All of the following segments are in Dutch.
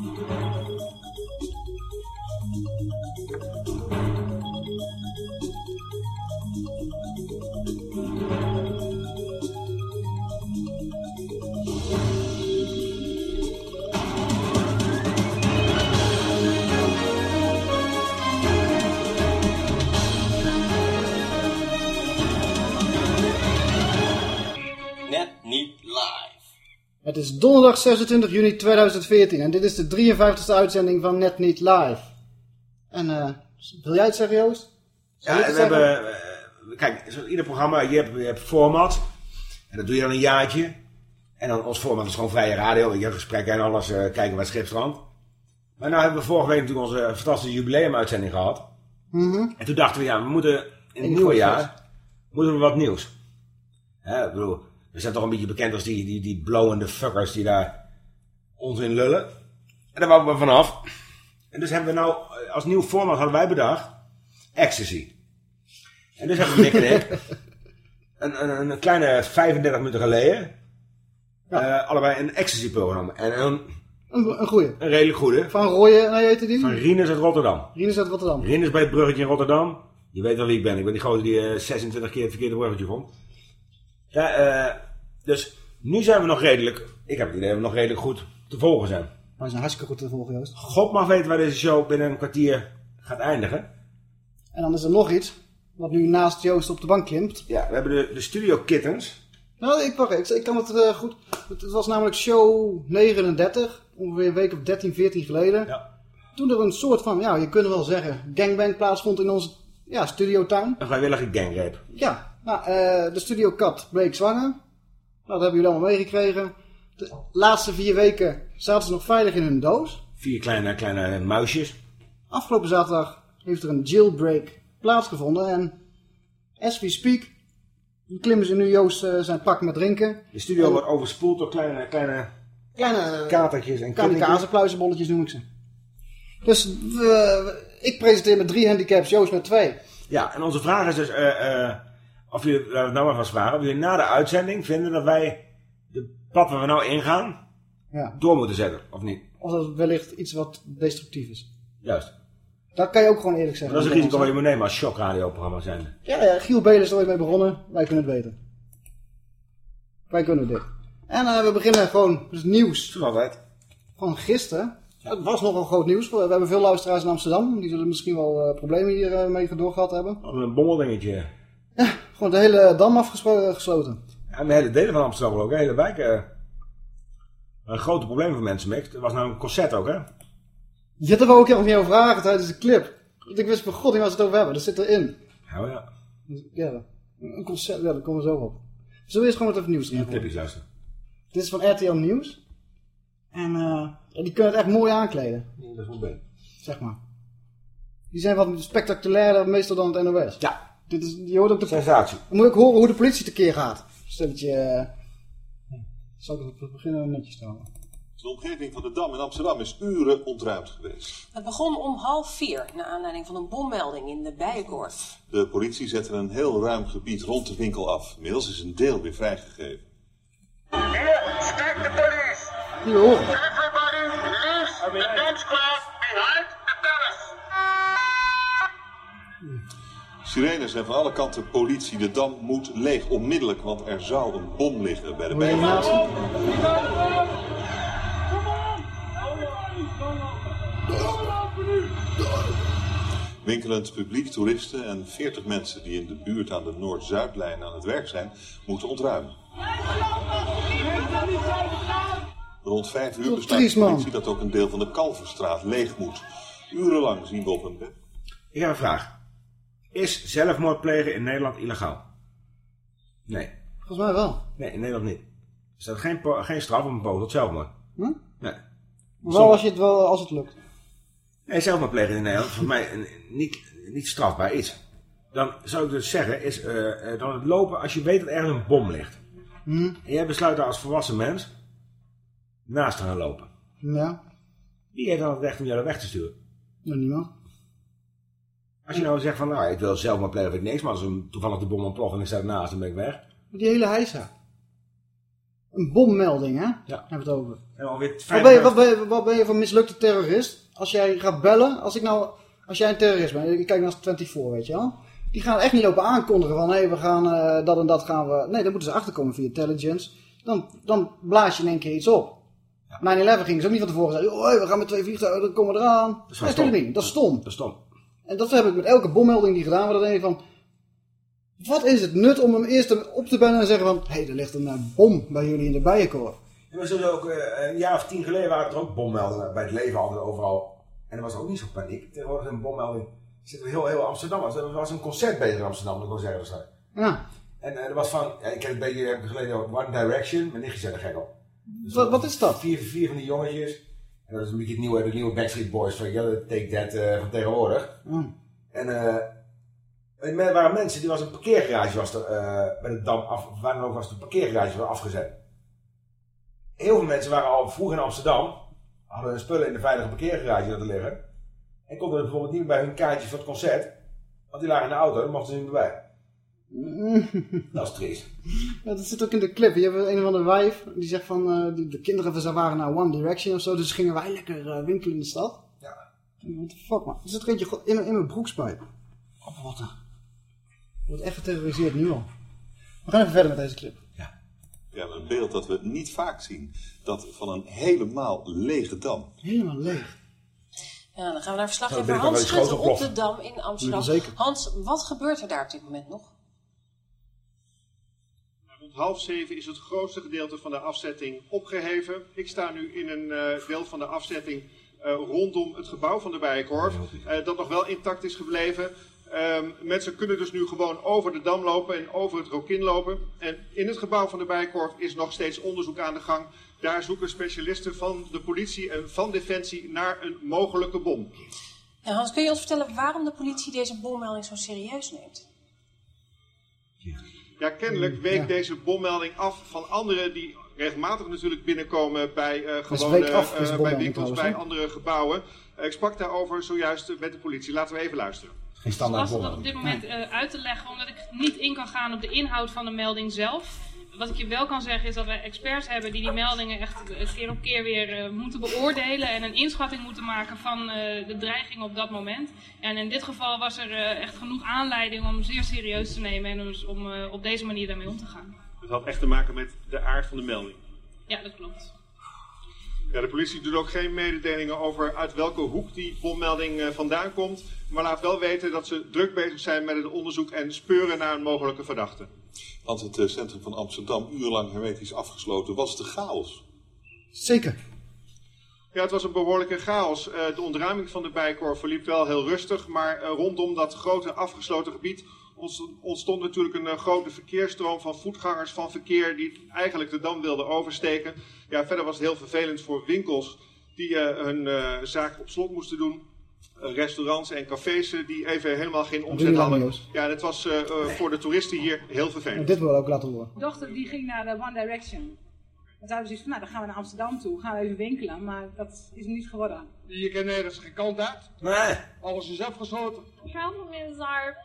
Net is donderdag 26 juni 2014 en dit is de 53e uitzending van Net Niet Live. En eh, wil jij het zeggen Joost? Zal Ja, we zeggen? hebben... eh, kijk, ieder programma, je hebt, je hebt format. En dat doe je dan een jaartje. En dan ons format is gewoon vrije radio. Je hebt gesprekken en alles, eh, kijken bij het Schipstrand. Maar nou hebben we vorige week natuurlijk onze fantastische jubileumuitzending gehad. Mhm. En toen dachten we, ja, we moeten in het nieuwe jaar, moeten we wat nieuws. Hè, ik bedoel, we zijn toch een beetje bekend als die, die, die blowende fuckers die daar ons in lullen. En daar wouden we vanaf. En dus hebben we nou, eh, als nieuw format hadden wij bedacht, ecstasy. En dus hebben Nick en ik, een, een, een kleine 35 minuten geleden, eh, allebei een ecstasy programma. En een, Een, een goeie. een redelijk goede, Van Rooyen, nou je heette die? van Rinus uit Rotterdam. Rinus uit Rotterdam. Rinus bij het bruggetje in Rotterdam. Je weet wel wie ik ben. Ik ben die gozer die eh, 26 keer het verkeerde bruggetje vond. Ja, eh, dus nu zijn we nog redelijk, ik heb het idee dat we nog redelijk goed te volgen zijn. Wij zijn hartstikke goed te volgen Joost. God mag weten waar deze show binnen een kwartier gaat eindigen. En dan is er nog iets, wat nu naast Joost op de bank klimt. Ja, we hebben de, de Studio Kittens. Nou, ik wacht even. Ik kan het eh, goed. Het was namelijk show 39, ongeveer een week of 13, 14 geleden. Ja. Toen er een soort van, ja, je kunt wel zeggen, gangbang plaatsvond in onze ja, studiotuin. Een vrijwillige gangrape. Ja, nou, eh, de studio kat bleek zwanger. Nou, dat hebben jullie allemaal meegekregen. De laatste vier weken zaten ze nog veilig in hun doos. Vier kleine, kleine muisjes. Afgelopen zaterdag heeft er een jailbreak plaatsgevonden. En as we speak, klimmen ze nu Joost eh, zijn pak met drinken. De studio wordt overspoeld door kleine, kleine Kleine katertjes en kamikaze kittetjes. pluizenbolletjes noem ik ze. Dus we- ik presenteer met drie handicaps, Joost met twee. Ja, en onze vraag is dus, eh, eh, of jullie, laten we het nou maar vast vragen, of jullie na de uitzending vinden dat wij de pad waar we nou ingaan, Ja. door moeten zetten, of niet? Of dat wellicht iets wat destructief is. Juist. Dat kan je ook gewoon eerlijk zeggen. Dat is een risico wat je moet nemen als shockradioprogramma zijn. Ja, ja, Giel Belen is er ooit mee begonnen. Wij kunnen het weten. Wij kunnen dit. En eh, we beginnen gewoon dus nieuws Zoals altijd. van gisteren. Het was nogal groot nieuws. We hebben veel luisteraars in Amsterdam. Die zullen misschien wel eh, problemen hier eh, mee doorgehad hebben. Als een bommeldingetje. Gewoon de hele dam afgesloten. Ja, de hele delen van Amsterdam ook, hele wijk. eh. een grote probleem voor mensen, Mick. Er was nou een concert ook, hè? Je had er ook nog niet over vragen tijdens de clip. Want ik wist van god niet waar ze het over hebben. Dat zit erin. Nou ja, Dus, ja, een concert, ja, daar komen we zo op. Zullen we eerst gewoon wat even nieuws erin clipjes luisteren. Dit is van RTL Nieuws. En eh, ja, die kunnen het echt mooi aankleden. Dat is wel beter. zeg maar. Die zijn wat spectaculairder meestal dan het NOS. Ja, Dit is, je hoort ook de, sensatie. dan moet je ook horen hoe de politie tekeer gaat. Stelletje... Uh, zal ik het beginnen netjes te houden. De omgeving van de Dam in Amsterdam is uren ontruimd geweest. Het begon om half vier, naar aanleiding van een bommelding in de Bijenkorf. De politie zette een heel ruim gebied rond de winkel af. Inmiddels is een deel weer vrijgegeven. Here, speak the police. Everybody leaves the dance club behind the palace. Sirenes en van alle kanten politie. De Dam moet leeg, onmiddellijk, want er zou een bom liggen bij de hiernaast? Winkelend publiek, toeristen en 40 mensen die in de buurt aan de Noord-Zuidlijn aan het werk zijn, moeten ontruimen. Rond 5 uur triest, de politie dat ook een deel van de Kalverstraat leeg moet. Urenlang zien we op een bed. Ik heb een vraag. Is zelfmoord plegen in Nederland illegaal? Nee. Volgens mij wel. Nee, in Nederland niet. Er staat geen, geen straf op een poging tot zelfmoord. Hm? Nee. Maar wel als, je het wel als het lukt. Nee, zelfmoord plegen in Nederland is voor mij een, niet, niet strafbaar iets. Dan zou ik dus zeggen, is eh, eh, dan het lopen als je weet dat ergens een bom ligt. Hm? En jij besluit daar als volwassen mens naast te gaan lopen. Ja. Wie heeft dan het recht om jou weg te sturen? Nou, niemand. Als je nou zegt van, nou, ik wil zelfmoord plegen, vind ik niks. Maar als een, toevallig de bom ontploft en ik sta ernaast, dan ben ik weg. Maar die hele heisa. Een bommelding, hè? Ja. Hebben we het over. En alweer Wat ben, je, wat, ben je, wat ben je voor mislukte terrorist? Als jij gaat bellen, als ik nou, als jij een terrorist bent, ik kijk naar 24, weet je wel. Die gaan echt niet lopen aankondigen van, hé, we gaan eh, dat en dat gaan we... Nee, dan moeten ze achterkomen via intelligence. Dan, dan blaas je in één keer iets op. 9-11 gingen ze ook niet van tevoren zeggen, oh, hey, we gaan met twee vliegtuigen, dan komen we eraan. Dat is nee, stom. Dat is stom. Dat is stom. En dat heb ik met elke bommelding die gedaan wordt. Dan denk ik van, wat is het nut om hem eerst op te bellen en zeggen van, hé, hey, er ligt een eh, bom bij jullie in de bijenkorf. En we zullen ook, eh, een jaar of tien geleden waren er ook bommeldingen bij het leven altijd overal. En er was ook niet zo paniek. Tegenwoordig een bommelding. Zit heel, heel Amsterdam. Er was een concert bezig in Amsterdam, dat. Dus, Ja. en eh, er was van, ja, ik heb een beetje heb geleden One Direction. Mijn nichtje zet er gek op. Dus Wat, wat is dat? Vier, vier van die jongetjes. En dat is een beetje het nieuwe, de nieuwe Backstreet Boys van ja, Take That eh, van tegenwoordig. Hmm. En eh, er waren mensen, die was een parkeergarage was er, eh, bij de Dam af, waar dan ook was de parkeergarage weer afgezet. Heel veel mensen waren al vroeg in Amsterdam, hadden hun spullen in de veilige parkeergarage laten liggen. En konden er bijvoorbeeld niet meer bij hun kaartje voor het concert, want die lagen in de auto, dan mochten ze niet meer bij. Dat is triest. Ja, dat zit ook in de clip. Je hebt een of andere wijf die zegt van, eh, de kinderen ze waren naar One Direction of zo, dus gingen wij lekker eh, winkelen in de stad. Ja. What the fuck man. Er zit er eentje god- in, mijn- in mijn broekspijp. Oh, wat een... Wordt echt geterroriseerd nu al. We gaan even verder met deze clip. We hebben een beeld dat we niet vaak zien. Dat van een helemaal lege dam. Helemaal leeg. Ja, dan gaan we naar verslaggever ik Hans Schutte op de Dam in Amsterdam. Ja, zeker. Hans, wat gebeurt er daar op dit moment nog? Half zeven is het grootste gedeelte van de afzetting opgeheven. Ik sta nu in een eh, deel van de afzetting eh, rondom het gebouw van de Bijenkorf. eh, dat nog wel intact is gebleven. Ehm, mensen kunnen dus nu gewoon over de dam lopen en over het Rokin lopen. En in het gebouw van de Bijenkorf is nog steeds onderzoek aan de gang. Daar zoeken specialisten van de politie en van Defensie naar een mogelijke bom. Hans, kun je ons vertellen waarom de politie deze bommelding zo serieus neemt? Ja, kennelijk week deze bommelding af van anderen die regelmatig natuurlijk binnenkomen bij uh, gewone eh, deze bij winkels, trouwens, bij andere gebouwen. Eh, ik sprak daarover zojuist met de politie. Laten we even luisteren. Geen Het is standaard lastig dat op dit moment eh, uit te leggen, omdat ik niet in kan gaan op de inhoud van de melding zelf. Wat ik je wel kan zeggen is dat wij experts hebben die die meldingen echt eh, keer op keer weer eh, moeten beoordelen en een inschatting moeten maken van eh, de dreiging op dat moment. En in dit geval was er echt genoeg aanleiding om zeer serieus te nemen en dus om op deze manier daarmee om te gaan. Het had echt te maken met de aard van de melding. Ja, dat klopt. Ja, de politie doet ook geen mededelingen over uit welke hoek die bommelding eh, vandaan komt. Maar laat wel weten dat ze druk bezig zijn met het onderzoek en speuren naar een mogelijke verdachte. Want het eh, centrum van Amsterdam urenlang hermetisch afgesloten was de chaos. Zeker. Ja, het was een behoorlijke chaos. Eh, de ontruiming van de Bijkorf verliep wel heel rustig, maar eh, rondom dat grote afgesloten gebied ontstond, natuurlijk een eh, grote verkeersstroom van voetgangers, van verkeer die eigenlijk de dam wilden oversteken. Ja, verder was het heel vervelend voor winkels die eh, hun eh, zaak op slot moesten doen. Restaurants en cafés die even helemaal geen omzet hadden. Ja, het was voor de toeristen hier heel En vervelend. dit wil ik ook laten horen. dochter die ging naar de One Direction. Dan zouden ze zoiets van, nou dan gaan we naar Amsterdam toe, gaan we even winkelen, maar dat is niet geworden. Je kent nergens geen kant uit. Nee. Alles is afgesloten. problem is our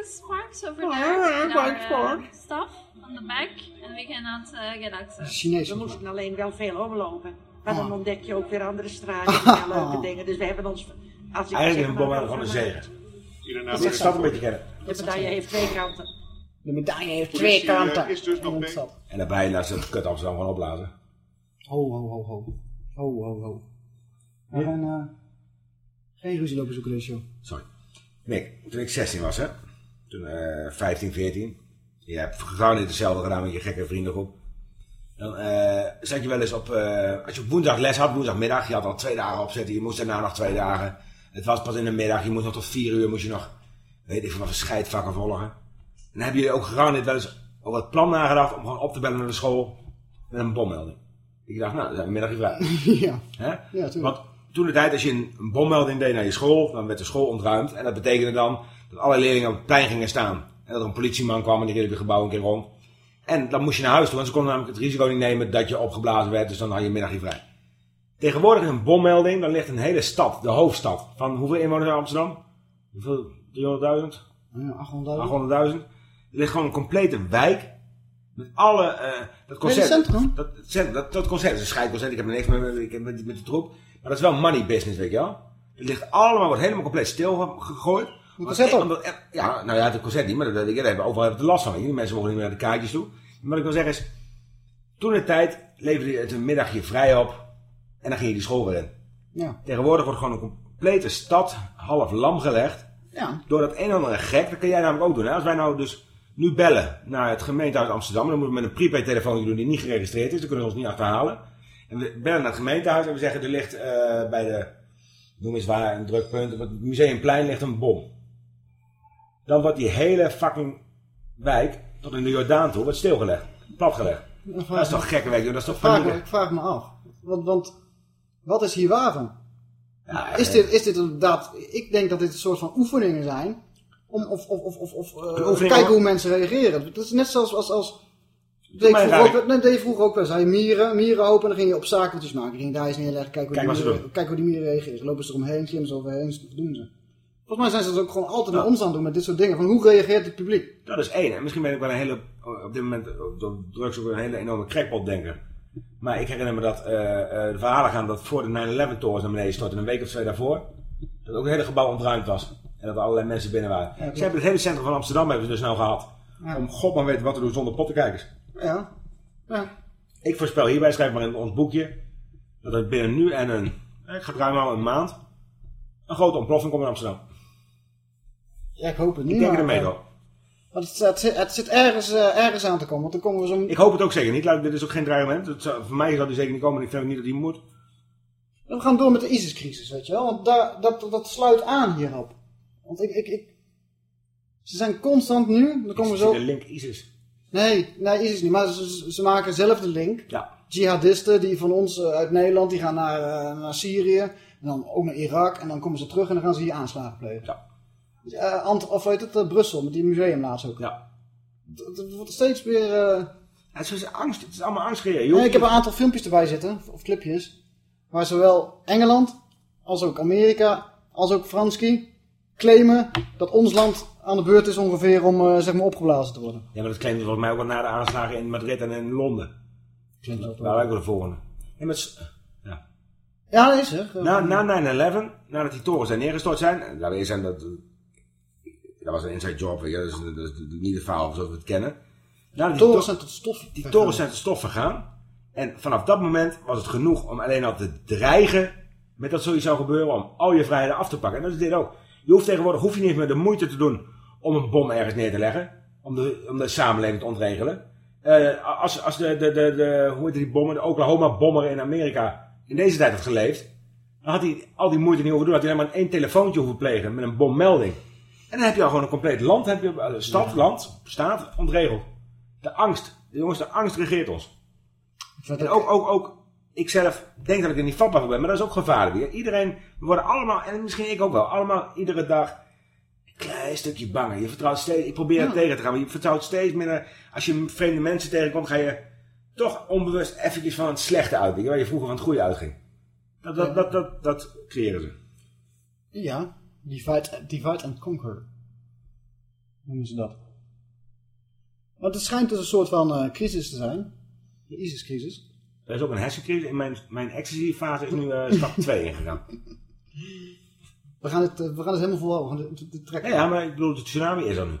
is parked over Oh, there. parked. stuff on the back, and we cannot uh, get access. Chinees. We moesten alleen wel veel omlopen. Maar dan Ah. ontdek je ook weer andere straten en leuke dingen. Dus we hebben ons... Als ik Eigenlijk een van de. Hierna Dat is stad een beetje kennen. De medaille heeft twee kanten. De medaille heeft Politie, twee kanten. eh, is dus nog En mee. En daarbij laat ze het kut Amsterdam gewoon opblazen. Ho, ho, ho, ho. Ho, ho, ho. We gaan eh, geen ruzie lopen zoeken deze show. Sorry. Mick, toen ik 16 was, hè. Toen eh 15, 14. Je hebt gewoon niet hetzelfde gedaan met je gekke vriendengroep. Dan eh, zat je wel eens op, eh, als je op woensdag les had, woensdagmiddag, je had al twee dagen opzetten, je moest daarna nog twee dagen. Het was pas in de middag, je moest nog tot vier uur, moest je nog, weet ik veel wat scheidvakken volgen. En dan heb je ook gewoon niet wel eens over het plan nagedacht om gewoon op te bellen naar de school met een bommelding. Ik dacht, nou, dan zijn we middag ja. Hè? Ja, tuurlijk. Want toen de tijd, als je een, een bommelding deed naar je school, dan werd de school ontruimd. En dat betekende dan dat alle leerlingen op het plein gingen staan. En dat er een politieman kwam en die reed je gebouw een keer rond. En dan moest je naar huis toe, want ze konden namelijk het risico niet nemen dat je opgeblazen werd. Dus dan had je middagje vrij. Tegenwoordig is een bommelding, dan ligt een hele stad, de hoofdstad. Van hoeveel inwoners in Amsterdam? Hoeveel? 300.000? Ja, 800.000. 800.000. Er ligt gewoon een complete wijk. Met alle, eh, dat concert. Dat, dat, dat concert is een scheidconcert, ik heb er niks mee met, ik heb met, met de troep. Maar dat is wel money business, weet je wel. Het ligt allemaal, wordt helemaal compleet stilgegooid. Een concert ook? Ja, nou ja, het concert niet, maar dat, daar hebben overal hebben er last van. Die mensen mogen niet meer naar de kaartjes toe. Maar wat ik wil zeggen is, toen de tijd leverde je het een middagje vrij op. En dan ging je die school weer in. Ja. Tegenwoordig wordt gewoon een complete stad half lam gelegd. Ja. Door dat een of andere gek. Dat kun jij namelijk ook doen. Hè? Als wij nou dus nu bellen naar het gemeentehuis Amsterdam. Dan moeten we met een prepaid telefoon doen die niet geregistreerd is. Dan kunnen we ons niet achterhalen. En we bellen naar het gemeentehuis en we zeggen er ligt eh, bij de, noem eens waar, een drukpunt. Op het museumplein ligt een bom. Dan wordt die hele fucking wijk tot in de Jordaan toe wordt stilgelegd. Platgelegd. Dat is toch gekke wijk, dat is toch vraag paniek. ik vraag me af. Want, want wat is hier waar van? Ja, is, eh, dit, is dit inderdaad... Ik denk dat dit een soort van oefeningen zijn. Om of, of, of, of, of eh, kijken hoe mensen reageren. Dat is net zoals als... als deed mij ik vroeger ook, deed vroeger ook wel. Zei je mieren, mieren open en dan ging je op zakeltjes maken. Je ging daar eens neerleggen, kijken hoe, Kijk die mieren, kijken hoe die mieren reageren. Lopen ze eromheen, klimmen ze overheen, wat doen ze? Volgens mij zijn ze dat ook gewoon altijd naar ons aan het doen met dit soort dingen. Van hoe reageert het publiek? Dat is één. En misschien ben ik wel een hele, op dit moment door drugs ook een hele enorme crackpot denker. Maar ik herinner me dat eh, eh, de verhalen gaan dat voor de 9-11 torens naar beneden stortten, een week of twee daarvoor, dat ook het hele gebouw ontruimd was. En dat er allerlei mensen binnen waren. Ze hebben het hele centrum van Amsterdam hebben ze dus nou gehad. Ja. Om god maar weten wat te doen zonder pottenkijkers. Ja. ja. Ik voorspel hierbij, schrijf maar in ons boekje, dat er binnen nu en een, ik ga ruim al een maand, een grote ontploffing komt in Amsterdam. Ja, ik hoop het niet. Ik denk er mee eh, wel. Want het, het, zit- het zit ergens, eh, ergens aan te komen. Want dan komen we zo... Ik hoop het ook zeker niet. Laat- Dit is ook geen dreigement. Het voor mij zal die zeker niet komen. en Ik vind ook niet dat die moet. We gaan door met de ISIS-crisis, weet je wel. Want daar, dat, dat sluit aan hierop. Want ik, ik, ik... Ze zijn constant nu... Dan komen we zo... De link ISIS. Nee, nee, ISIS niet. Maar ze, maken zelf de link. Ja. Jihadisten die van ons eh, uit Nederland, die gaan naar, eh, naar Syrië. En dan ook naar Irak. En dan komen ze terug en dan gaan ze hier aanslagen plegen. Ja. Eh, Ant, of weet het, Brussel, met die museum laatst ook. Ja. Het wordt steeds weer... eh, Het is angst. Het is allemaal angst. Nee, ik heb een aantal filmpjes erbij zitten, of clipjes, waar zowel Engeland, als ook Amerika, als ook Franski claimen dat ons land aan de beurt is ongeveer om eh, zeg maar opgeblazen te worden. Ja, maar dat claimde volgens mij ook al na de aanslagen in Madrid en in Londen. Ook wel. Waar wij ook de volgende. Ja, maar het is- ja. Ja, dat is er. Na, na 9-11, nadat die torens zijn neergestort zijn, en laten we zijn dat, dat was een inside job, dat, is, dat is niet het verhaal zoals we het kennen. Nadat die Torens tor- zijn tot stof. Die torens zijn te stof vergaan. En vanaf dat moment was het genoeg om alleen al te dreigen met dat zoiets zou gebeuren om al je vrijheden af te pakken. En dat is dit ook. Je hoeft tegenwoordig hoef je niet meer de moeite te doen om een bom ergens neer te leggen. Om de, om de samenleving te ontregelen. Eh, als als de, de, de, de, hoe heet die bommer, de Oklahoma bommer in Amerika in deze tijd had geleefd. Dan had hij al die moeite niet hoeven doen. Had hij alleen maar één telefoontje hoeven plegen met een bommelding. En dan heb je al gewoon een compleet land, heb je, eh, stad, land, staat ontregeld. De angst. Jongens, de angst regeert ons. En ook, ook, ook, ik zelf denk dat ik er niet vatbaar voor ben, maar dat is ook gevaarlijk. Iedereen, we worden allemaal, en misschien ik ook wel, allemaal iedere dag een klein stukje banger. Je vertrouwt steeds, ik probeer het tegen te gaan, maar je vertrouwt steeds minder. Als je vreemde mensen tegenkomt, ga je toch onbewust eventjes van het slechte uit, waar je vroeger van het goede uitging. Dat, dat, dat, dat, dat creëren ze. Ja, divide, divide and conquer. Noemen ze dat. Want het schijnt dus een soort van eh, crisis te zijn. De ISIS-crisis. Er is ook een hersencrisis. In mijn, mijn ecstasy-fase is nu eh, stap 2 ingegaan. We gaan het, eh, we gaan het helemaal volhouden. We gaan het, het- het trekken. Ja, ja, maar ik bedoel, de tsunami is er nu.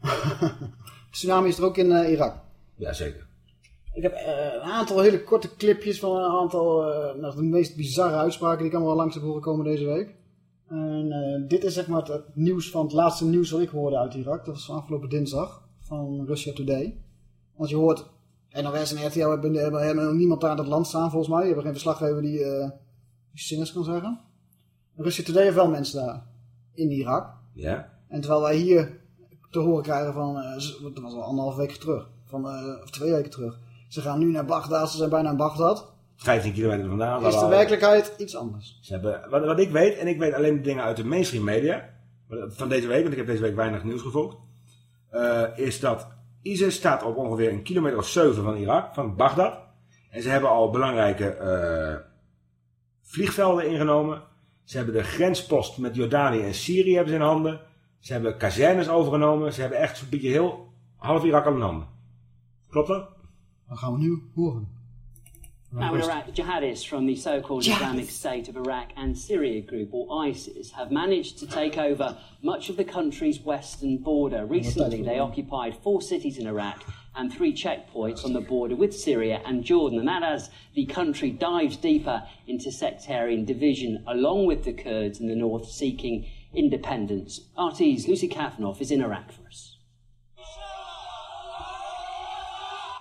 Tsunami is er ook in eh, Irak. Jazeker. Ik heb een aantal hele korte clipjes van een aantal nou, de meest bizarre uitspraken die ik allemaal langs heb horen komen deze week. En dit is zeg maar het, het nieuws van het laatste nieuws wat ik hoorde uit Irak. Dat was van afgelopen dinsdag van Russia Today. Want je hoort, NOS en RTL hebben, hebben helemaal niemand daar in het land staan volgens mij. Je hebt geen verslaggever die, eh die zinners kan zeggen. Russia Today heeft wel mensen daar in Irak. Ja? En terwijl wij hier te horen krijgen van, eh, dat was al anderhalf week terug, van, eh, of twee weken terug. Ze gaan nu naar Bagdad, ze zijn bijna in Bagdad. 15 kilometer vandaan. Is de werkelijkheid iets anders? Ze hebben, wat, wat ik weet, en ik weet alleen de dingen uit de mainstream media, van deze week, want ik heb deze week weinig nieuws gevolgd, eh, is dat ISIS staat op ongeveer een kilometer of 7 van Irak, van Bagdad. En ze hebben al belangrijke eh, vliegvelden ingenomen. Ze hebben de grenspost met Jordanië en Syrië hebben ze in handen. Ze hebben kazernes overgenomen. Ze hebben echt zo'n beetje heel half Irak al in handen. Klopt dat? Dat gaan we nu horen. Now in Iraq, jihadists from the so-called Islamic State of Iraq and Syria group, or ISIS, have managed to take over much of the country's western border. Recently, they occupied four cities in Iraq and three checkpoints on the border with Syria and Jordan, and that as the country dives deeper into sectarian division, along with the Kurds in the north seeking independence. RT's Lucy Kafanoff is in Iraq for us.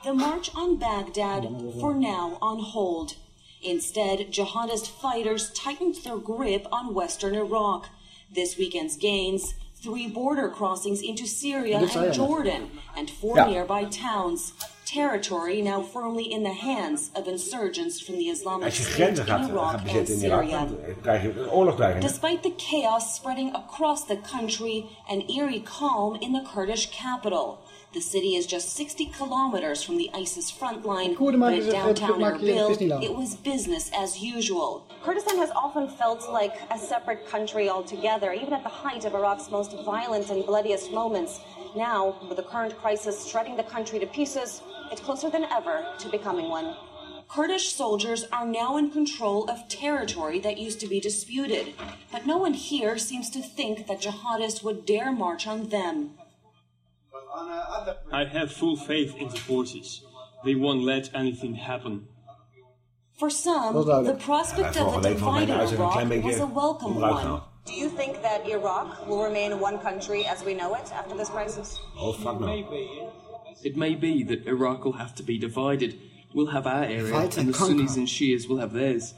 The march on Baghdad, for now on hold. Instead, jihadist fighters tightened their grip on western Iraq. This weekend's gains, three border crossings into Syria and. Jordan, and four Ja. nearby towns. Territory now firmly in the hands of insurgents from the Islamic State in gaat, Iraq gaat and Irak, Syria. dan krijg je een oorlogsdreiging. Despite the chaos spreading across the country, an eerie calm in the Kurdish capital. The city is just 60 kilometers from the ISIS front line, but in downtown maken hier in Erbil, it was business as usual. Kurdistan has often felt like a separate country altogether, even at the height of Iraq's most violent and bloodiest moments. Now, with the current crisis shredding the country to pieces, it's closer than ever to becoming one. Kurdish soldiers are now in control of territory that used to be disputed, but no one here seems to think that jihadists would dare march on them. I have full faith in the forces. They won't let anything happen. For some, Dat is duidelijk. the prospect of a vorige week divided uitzending een klein Iraq was a welcome one. Do you think that Iraq will remain one country as we know it after this crisis? Oh, fuck no. It may be that Iraq will have to be divided. We'll have our area, Divide and and the conquer. Sunnis and Shias will have theirs.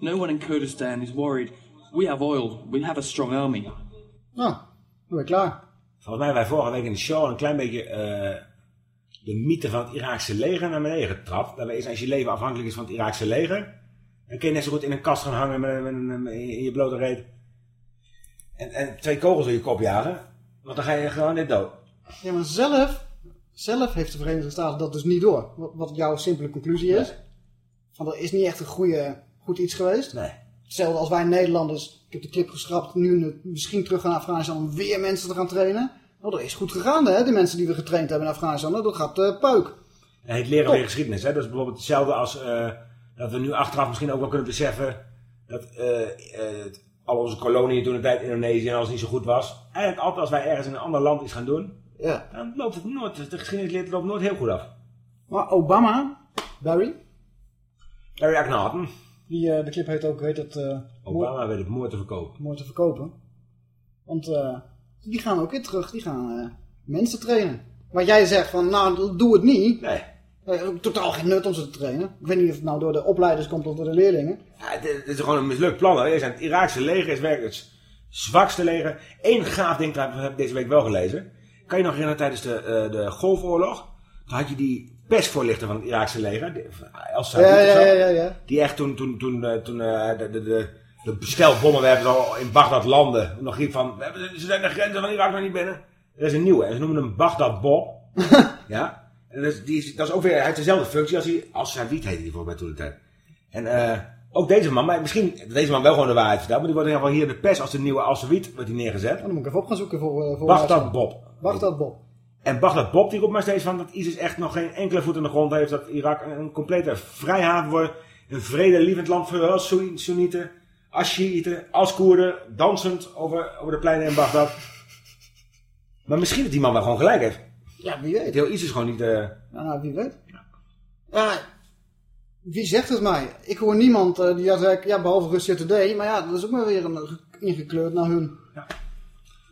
No one in Kurdistan is worried. We have oil. We have a strong army. Oh, nou, dan ben je klaar. Volgens mij hebben wij vorige week in de show een klein beetje eh, de mythe van het Iraakse leger naar beneden getrapt. Dat is als je leven afhankelijk is van het Iraakse leger. Dan kun je net zo goed in een kast gaan hangen met, met, met- met- in je blote reet. En, en twee kogels in je kop jagen. Want dan ga je gewoon net dood. Ja, maar zelf, zelf heeft de Verenigde Staten dat dus niet door. Wat, wat jouw simpele conclusie is. Van dat is niet echt een goede, goed iets geweest. Nee. Hetzelfde als wij Nederlanders, ik heb de clip geschrapt, nu misschien terug gaan naar Afghanistan om weer mensen te gaan trainen. Nou, dat is goed gegaan hè, die mensen die we getraind hebben in Afghanistan. Nou, Dat gaat eh puik. En het leren weer geschiedenis. Hè? Dat is bijvoorbeeld hetzelfde als eh, dat we nu achteraf misschien ook wel kunnen beseffen dat eh, al onze koloniën toen de tijd Indonesië en alles niet zo goed was. Eigenlijk altijd als wij ergens in een ander land iets gaan doen, Ja. dan loopt het nooit, de geschiedenis leert loopt nooit heel goed af. Maar Obama, Barry, Barry Akhenaten, die, eh, de clip heet ook, heet het, eh, Obama weet het mooi te verkopen. mooi te verkopen. Want eh, die gaan ook weer terug, die gaan mensen trainen. Wat jij zegt van, nou, doe het niet. Nee. Totaal geen nut om ze te trainen. Ik weet niet of het nou door de opleiders komt of door de leerlingen. Ja, dit is gewoon een mislukt plan. hoor. Eerst, Het Iraakse leger is werkelijk het zwakste leger. Eén gaaf ding trouwens, heb ik deze week wel gelezen. Kan je nog herinneren tijdens de, de Golfoorlog? Toen had je die persvoorlichter van het Iraakse leger. die- Als Ja, ja, ja, ja, ja. Die echt toen, toen, toen, eh, toen eh, de, de, de, de bestelbommenwerpers al in Bagdad landen. Nog riep van, we hebben, ze zijn de grenzen van Irak nog niet binnen. Er is een nieuwe. En ze noemen hem Bagdad Bob. ja. En dat is, die, dat is ook weer, hij heeft dezelfde functie als hij, als Sawiet heette die voor mij toen de tijd. En eh, ook deze man, maar misschien deze man wel gewoon de waarheid verteld. Maar die wordt in ieder geval hier in de pers als de nieuwe Al-Sawiet wordt die neergezet. Dan moet ik even op gaan zoeken voor... voor Bagdad Bob. Bagdad Bob. En Bagdad Bob die roept maar steeds van dat ISIS echt nog geen enkele voet in de grond heeft. Dat Irak een, complete vrijhaven wordt. Een vredelievend land voor zowel Soe- Soenieten als Shiiten als Koerden. Dansend over, over de pleinen in Bagdad. Maar misschien dat die man wel gewoon gelijk heeft. Ja, wie weet. Heel ISIS gewoon niet... nou, wie weet. Ja, wie zegt het mij? Ik hoor niemand eh, die zegt, ja, behalve Russia Today. Maar ja, dat is ook maar weer een, ingekleurd naar hun.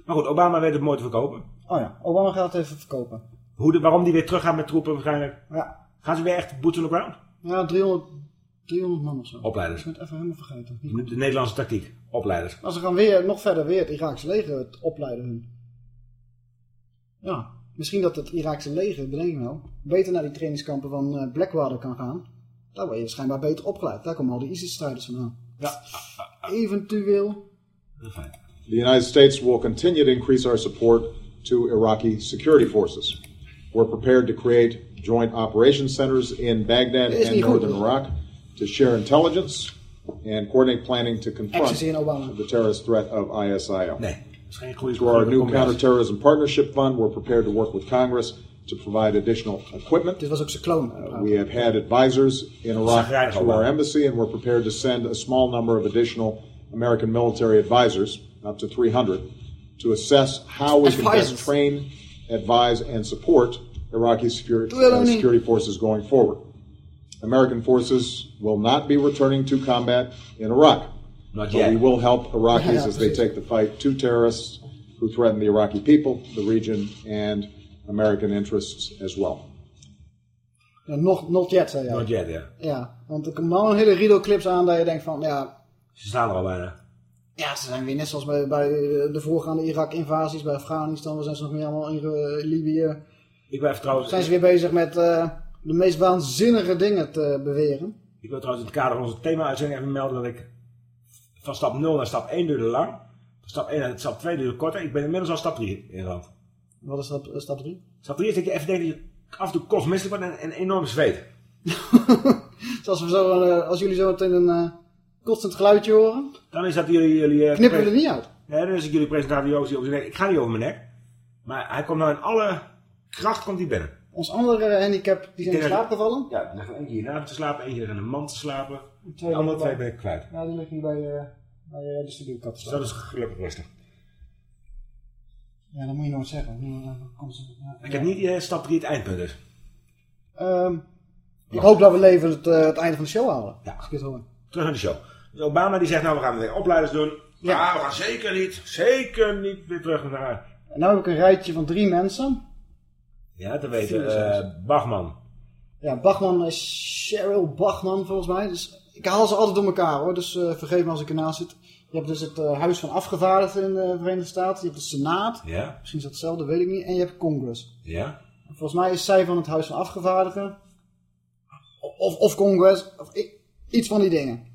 Maar goed, Obama weet het mooi te verkopen. Oh ja, Obama gaat het even verkopen. Hoe de, waarom die weer terug gaat met troepen waarschijnlijk. Ja. Gaan ze weer echt boots on the ground? Ja, 300, 300 man of zo. Opleiders. Ik ben het even helemaal vergeten. De, de Nederlandse tactiek. Opleiders. Maar ze gaan weer, nog verder weer het Iraakse leger het opleiden hun. Ja, misschien dat het Iraakse leger, bedenk ik nou, beter naar die trainingskampen van eh, Blackwater kan gaan. Daar word je schijnbaar beter opgeleid. Daar komen al die ISIS-strijders vandaan. Ja. Eventueel. The United States will continue to increase our support to Iraqi security forces. We're prepared to create joint operations centers in Baghdad and northern. Iraq to share intelligence and coordinate planning to confront Ecstasy in Obama. the terrorist threat of ISIL. Nee, dat is Through our new counterterrorism partnership fund, we're prepared to work with Congress to provide additional equipment. Dit was ook zijn kloon. Uh, we have had advisors in Iraq through our embassy, and we're prepared to send a small number of additional American military advisors, up to 300, to assess how we can best train, advise, and support Iraqi security, uh, security forces going forward. American forces will not be returning to combat in Iraq. Not but we will help Iraqis as they take the fight to terrorists who threaten the Iraqi people, the region, and American interests as well. Ja, nog, not yet, zei jij. Not yet, ja. Ja, want er komen nou een hele riedel clips aan dat je denkt van, ja... Ze staan er al bijna. Ja, ze zijn weer net zoals bij, bij de voorgaande Irak-invasies, bij Afghanistan, we zijn ze nog meer allemaal in uh, Libië. Ik ben trouwens... Zijn ze weer bezig met uh, de meest waanzinnige dingen te beweren. Ik wil trouwens in het kader van onze thema-uitzending even melden dat ik van stap 0 naar stap 1 duurde lang. Van stap 1 naar stap 2 duurde korter. Ik ben inmiddels al stap 3 ingeland. Wat is stap, stap 3? Stap 3 is dat je even denkt dat je af en toe kostmisselijk wordt en, en enorm zweet. Zoals we zo, als jullie zo meteen een constant geluidje horen. Dan is dat jullie... jullie uh, Knippen we er niet uit. Dan is het jullie presentator Joost die op zijn nek. Ik ga niet over mijn nek. Maar hij komt nou in alle kracht komt hij binnen. Ons andere handicap, die zijn in slaap gevallen? Ja, er ligt eentje hiernaast te slapen, eentje er in een mand te slapen. Twee andere twee ben ik kwijt. Ja, die liggen bij, uh, bij uh, de studiokat te slapen. Dus dat is gelukkig rustig. Ja, dat moet je nooit zeggen. Ja, ik heb niet uh, stap 3 het eindpunt dus. Um, ik hoop dat we leven het, het einde van de show halen. Ja. Als ik het hoor. Terug naar de show. Dus Obama die zegt nou we gaan weer opleiders doen. Ja, ja we gaan zeker niet, zeker niet weer terug naar... En nou heb ik een rijtje van drie mensen. Ja, te weten, uh, Bachman. Ja, Bachman is Cheryl Bachman volgens mij. Dus ik haal ze altijd door elkaar hoor, dus uh, vergeef me als ik ernaast zit. Je hebt dus het uh, Huis van Afgevaardigden in de Verenigde Staten. Je hebt de Senaat. Ja. Misschien is dat hetzelfde, weet ik niet. En je hebt Congress. Ja. Volgens mij is zij van het Huis van Afgevaardigden. Of, of Congress. Of iets van die dingen.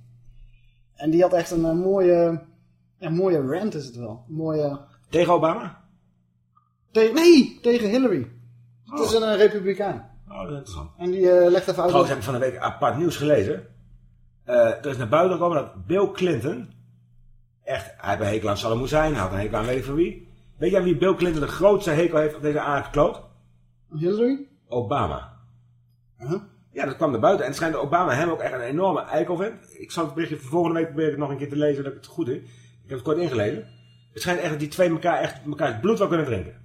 En die had echt een, een mooie... Ja, mooie rant is het wel. Een mooie... Tegen Obama? Nee, tegen Hillary. Het is een uh, republikein. Oh, dat is interessant. En die uh, legt even uit... Trouwens heb ik van de week apart nieuws gelezen. Uh, er is naar buiten gekomen dat Bill Clinton... Echt, hij heeft een hekel aan Saddam Hussein. Hij had een hekel aan weet ik van wie. Weet jij wie Bill Clinton de grootste hekel heeft op deze aardkloot? Hillary? Obama. Huh? Ja, dat kwam naar buiten. En het schijnt dat Obama hem ook echt een enorme eikel vindt. Ik zal het berichtje volgende week proberen nog een keer te lezen dat ik het goed heb. Ik heb het kort ingelezen. Het schijnt echt dat die twee elkaar echt elkaar bloed wel kunnen drinken.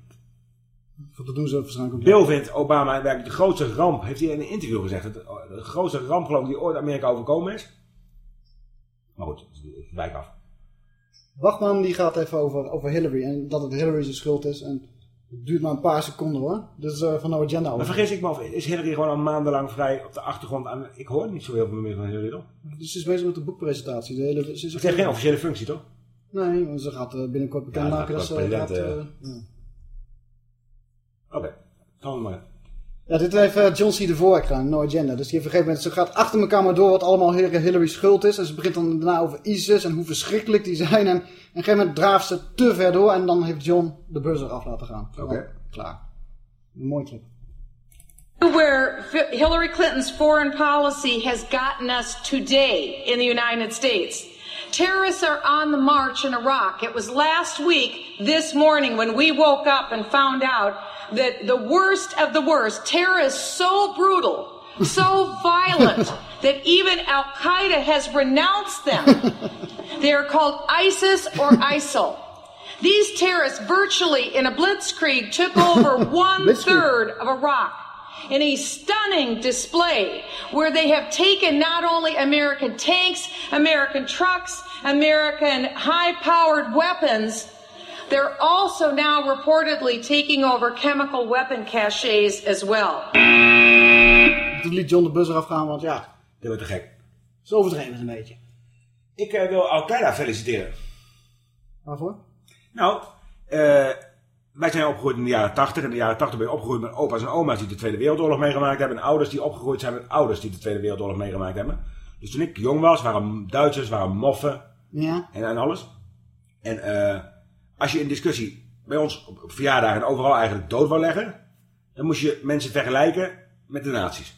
Dat doen ze waarschijnlijk ook. Bill vindt Obama werkelijk de grootste ramp, heeft hij in een interview gezegd. Het, de grootste ramp geloof ik die ooit Amerika overkomen is. Maar goed, ik wijk af. Bachman die gaat even over, over Hillary en dat het Hillary zijn schuld is. En het duurt maar een paar seconden hoor. Dus uh, van no agenda over. Maar vergis ik me of is Hillary gewoon al maandenlang vrij op de achtergrond aan... Ik hoor niet zo heel veel meer van Hillary toch? Dus ze is bezig met de boekpresentatie. De hele, ze is het heeft geen officiële functie toch? Nee, ze gaat uh, binnenkort bekendmaken ja, dat ze gaat... Uh, ja. Oké, okay. gaan we maar. Ja, dit heeft uh, John C. de Vork gedaan, No Agenda. Dus die heeft op een gegeven moment, ze gaat achter elkaar maar door wat allemaal Hillary schuld is. En ze begint dan daarna over ISIS en hoe verschrikkelijk die zijn. En op een gegeven moment draaft ze te ver door en dan heeft John de buzzer af laten gaan. Oké. Okay. Klaar. Een mooi clip. Where Hillary Clinton's foreign policy has gotten us today in the United States. Terrorists are on the march in Iraq. It was last week, this morning, when we woke up and found out that the worst of the worst, terrorists so brutal, so violent, that even Al Qaeda has renounced them. they are called ISIS or ISIL. These terrorists virtually in a blitzkrieg took over one third of Iraq in a stunning display where they have taken not only American tanks, American trucks, American high powered weapons, they're also now reportedly taking over chemical weapon caches as well. Toen liet John de buzzer afgaan, want ja. Dat wordt te gek. Zo overdreven het een beetje. Ik uh, wil Al-Qaeda feliciteren. Waarvoor? Nou, uh, wij zijn opgegroeid in de jaren 80. In de jaren 80 ben je opgegroeid met opa's en oma's die de Tweede Wereldoorlog meegemaakt hebben. En ouders die opgegroeid zijn met ouders die de Tweede Wereldoorlog meegemaakt hebben. Dus toen ik jong was, waren Duitsers, waren moffen. Ja. En, en alles. En uh, als je in discussie bij ons op, op verjaardagen en overal eigenlijk dood wil leggen. Dan moest je mensen vergelijken met de nazi's.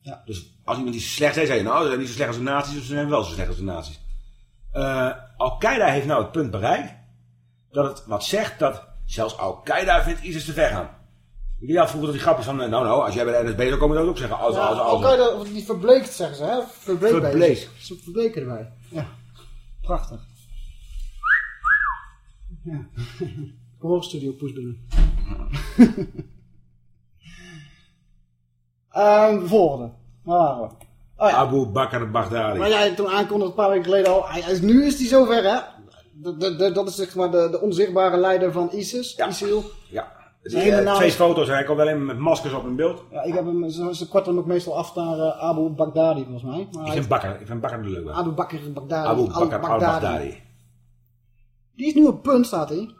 Ja. Dus als iemand die slecht zei, zei je nou, ze zijn niet zo slecht als de nazi's. Of ze zijn wel zo slecht als de nazi's. Uh, Al-Qaeda heeft nou het punt bereikt. Dat het wat zegt dat zelfs Al-Qaeda vindt ISIS te ver gaan. Ja, vroeger dat die grapjes van, eh, nou nou, als jij bij de NSB zou komen, zou ik ook zeggen. Als, Ja, als, als, Al kan je dat niet verbleekt zeggen ze, hè? Verbleekt. bij. Verbleekt. Ze verbleken erbij. Ja. Prachtig. Ja. Op, studio Poesbullen. Ehm volgende. Waar waren we? Oh ja. Abu Bakr al-Baghdadi. Maar jij toen aankondigde een paar weken geleden al, hij, nu is hij zover hè. De, de, de- dat is zeg maar de, de onzichtbare leider van ISIS, ISIL. Ja. Zijn hele Eh, naam twee is- foto's komt alleen met maskers op in beeld. Ja, ik heb hem, ze, korten hem ook meestal af naar eh, Abu Baghdadi volgens mij. Maar Ik vind Bakr, ik vind Bakr de leuke. Abu Bakr Baghdadi. Abu Bakr al-Baghdadi. Die is nu op punt, staat hij,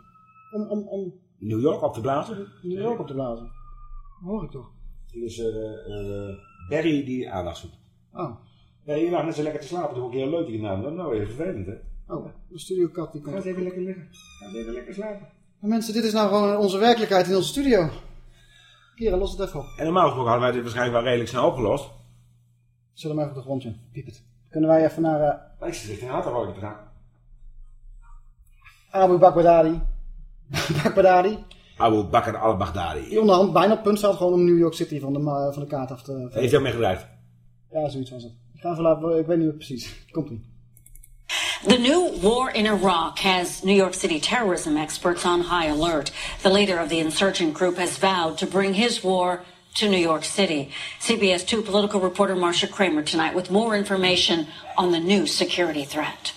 om, om, om New York op te blazen. New York op te blazen. Hoor ik toch. Dit is eh eh, Barry die aandacht zoekt. Oh. Barry, je lag net zo lekker te slapen, toch een keer leuk die naam. Nou, even vervelend hè. Oh, de studiokat die komt. Ga eens even lekker liggen. Ga eens even lekker slapen. Maar mensen, dit is nou gewoon onze werkelijkheid in onze studio. Kira, los het even op. En normaal gesproken hadden wij dit waarschijnlijk wel redelijk snel opgelost. Zet hem even op de grond, Jim. Piep het. Kunnen wij even naar eh, Ik zit richting Haterwouden te gaan. Abu Baghdadi. Baghdadi. Abu Bakr al-Baghdadi. Die onderhand bijna op punt staat gewoon om New York City van de, ma- van de kaart af te... Heeft hij ook mee gedreigd? Ja, zoiets was het. Ik ga even ik weet niet precies. Komt ie. The new war in Iraq has New York City terrorism experts on high alert. The leader of the insurgent group has vowed to bring his war to New York City. CBS 2 political reporter Marsha Kramer tonight with more information on the new security threat.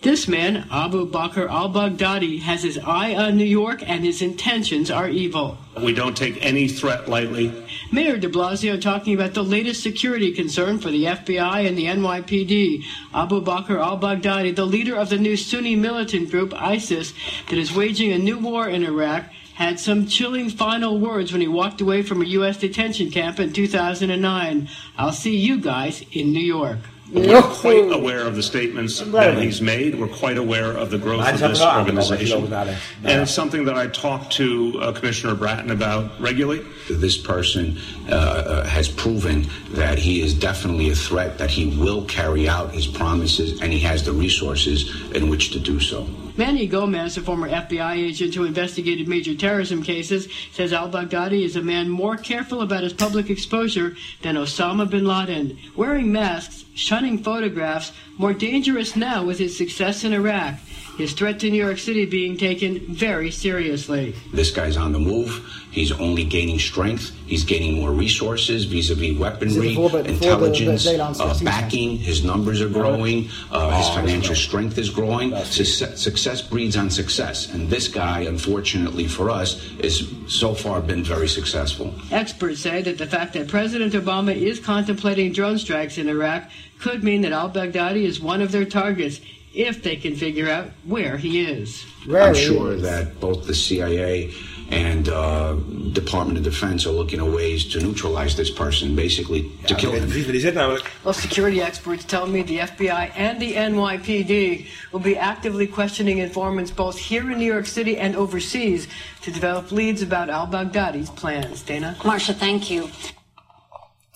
This man, Abu Bakr al Baghdadi, has his eye on New York and his intentions are evil. We don't take any threat lightly. Mayor de Blasio talking about the latest security concern for the FBI and the NYPD. Abu Bakr al Baghdadi, the leader of the new Sunni militant group ISIS that is waging a new war in Iraq, had some chilling final words when he walked away from a U.S. detention camp in 2009. I'll see you guys in New York. We're quite aware of the statements that he's made. We're quite aware of the growth of this zat wel aan te komen als je organization. And it's something that I talk to uh, Commissioner Bratton about regularly. This person uh, uh, has proven that he is definitely a threat, that he will carry out his promises, and he has the resources in which to do so. Manny Gomez, a former FBI agent who investigated major terrorism cases, says al Baghdadi is a man more careful about his public exposure than Osama bin Laden. Wearing masks, shunning photographs, more dangerous now with his success in Iraq. His threat to New York City being taken very seriously. This guy's on the move. He's only gaining strength. He's gaining more resources vis-a-vis weaponry, Zit voor bij- voor de- intelligence, de Nederlandse uh, backing. His numbers are growing. Uh, his Oh, financial strength is growing. Success, success breeds on success, and this guy, unfortunately for us, is so far been very successful. Experts say that the fact that President Obama is contemplating drone strikes in Iraq could mean that al Baghdadi is one of their targets if they can figure out where he is. I'm sure that both the CIA and uh, Department of Defense are looking at ways to neutralize this person, basically to kill him. Precies waar die zit. Well, security experts tell me the FBI and the NYPD will be actively questioning informants both here in New York City and overseas to develop leads about al Baghdadi's plans. Dana? Marsha, thank you.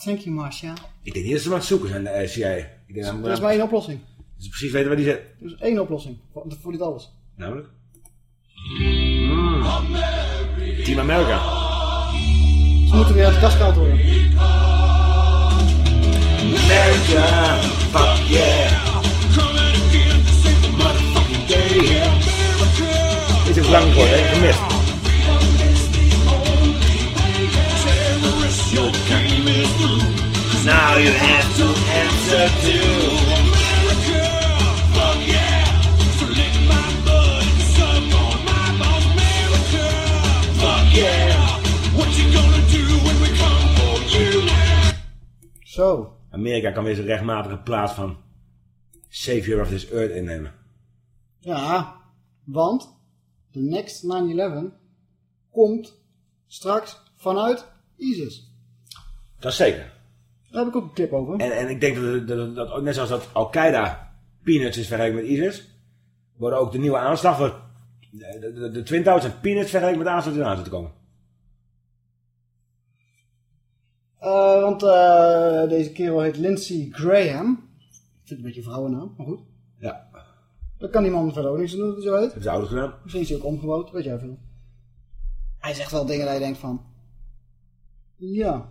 Thank you, Marcia. Ik denk niet dat ze maar aan het zoeken zijn, de CIA. Ik denk dat is maar één oplossing. Ze precies weten waar die zit. Er is één oplossing voor, voor dit alles. Namelijk? Team America. Ze moeten weer uit de kast gehaald worden. America, fuck yeah. Is het lang geworden, hè? Gemist. Now you have to answer to Zo. Amerika kan weer zijn rechtmatige plaats van savior of this earth innemen. Ja, want de next 9-11 komt straks vanuit ISIS. Dat is zeker. Daar heb ik ook een clip over. En, en ik denk dat, dat, dat, dat net zoals dat Al-Qaeda peanuts is vergeleken met ISIS, worden ook de nieuwe aanslag voor de, de, de Twin Towers en peanuts vergeleken met de aanslag die eraan te komen. Eh, want eh, deze kerel heet Lindsey Graham. Ik vind het een beetje een vrouwennaam, maar goed. Ja. Dat kan die man verder ook niks doen, dat zo heet. Heeft zijn ouders gedaan. Misschien is hij ook omgebouwd, weet jij veel. Hij zegt wel dingen dat je denkt van... Ja.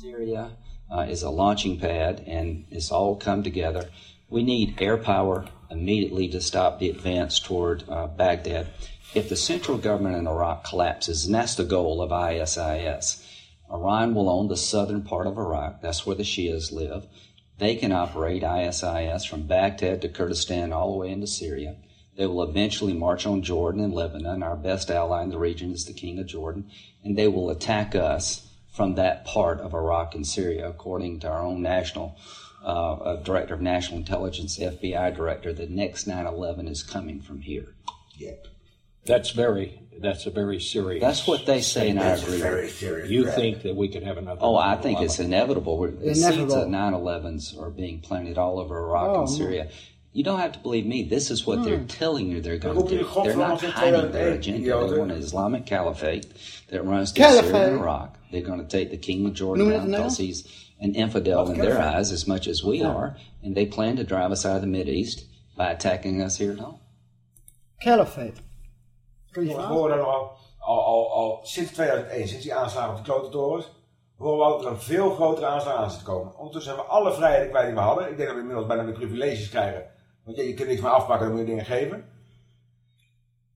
Syria uh, is a launching pad, and it's all come together. We need air power immediately to stop the advance toward uh, Baghdad. If the central government in Iraq collapses, and that's the goal of ISIS, Iran will own the southern part of Iraq. That's where the Shias live. They can operate ISIS from Baghdad to Kurdistan all the way into Syria. They will eventually march on Jordan and Lebanon. Our best ally in the region is the King of Jordan. And they will attack us from that part of Iraq and Syria, according to our own national uh, uh, director of national intelligence, FBI director. The next 9 11 is coming from here. Yep. That's very, that's a very serious. That's what they say in our That's agreement. very serious. You think that we could have another? Oh, I think it's inevitable. We're- The seeds of 9 11s are being planted all over Iraq Oh, and Syria. You don't have to believe me. This is what they're Hmm. telling you they're going to do. They're not hiding their 2001, agenda. idioten? They want an Islamic caliphate that runs through Syria and Iraq. They're going to take the king of Jordan Noem je het down nou? because he's an infidel Wat in their caliphate? eyes as much as we Ja. are. And they plan to drive us out of the Mideast by attacking us here at home. Caliphate. We horen al, al, al, al sinds 2001, sinds die aanslagen op de klote torens, horen we altijd er een veel grotere aanslag aan zit te komen. Ondertussen hebben we alle vrijheden kwijt die we hadden. Ik denk dat we inmiddels bijna weer privileges krijgen. Want ja, je kunt niks meer afpakken, dan moet je dingen geven.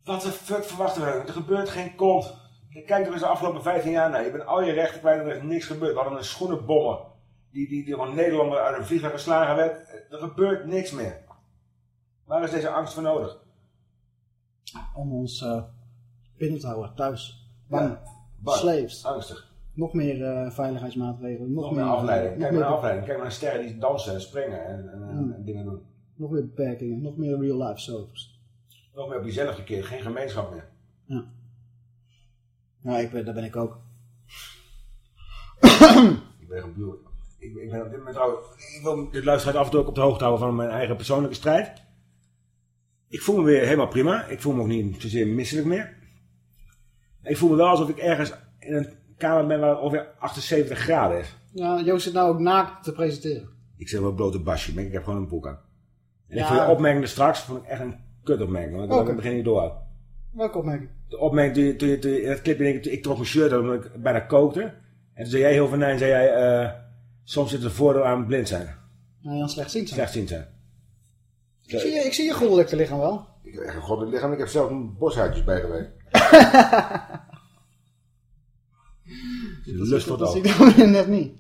Wat de fuck verwachten we? Er gebeurt geen kont. Kijk er eens de afgelopen 15 jaar naar. Je bent al je rechten kwijt en er is niks gebeurd. We hadden een schoenenbommer die, die, die door een Nederlander uit een vliegtuig geslagen werd. Er gebeurt niks meer. Waar is deze angst voor nodig? Om ons eh, binnen te houden, thuis. Bang. bang. Slaves. Angstig. Nog meer eh, veiligheidsmaatregelen. Nog, Nog meer afleiding. nog Kijk meer maar naar afleiding. Kijk maar naar sterren die dansen en springen en, en, en- Ja. en dingen doen. Nog meer beperkingen. Nog meer real life soaps. Nog meer op jezelf gekeerd. Geen gemeenschap meer. Ja. Ja, ik ben, daar ben ik ook. Ik ben gebuurd. Ik, ben- ik ben op dit moment trouwens... Ik wil dit luisteraar af en toe ook op de hoogte houden van mijn eigen persoonlijke strijd. Ik voel me weer helemaal prima. Ik voel me ook niet zozeer misselijk meer. Ik voel me wel alsof ik ergens in een kamer ben waar het ongeveer 78 graden is. Ja, Joost zit nou ook naakt te presenteren. Ik zit wel blote basje, maar ik heb gewoon een broek aan. En Ja. ik vond je opmerking straks vond ik echt een kutopmerking. Want ik okay. begin niet door. Welke opmerking? De opmerking toen je, toen je, toen je in het clipje, ik, ik trok mijn shirt omdat ik bijna kookte. En toen zei jij heel venijn, zei jij, eh, soms zit er voordeel aan blind zijn. Nou, Jan slechtziend zijn. Slechtziend zijn. Ik zie, je- ik zie je goddelijke lichaam wel. Ik heb echt een goddelijk lichaam, ik heb zelf een boshuidjes bij geweest. Lust tot Dat zie ik dan weer net niet.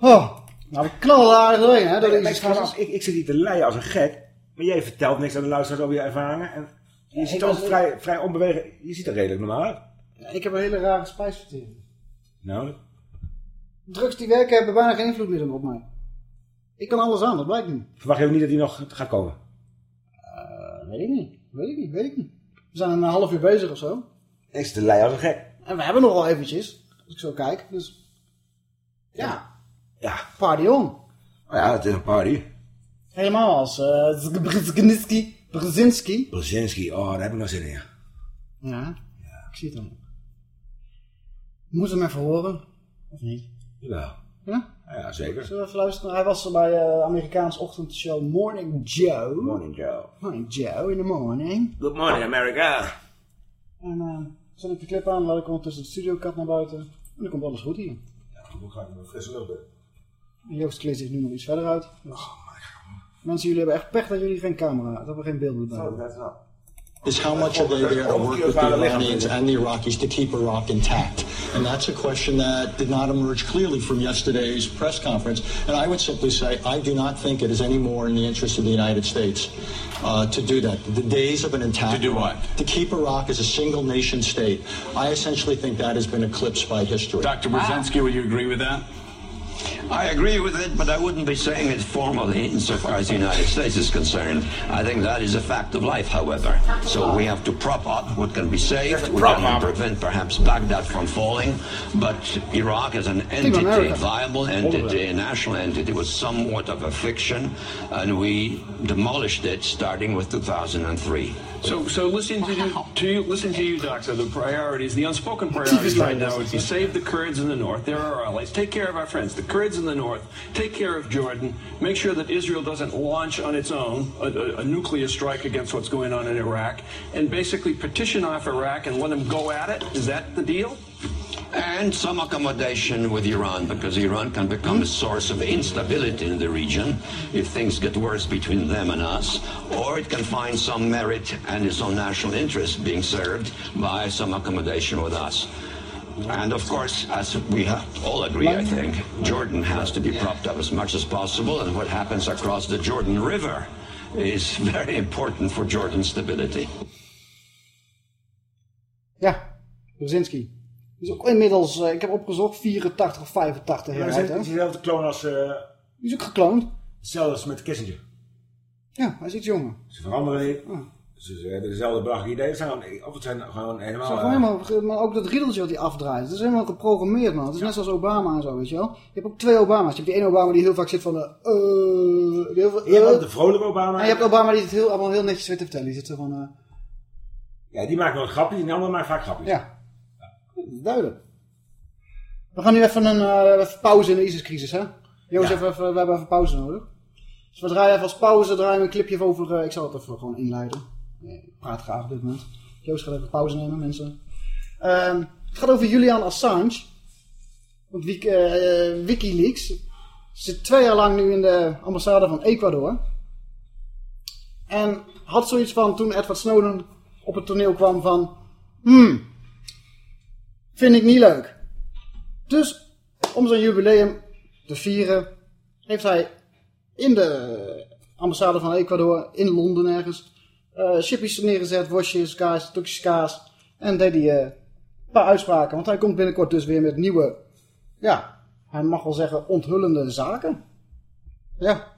Oh, nou we knallen aardig doorheen, hè? Door Nee, deze ik, ik, ik zit hier te leien als een gek, maar jij vertelt niks aan de luisteraars over je ervaringen. En je ziet er was- altijd vrij, vrij onbewegen, je ziet er redelijk normaal uit. Ja, ik heb een hele rare spijsvertering. Nou, Drugs die werken hebben bijna geen invloed meer op mij. Ik kan alles aan, dat blijkt niet. verwacht je ook niet dat die nog gaat komen? Eh, weet ik niet. Weet ik niet, weet ik niet. We zijn een half uur bezig of zo. Ik zit te leien als een gek. En we hebben nog wel eventjes, als ik zo kijk. Dus ja, Ja. party on. Oh ja, het is een party. Helemaal als uh, Brzezinski. Brzezinski. Brzezinski, oh, daar heb ik nog zin in. Ja, ik zie het. Moeten we hem even horen? Of niet? Jawel. Ja? Ja, zeker. Zullen we even luisteren? Hij was er bij de Amerikaanse ochtendshow Morning Joe. Morning Joe. Morning Joe in the morning. Good morning, America. En uh, zet ik de clip aan, laat ik ondertussen het studiokat naar buiten. En dan komt alles goed hier. Hoe ga ik met frisse lucht? En Joost kleedt zich nu nog iets verder uit. Dus. Mensen, jullie hebben echt pech dat jullie geen camera, dat we geen beelden bij hebben. Is how much are they there to work with the Iranians and the Iraqis to keep Iraq intact? And that's a question that did not emerge clearly from yesterday's press conference. And I would simply say, I do not think it is any more in the interest of the United States uh, to do that. The days of an intact to do what? To keep Iraq as a single nation state. I essentially think that has been eclipsed by history. Dr. Brzezinski, would you agree with that? I agree with it, but I wouldn't be saying it formally insofar as the United States is concerned. I think that is a fact of life, however. So we have to prop up what can be saved. We can prevent perhaps Baghdad from falling, but Iraq as an entity, America. viable entity, a national entity, was somewhat of a fiction, and we demolished it starting with 2003. So, so listening to you, to you, listen to you, Doctor. The priorities, the unspoken priorities right now would be save the Kurds in the north. They're our allies. Take care of our friends, the Kurds in the north. Take care of Jordan. Make sure that Israel doesn't launch on its own a, a, a nuclear strike against what's going on in Iraq, and basically petition off Iraq and let them go at it. Is that the deal? and some accommodation with Iran because Iran can become a source of instability in the region if things get worse between them and us, or it can find some merit and its own national interest being served by some accommodation with us. And of course, as we have all agree, I think, Jordan has to be propped up as much as possible, and what happens across the Jordan River is very important for Jordan's stability. Ja, Brzezinski. Is ook inmiddels, uh, ik heb opgezocht, 84 of 85 Ja, jaar hij oud. is dezelfde kloon als... eh Die is ook gekloond. Hetzelfde als met Kissinger. Ja, hij is iets jonger. Ze veranderen. Ah. Ze, ze hebben dezelfde belachelijke ideeën. Zijn gewoon- Of het zijn gewoon helemaal... Eh, gewoon helemaal, maar ook dat riedeltje wat hij afdraait. Het is helemaal geprogrammeerd, man. Het is net zoals Obama en zo, weet je wel. Je hebt ook twee Obama's. Je hebt die ene Obama die heel vaak zit van... de. eh, heel veel, Je hebt eh. ook de vrolijke Obama. En je hebt Obama die het heel, allemaal heel netjes weet te vertellen. Die zit zo van... eh, Ja, die maakt nooit grapjes. Die andere maakt vaak grapjes. ja, is duidelijk. We gaan nu even een eh, even pauze in de ISIS-crisis, hè? Ja. even, we hebben even pauze nodig. Dus we draaien even als pauze, draaien we een clipje over... eh, ik zal het even gewoon inleiden. Ik praat graag op dit moment. Joost gaat even pauze nemen, mensen. Ehm, het gaat over Julian Assange. Want eh, Wikileaks zit twee jaar lang nu in de ambassade van Ecuador. En had zoiets van toen Edward Snowden op het toneel kwam van... Hmm, vind ik niet leuk. Dus om zijn jubileum te vieren heeft hij in de ambassade van Ecuador in Londen ergens eh chippies neergezet, worstjes, kaas, stukjes kaas. En deed hij eh, een paar uitspraken. Want hij komt binnenkort dus weer met nieuwe, ja, hij mag wel zeggen onthullende zaken. Ja,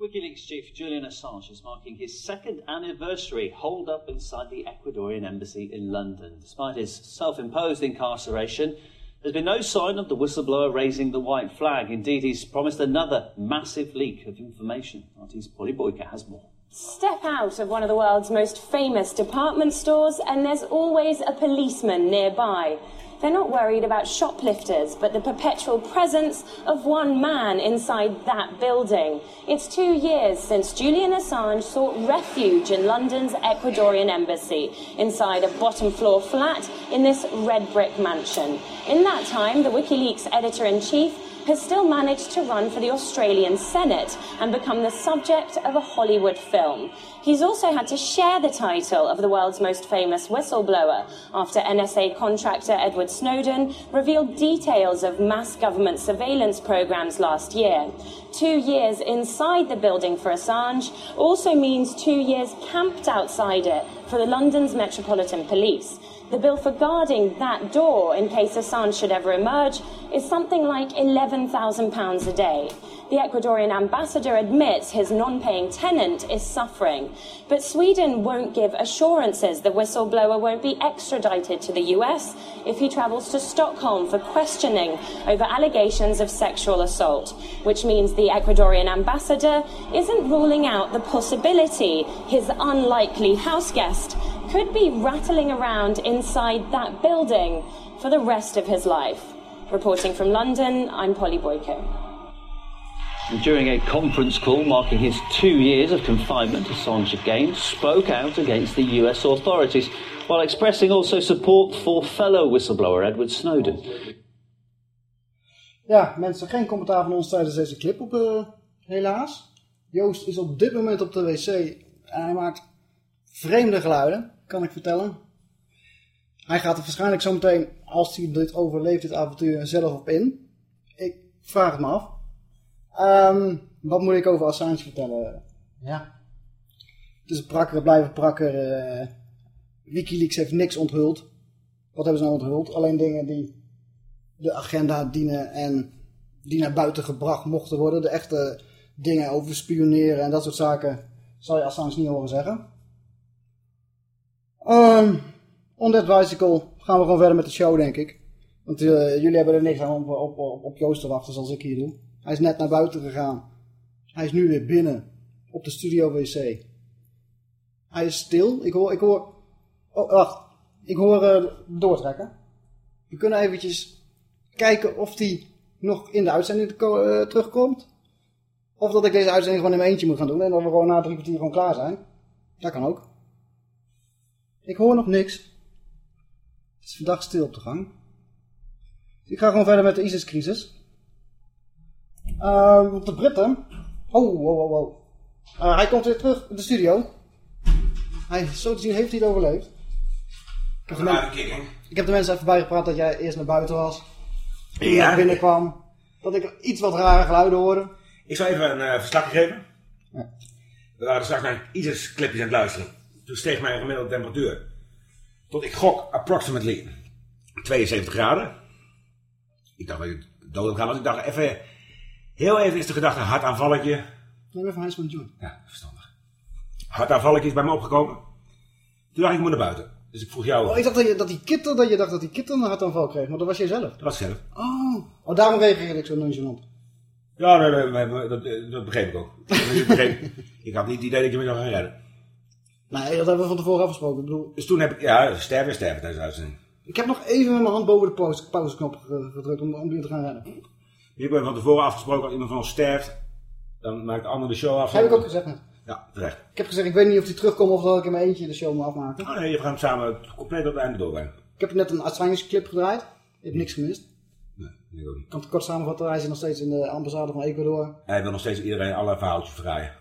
WikiLeaks chief Julian Assange is marking his second anniversary holed up inside the Ecuadorian embassy in London. Despite his self imposed incarceration, there's been no sign of the whistleblower raising the white flag. Indeed, he's promised another massive leak of information. RT's Polly Boyka has more. Step out of one of the world's most famous department stores, and there's always a policeman nearby. They're not worried about shoplifters, but the perpetual presence of one man inside that building. It's two years since Julian Assange sought refuge in London's Ecuadorian embassy, inside a bottom floor flat in this red brick mansion. In that time, the WikiLeaks editor in chief has still managed to run for the Australian Senate and become the subject of a Hollywood film. He's also had to share the title of the world's most famous whistleblower after NSA contractor Edward Snowden revealed details of mass government surveillance programs last year. Two years inside the building for Assange also means two years camped outside it for the London's Metropolitan Police. The bill for guarding that door in case Assange should ever emerge is something like £11,000 a day. The Ecuadorian ambassador admits his non paying tenant is suffering, but Sweden won't give assurances the whistleblower won't be extradited to the US if he travels to Stockholm for questioning over allegations of sexual assault, which means the Ecuadorian ambassador isn't ruling out the possibility his unlikely house guest could be rattling around inside that building for the rest of his life. Reporting from London, I'm Polly Boyko. During a conference call marking his two years of confinement, Assange again spoke out against the US authorities, while expressing also support for fellow whistleblower Edward Snowden. Ja, mensen, geen commentaar van ons tijdens deze clip op, eh, helaas. Joost is op dit moment op de wc en hij maakt vreemde geluiden, kan ik vertellen. Hij gaat er waarschijnlijk zo meteen, als hij dit overleeft, dit avontuur, zelf op in. Ik vraag het me af. Ehm, wat moet ik over Assange vertellen? Ja. Het is prakker, blijven prakker. eh, Wikileaks heeft niks onthuld. Wat hebben ze nou onthuld? Alleen dingen die de agenda dienen en die naar buiten gebracht mochten worden. De echte dingen over spioneren en dat soort zaken zal je Assange niet horen zeggen. Um, on that bicycle gaan we gewoon verder met de show, denk ik. Want eh, jullie hebben er niks aan om op, op, op Joost te wachten zoals ik hier doe. Hij is net naar buiten gegaan. Hij is nu weer binnen op de studio wc. Hij is stil. Ik hoor... Ik hoor oh, wacht. Ik hoor eh, doortrekken. We kunnen eventjes kijken of hij nog in de uitzending eh, terugkomt. Of dat ik deze uitzending gewoon in mijn eentje moet gaan doen. En dat we gewoon na drie kwartier gewoon klaar zijn. Dat kan ook. Ik hoor nog niks. Het is vandaag stil op de gang. Ik ga gewoon verder met de ISIS-crisis. Uh, op de Britten. Oh, wow, wow, wow. Uh, hij komt weer terug in de studio. Hij, zo te zien heeft hij het overleefd. Ik heb, de ik heb de mensen even bijgepraat dat jij eerst naar buiten was. Ja. ik binnenkwam. Dat ik iets wat rare geluiden hoorde. Ik zal even een uh, verslag geven. We waren straks naar ISIS clipjes aan het luisteren. Toen steeg mijn gemiddelde temperatuur. Tot ik gok approximately 72 graden. Ik dacht dat ik dood gaan was. Ik dacht even, heel even is de gedachte hartaanvalletje. Neem even Heinz van John. Ja, verstandig. Hartaanvalletje is bij me opgekomen. Toen dacht ik, ik moet naar buiten. Dus ik vroeg jou. Oh, ik dacht dat, je, dat die kitter, dat je dacht dat die kitter een hartaanval kreeg. Maar dat was jij zelf. Dat was zelf. Oh, oh daarom reageerde ik zo nonchalant. Ja, nee, nee, nee, dat, dat begreep ik ook. ik, begreep, ik had niet het idee dat je me zou gaan redden. Nee, dat hebben we van tevoren afgesproken. Ik bedoel, Dus toen heb ik, ja, sterven, sterven tijdens de uitzending. ik heb nog even met mijn hand boven de pauze, pauzeknop ge- gedrukt om, om weer te gaan rennen. Ik heb van tevoren afgesproken als iemand van ons sterft, dan maakt de ander de show af. Heb ik ook gezegd net. Ja, terecht. Ik heb gezegd, ik weet niet of hij terugkomt of dat ik in mijn eentje de show moet afmaken. Oh nee, je gaat hem samen compleet tot het einde doorbrengen. Ik heb net een uitzendingclip gedraaid. Ik heb niks gemist. Nee, ik ook niet. Ik kan het kort samenvatten. Hij zit nog steeds in de ambassade van Ecuador. Hij wil nog steeds iedereen alle verhaaltjes verdraaien.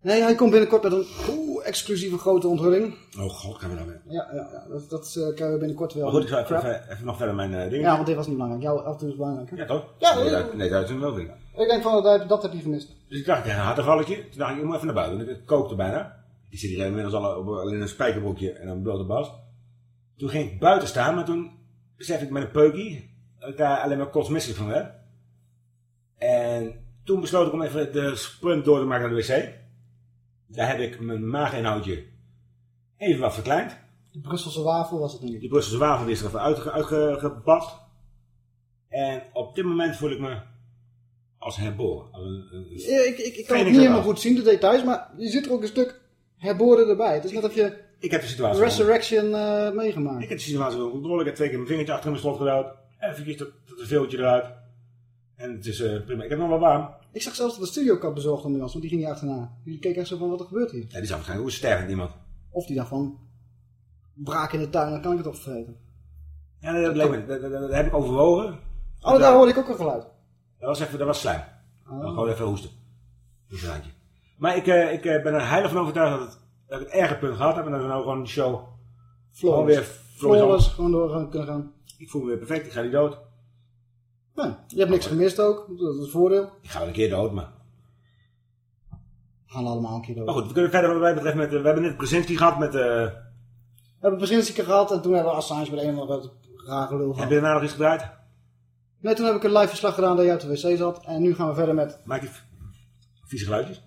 Nee, hij komt binnenkort met een oeh, exclusieve grote onthulling. Oh god, gaan we weer. Ja, ja, ja dat, dat krijgen we binnenkort wel. Maar goed, ik zal even, Crap. even, even nog verder mijn eh dingen. Ja, want dit was niet belangrijk. Jouw af en toe is belangrijk. hè? Ja, toch? Ja, nee, dat, nee, dat is wel vinden. Ik denk van, dat, dat heb je gemist. Dus ik dacht, ik heb een hartevalletje. Toen dacht ik, ik moet even naar buiten. Het kookte bijna. Ik zit hier inmiddels al op, al in een spijkerbroekje en een blote bas. Toen ging ik buiten staan, maar toen besefte ik met een peukie dat ik daar alleen maar kotsmisselijk van werd. En toen besloot ik om even de sprint door te maken naar de wc. Daar heb ik mijn maaginhoudje even wat verkleind. De Brusselse wafel was het ik. Die Brusselse wafel is er even uitge-. En op dit moment voel ik me als herboren. Als een- een- een- Ja, ik, ik, ik kan het niet helemaal goed zien, de details, maar je ziet er ook een stuk herboren erbij. Het is net of je Ik heb de situatie. Resurrection eh, meegemaakt. Ik heb de situatie onder controle. Ik heb twee keer mijn vingertje achter mijn slot gedouwd. Even dat, dat veeltje eruit. En het is eh, prima. Ik heb nog wel warm. Ik zag zelfs dat de studiokap bezorgd om was, want die ging niet achterna. Die keek echt zo van, wat er gebeurt hier? Ja, die zou waarschijnlijk hoe sterft iemand. Of die dacht van, braak in de tuin, dan kan ik het toch vergeten. Ja, dat, leek me, dat, dat, dat heb ik overwogen. Oh, daar hoorde ik ook een geluid. Dat was even, dat was slijm. Oh. Dan gewoon even hoesten. Een zaadje. Maar ik, eh, ik eh, ben er heilig van overtuigd dat, het, dat ik het erge punt gehad heb. En dat we nou gewoon de show gewoon weer Flawless, flawless. gewoon door gaan- kunnen gaan. Ik voel me weer perfect. Ik ga niet dood. Nee, je hebt niks gemist ook, dat is het voordeel. Ik ga wel een keer dood, maar... We gaan allemaal een keer dood. Maar goed, we kunnen verder wat mij betreft met... eh, we hebben net Brzezinski gehad met... eh We hebben Brzezinski gehad en toen hebben we Assange met een of andere rare lul heb gehad. je daarna nog iets gedraaid? Nee, toen heb ik een live verslag gedaan dat jij op de wc zat. En nu gaan we verder met... Maak je vieze geluidjes?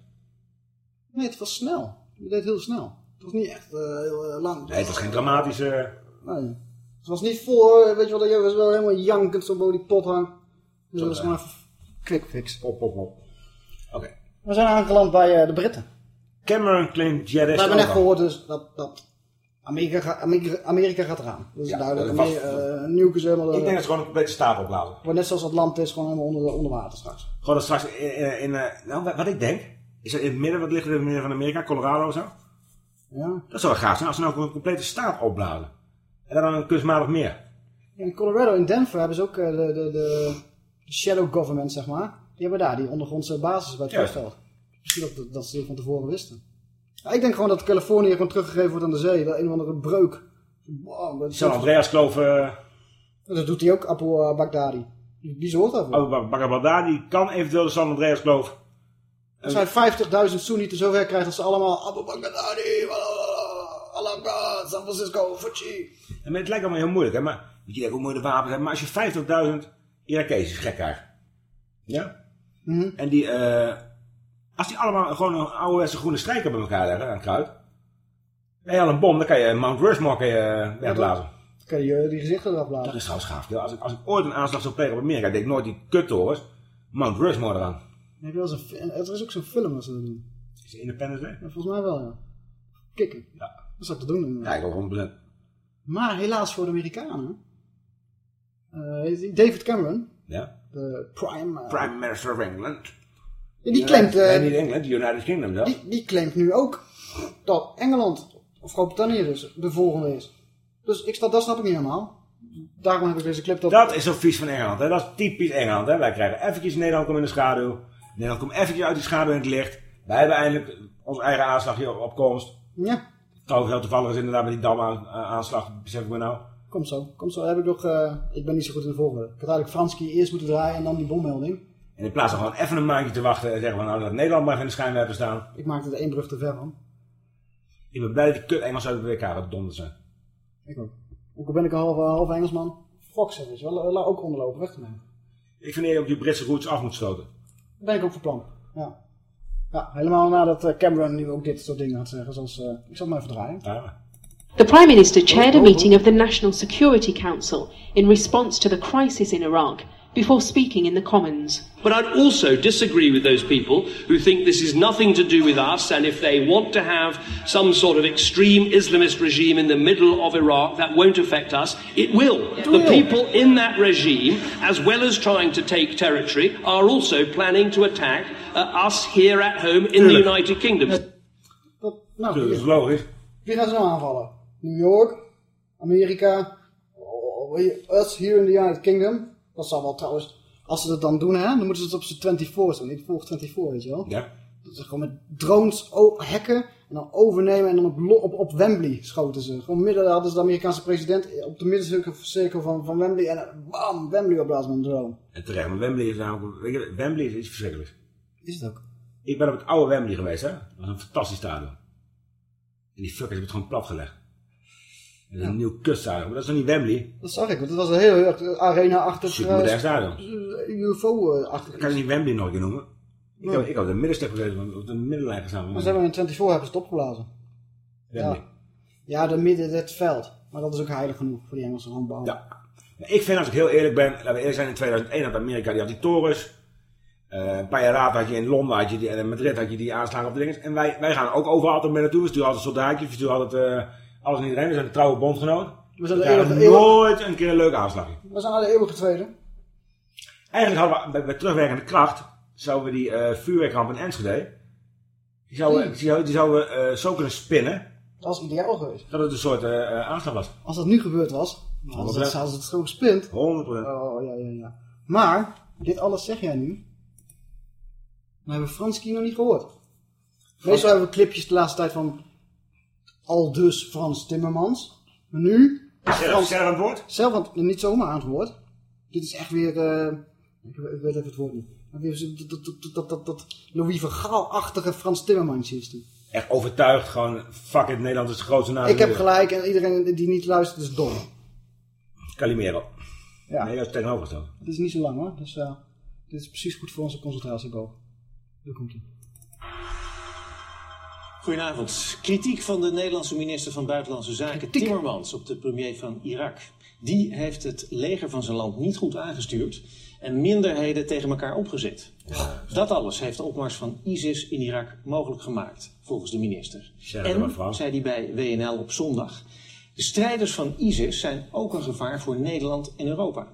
Nee, het was snel. Je deed heel snel. Het was niet echt eh, heel lang. Nee, het was geen dramatische... Nee. Het was niet voor, weet je wel, dat je was wel helemaal jankend zo boven die pot hangt. Dus dat was gewoon even quick fix. Pop, pop, pop. Oké. We zijn aangeland bij eh, de Britten. Cameron claimed We jihadist hebben net gehoord dus dat, dat Amerika, gaat, Amerika, Amerika gaat eraan. Dat is Ja, duidelijk. Amerika, uh, Nukes helemaal... Ik denk dat ze gewoon een complete stapel opblazen. Wordt net zoals Atlantis gewoon helemaal onder, onder water straks. Gewoon dat straks in... in, in, eh, nou, wat, wat ik denk... Is er in het midden, wat ligt er in het midden van Amerika? Colorado of zo? Ja. Dat zou wel gaaf zijn als ze nou een complete staat opblazen. En dan een kunstmatig meer. In Colorado, in Denver, hebben ze ook eh, de, de, de shadow government, zeg maar. Die hebben daar die ondergrondse basis bij het Juist. vliegveld. Misschien dat, dat ze dit van tevoren wisten. Ja, ik denk gewoon dat Californië gewoon teruggegeven wordt aan de zee. Dat een of andere breuk. Wow, dat, San Andreas kloof... eh dat doet hij ook, Abu uh, Baghdadi. Die, die zorgt daarvoor. Abu die kan eventueel de San Andreas kloof... Als hij 50.000 Soenieten zover krijgt dat ze allemaal Abu Baghdadi, San Francisco, Fuji. En het lijkt allemaal heel moeilijk, hè? Maar je, hoe mooi de wapens hebben. Maar als je 50.000 Irakees gek krijgt. Ja? Mhm. En die, eh als die allemaal gewoon een ouderwetse groene strijker bij elkaar leggen aan het kruid. Je al een bom, dan kan je Mount Rushmore kan je, eh, wegblazen. Dan kan je die gezichten eraf Dat blazen. is trouwens gaaf. Als ik, als ik ooit een aanslag zou plegen op Amerika, deed ik nooit die kuttorens. Mount Rushmore eraan. Je wel eens een en Er is ook zo'n film als ze dat doen. Is het Independence Day? Ja, volgens mij wel, ja. Kikken. Ja. Dat zou ik te doen. Ja, ik ook 100%. Maar helaas voor de Amerikanen. Eh, David Cameron, Ja? de prime... eh, Prime Minister of England. die, claimt, eh, Nee, niet Engeland, United Kingdom zelf. die, die claimt nu ook dat Engeland, of Groot-Brittannië dus, de volgende is. Dus ik sta, dat snap ik niet helemaal. Daarom heb ik deze clip op. Dat is zo vies van Engeland. Hè? Dat is typisch Engeland. Hè? Wij krijgen eventjes Nederland komt in de schaduw. Nederland komt eventjes uit die schaduw in het licht. Wij hebben eindelijk ons eigen aanslag hier op komst. Ja. Trouwens, heel toevallig is inderdaad met die Dam-aanslag, besef ik me nou. Kom zo, kom zo. Heb ik nog, uh, ik ben niet zo goed in de volgorde. Ik had eigenlijk Franski eerst moeten draaien en dan die bommelding. En in plaats van gewoon even een maandje te wachten en zeggen van nou dat Nederland mag in de schijnwerper staan. Ik maakte er één brug te ver van. Ik ben blij dat die kut Engels uit de WK gedonderd zijn. Ik ook. Ook al ben ik een half, half Engelsman. Fox, weet je wel. Laat ook onderlopen, weg te nemen. Ik vind dat je op die Britse roots af moet stoten. Dat ben ik ook van plan. Ja. Ja, helemaal nadat eh, Cameron nu ook dit soort dingen had zeggen. Zoals, uh, ik zal het maar even draaien. Ja. The Prime Minister chaired a meeting of the National Security Council in response to the crisis in Iraq before speaking in the Commons. But I'd also disagree with those people who think this is nothing to do with us, and if they want to have some sort of extreme Islamist regime in the middle of Iraq, that won't affect us. It will. It the will. people in that regime, as well as trying to take territory, are also planning to attack uh, us here at home in the United Kingdom. Dat, nou, Dat is wie, logisch. wie gaan ze nou aanvallen? New York, Amerika, us here in the United Kingdom. Dat zal wel trouwens, als ze dat dan doen, hè, dan moeten ze het op z'n 24 doen. Ik volg 24, weet je wel. Ja. Dat ze gewoon met drones hacken en dan overnemen en dan op, op, op Wembley schoten ze. Gewoon midden, hadden ze de Amerikaanse president op de middencirkel van, van Wembley en eh, bam, Wembley opblazen met een drone. En terecht, maar Wembley is namelijk, je, Wembley is iets verschrikkelijks. Is het ook. Ik ben op het oude Wembley geweest, hè. Dat was een fantastisch stadion. En die fuckers hebben het gewoon plat een nieuw kuststadion, maar dat is nog niet Wembley. Dat zag ik, want het was een heel, heel arena-achtig... Super modern eh, stadion. UFO-achtig. Ik kan je niet Wembley nog noemen. Ik, Nee. heb, ik had de middenstip gezeten, op de middenlijn gestaan. Maar ze hebben in 24 hebben ze het opgeblazen. Wembley. Ja. ja, de midden, het veld. Maar dat is ook heilig genoeg voor die gewoon bouwen. Ja. Ik vind, als ik heel eerlijk ben, laten we eerlijk zijn, in 2001 had Amerika, die had die torens. Eh, een paar jaar later had je in Londen, had je die, en in Madrid had je die aanslagen op de dingen. En wij, wij gaan ook overal altijd mee naartoe. We sturen altijd soldaatjes, we sturen altijd eh, alles en iedereen. We zijn een trouwe bondgenoot. We zijn We de eeuwige, eeuwige, nooit een keer een leuke aanslagje. we zijn alle eeuwige tweede. Eigenlijk hadden we bij, bij terugwerkende kracht, zouden we die eh vuurwerkramp in Enschede, die zouden, die zouden, die zouden we eh, zo kunnen spinnen, Dat was ideaal geweest. dat het een soort eh, aanslag was. Als dat nu gebeurd was, hadden ze het- 100%. hadden ze het zo gespind. 100%. Oh, ja, ja, ja. Maar, dit alles zeg jij nu. Maar hebben we Franski nog niet gehoord. Meestal hebben we clipjes de laatste tijd van al dus Frans Timmermans. Maar nu Zelf- zelf aan het woord? Zelf aan het- niet zomaar aan het woord. Dit is echt weer, eh, ik, weet even het woord niet. Maar weer dat, dat, dat, dat, dat, dat Louis van Gaal-achtige Frans Timmermans is die. Echt overtuigd, gewoon, fuck it, Nederland is de grootste naam. Ik heb gelijk en iedereen die niet luistert is dom. Calimero. Ja. Nee, dat is tegenovergesteld. Het is niet zo lang hoor, dus dit is precies goed voor onze concentratieboog. Daar komt ie. Goedenavond. Kritiek van de Nederlandse minister van Buitenlandse Zaken Timmermans op de premier van Irak. Die heeft het leger van zijn land niet goed aangestuurd en minderheden tegen elkaar opgezet. Dat alles heeft de opmars van ISIS in Irak mogelijk gemaakt, volgens de minister. Zeg het maar, En, zei hij bij WNL op zondag, de strijders van ISIS zijn ook een gevaar voor Nederland en Europa.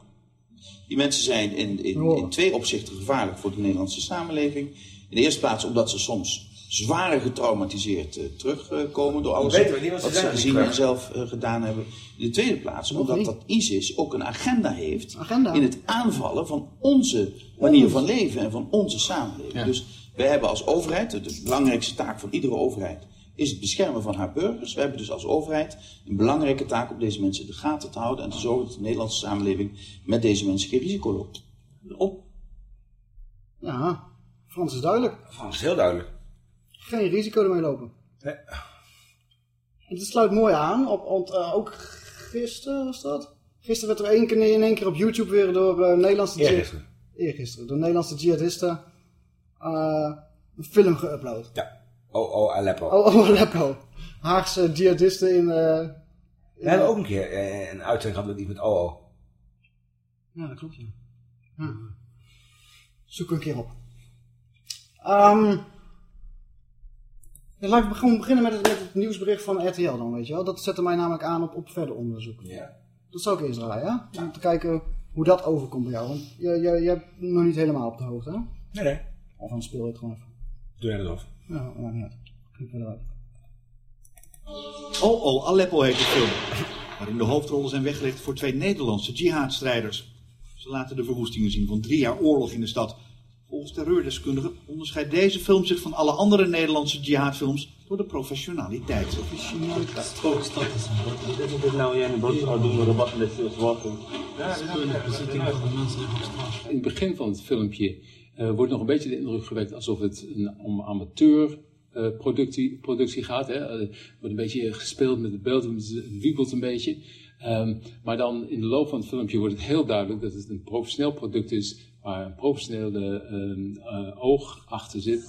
Die mensen zijn in, in, in twee opzichten gevaarlijk voor de Nederlandse samenleving. In de eerste plaats omdat ze soms zwaar getraumatiseerd eh, terugkomen door alles weten we niet wat ze wat ze zijn, gezien die en zelf eh, gedaan hebben. In de tweede plaats omdat dat ISIS ook een agenda heeft Agenda. in het aanvallen van onze manier van leven en van onze samenleving. Dus wij hebben als overheid, de- de belangrijkste taak van iedere overheid, is het beschermen van haar burgers. We hebben dus als overheid een belangrijke taak om deze mensen in de gaten te houden en te zorgen dat de Nederlandse samenleving met deze mensen geen risico loopt. Op. Ja, Frans is duidelijk. Frans is heel duidelijk. Geen risico ermee lopen. Nee. Het sluit mooi aan op, want eh, ook gisteren was dat? Gisteren werd er één keer, in één keer op YouTube weer door eh, Nederlandse Eergisteren. Eergisteren. Door Nederlandse jihadisten eh, een film geüpload. Ja. Oh, oh, Aleppo. Oh, oh, Aleppo. Haagse jihadisten in... in We hebben ook een keer een uitzending gehad met met OO. Ja, dat klopt, ja. Ja. Zoek een keer op. Ehm ja, laten we gewoon beginnen met het, met het nieuwsbericht van RTL dan, weet je wel. Dat zette mij namelijk aan op, op verder onderzoek. Ja. Dat zou ik eerst draaien, hè? Om te kijken hoe dat overkomt bij jou. Want je, je, je hebt nog niet helemaal op de hoogte, hè? Nee, nee. Of dan speel je het gewoon even. Doe jij dat af. Ja, niet uit. Verder uit. Oh oh, Aleppo heet de film. waarin de hoofdrollen zijn weggelegd voor twee Nederlandse jihadstrijders. Ze laten de verwoestingen zien van drie jaar oorlog in de stad. Volgens terreurdeskundigen onderscheidt deze film zich van alle andere Nederlandse jihadfilms door de professionaliteit. Professionaliteit. In het begin van het filmpje uh, wordt nog een beetje de indruk gewekt alsof het een, om amateur uh, productie, gaat. Er wordt een beetje gespeeld met het beeld, het wiebelt een beetje. Um, maar dan in de loop van het filmpje wordt het heel duidelijk dat het een professioneel product is waar een professionele uh, oog achter zit.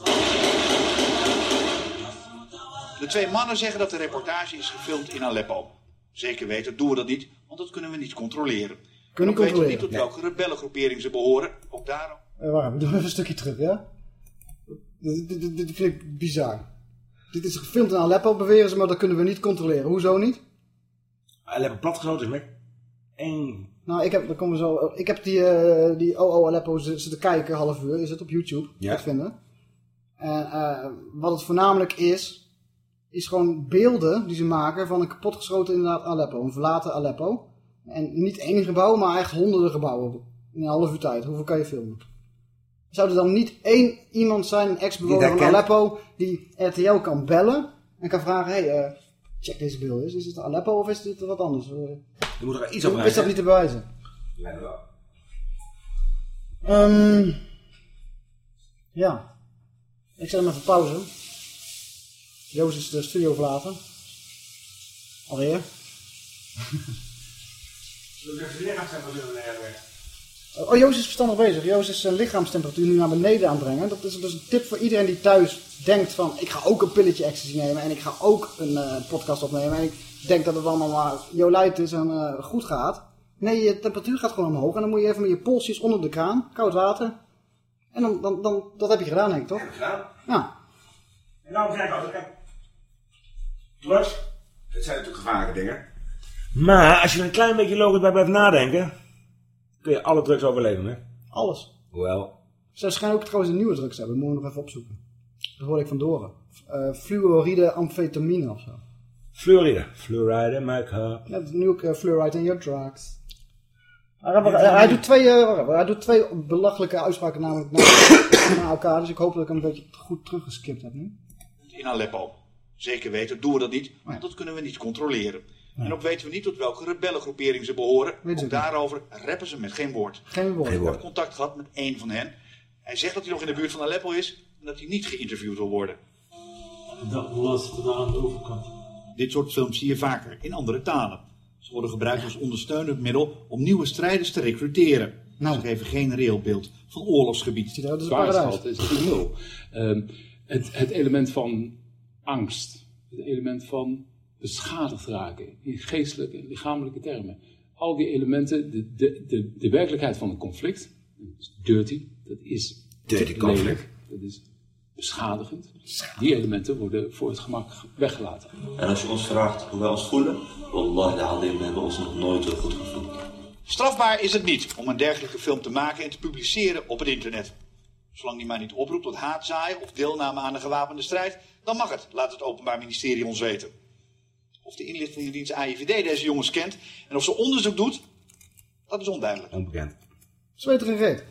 De twee mannen zeggen dat de reportage is gefilmd in Aleppo. Zeker weten doen we dat niet, want dat kunnen we niet controleren. Kunnen we weten niet tot welke rebellengroepering ze behoren. Ook daarom. Wacht, we doen even een stukje terug, ja? Dit, dit, dit, vind ik bizar. Dit is gefilmd in Aleppo, beweren ze, maar dat kunnen we niet controleren. Hoezo niet? Aleppo platgesloten is met één... Nou, ik heb, dan komen we zo, ik heb die, uh, die OO Aleppo zitten kijken, half uur, is het op YouTube, ja. te vinden. En uh, wat het voornamelijk is, is gewoon beelden die ze maken van een kapotgeschoten inderdaad Aleppo, een verlaten Aleppo. En niet één gebouw, maar echt honderden gebouwen in een half uur tijd. Hoeveel kan je filmen? Zou er dan niet één iemand zijn, een ex-bewoner van Aleppo, die RTL kan bellen en kan vragen, hé, hey, uh, check deze beelden. Is, is het Aleppo of is dit wat anders? Uh, je moet er iets op Is dat niet te bewijzen? Wel. Um, ja. Ik zet hem even pauze. Joost is de studio verlaten. Alweer. Oh, Joost is verstandig bezig. Joost is zijn lichaamstemperatuur nu naar beneden aan het brengen. Dat is dus een tip voor iedereen die thuis denkt van... ik ga ook een pilletje ecstasy nemen en ik ga ook een uh, podcast opnemen... en ik denk dat het allemaal maar jolijt is en uh, goed gaat. Nee, je temperatuur gaat gewoon omhoog en dan moet je even met je polsjes onder de kraan, koud water... en dan, dan, dan dat heb je gedaan, Henk, toch? Heb ik gedaan. Ja. En daarom zeg ik altijd, kijk... Drugs, dat zijn natuurlijk gevaarlijke dingen. Maar als je er een klein beetje logisch bij blijft nadenken... kun je alle drugs overleven, hè? Alles. Hoewel. Ze schijnen ook trouwens een nieuwe drugs te hebben. We nog even opzoeken. Dat hoorde ik van Doren. Uh, fluoride amfetamine of zo. Fluoride. Fluoride, my cup. Ja, nu ook uh, fluoride in your drugs. Hij, hij, hij, doet twee, uh, hij doet twee belachelijke uitspraken namelijk na, na elkaar. Dus ik hoop dat ik hem een beetje goed teruggeskipt heb nu. In Aleppo. Zeker weten doen we dat niet, want dat kunnen we niet controleren. En ook weten we niet tot welke rebellengroepering ze behoren. Weet ook daarover rappen ze met geen woord. Geen woord. Ik heb contact gehad met één van hen. Hij zegt dat hij nog in de buurt van Aleppo is en dat hij niet geïnterviewd wil worden. Dat was daar aan de overkant. Dit soort films zie je vaker in andere talen. Ze worden gebruikt als ondersteunend middel om nieuwe strijders te recruteren. Nou. Ze geven geen reëel beeld van oorlogsgebied. Dat is is het nul. Um, het, het element van angst. Het element van beschadigd raken. In geestelijke en lichamelijke termen. Al die elementen, de, de, de, de werkelijkheid van een conflict. Dirty, dat is dirty conflict. Dat is beschadigend. Die elementen worden voor het gemak weggelaten. En als je ons vraagt hoe wij ons voelen, Wallah al-Azim, we hebben ons nog nooit zo goed gevoeld. Strafbaar is het niet om een dergelijke film te maken en te publiceren op het internet. Zolang die maar niet oproept tot haatzaaien of deelname aan een gewapende strijd, dan mag het, laat het Openbaar Ministerie ons weten. Of de inlichtingendienst AIVD deze jongens kent en of ze onderzoek doet, dat is onduidelijk. Onbekend. Ze weten geen reet.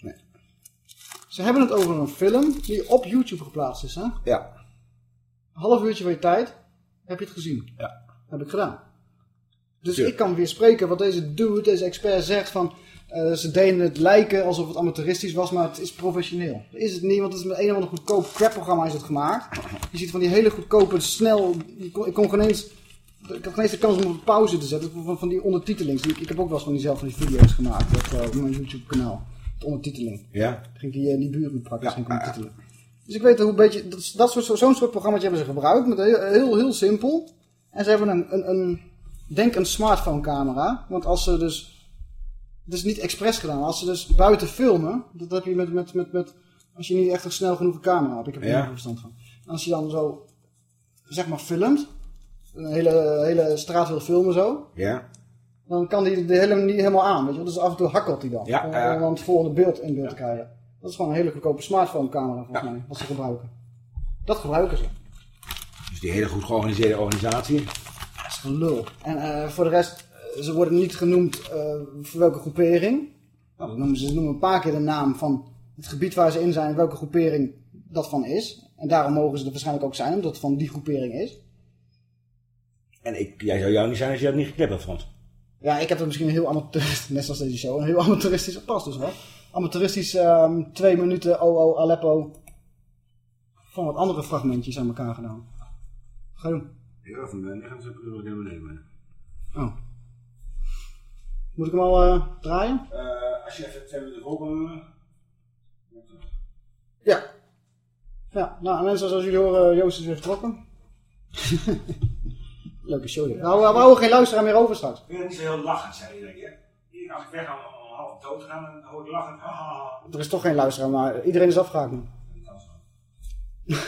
Nee. Ze hebben het over een film die op YouTube geplaatst is, hè? Ja. Een half uurtje van je tijd, heb je het gezien? Ja. Heb ik gedaan. Dus ik kan weer spreken wat deze dude, deze expert zegt van... Uh, ze deden het lijken alsof het amateuristisch was, maar het is professioneel. Dat is het niet, want het is met een of ander goedkoop crapprogramma is het gemaakt. Je ziet van die hele goedkope, snel... Ik kon, ik kon geen eens... Ik had eens de kans om op pauze te zetten van, van die ondertiteling. Ik, ik heb ook wel eens van diezelfde van die video's gemaakt op, uh, op mijn YouTube kanaal. De ondertiteling. Ja. Dan ging ik die, die buren praktisch ja, ondertitelen. Dus ik weet hoe een beetje... Dat, dat soort, zo'n soort programma's hebben ze gebruikt. Met heel, heel, heel simpel. En ze hebben een, een, een denk een smartphone camera. Want als ze dus... Het is niet expres gedaan. Als ze dus buiten filmen. Dat heb je met... met, met, met als je niet echt een snel genoeg camera hebt. Ik heb er Ja. geen verstand van. En als je dan zo... Zeg maar filmt. Een hele, hele straat wil filmen zo. Ja. Dan kan die de hele niet helemaal aan. Weet je. Dus af en toe hakkelt hij dan. Ja, om, om het volgende beeld in beeld te krijgen. Dat is gewoon een hele goedkope smartphone camera volgens mij. Wat ze gebruiken. Dat gebruiken ze. Dus die hele goed georganiseerde organisatie. Hartstikke lul. En eh, voor de rest, eh, ze worden niet genoemd eh, voor welke groepering. Nou, noemen ze, ze noemen een paar keer de naam van het gebied waar ze in zijn, welke groepering dat van is. En daarom mogen ze er waarschijnlijk ook zijn, omdat het van die groepering is. En ik, jij zou jou niet zijn als je dat niet geknipt vond. Ja, ik heb er misschien een heel amateuristisch, net zoals deze show, een heel amateuristisch gepast dus wel. Amateuristisch ehm, twee minuten OO Aleppo van wat andere fragmentjes aan elkaar gedaan. Ga doen. Ja, van mij gaan ze natuurlijk helemaal nemen. Oh. Moet ik hem al eh, draaien? Uh, als je even twee minuten volgen. Ja. Ja, nou mensen, zoals jullie horen, Joost is weer vertrokken. Leuke show dit. Nou, we houden geen luisteraar meer over straks. Ik ben niet zo heel lachend, zei je. Als ik weg ga om half dood gaan, dan hoor ik lachend. haha. Er is toch geen luisteraar, maar iedereen is afgehaakt nu.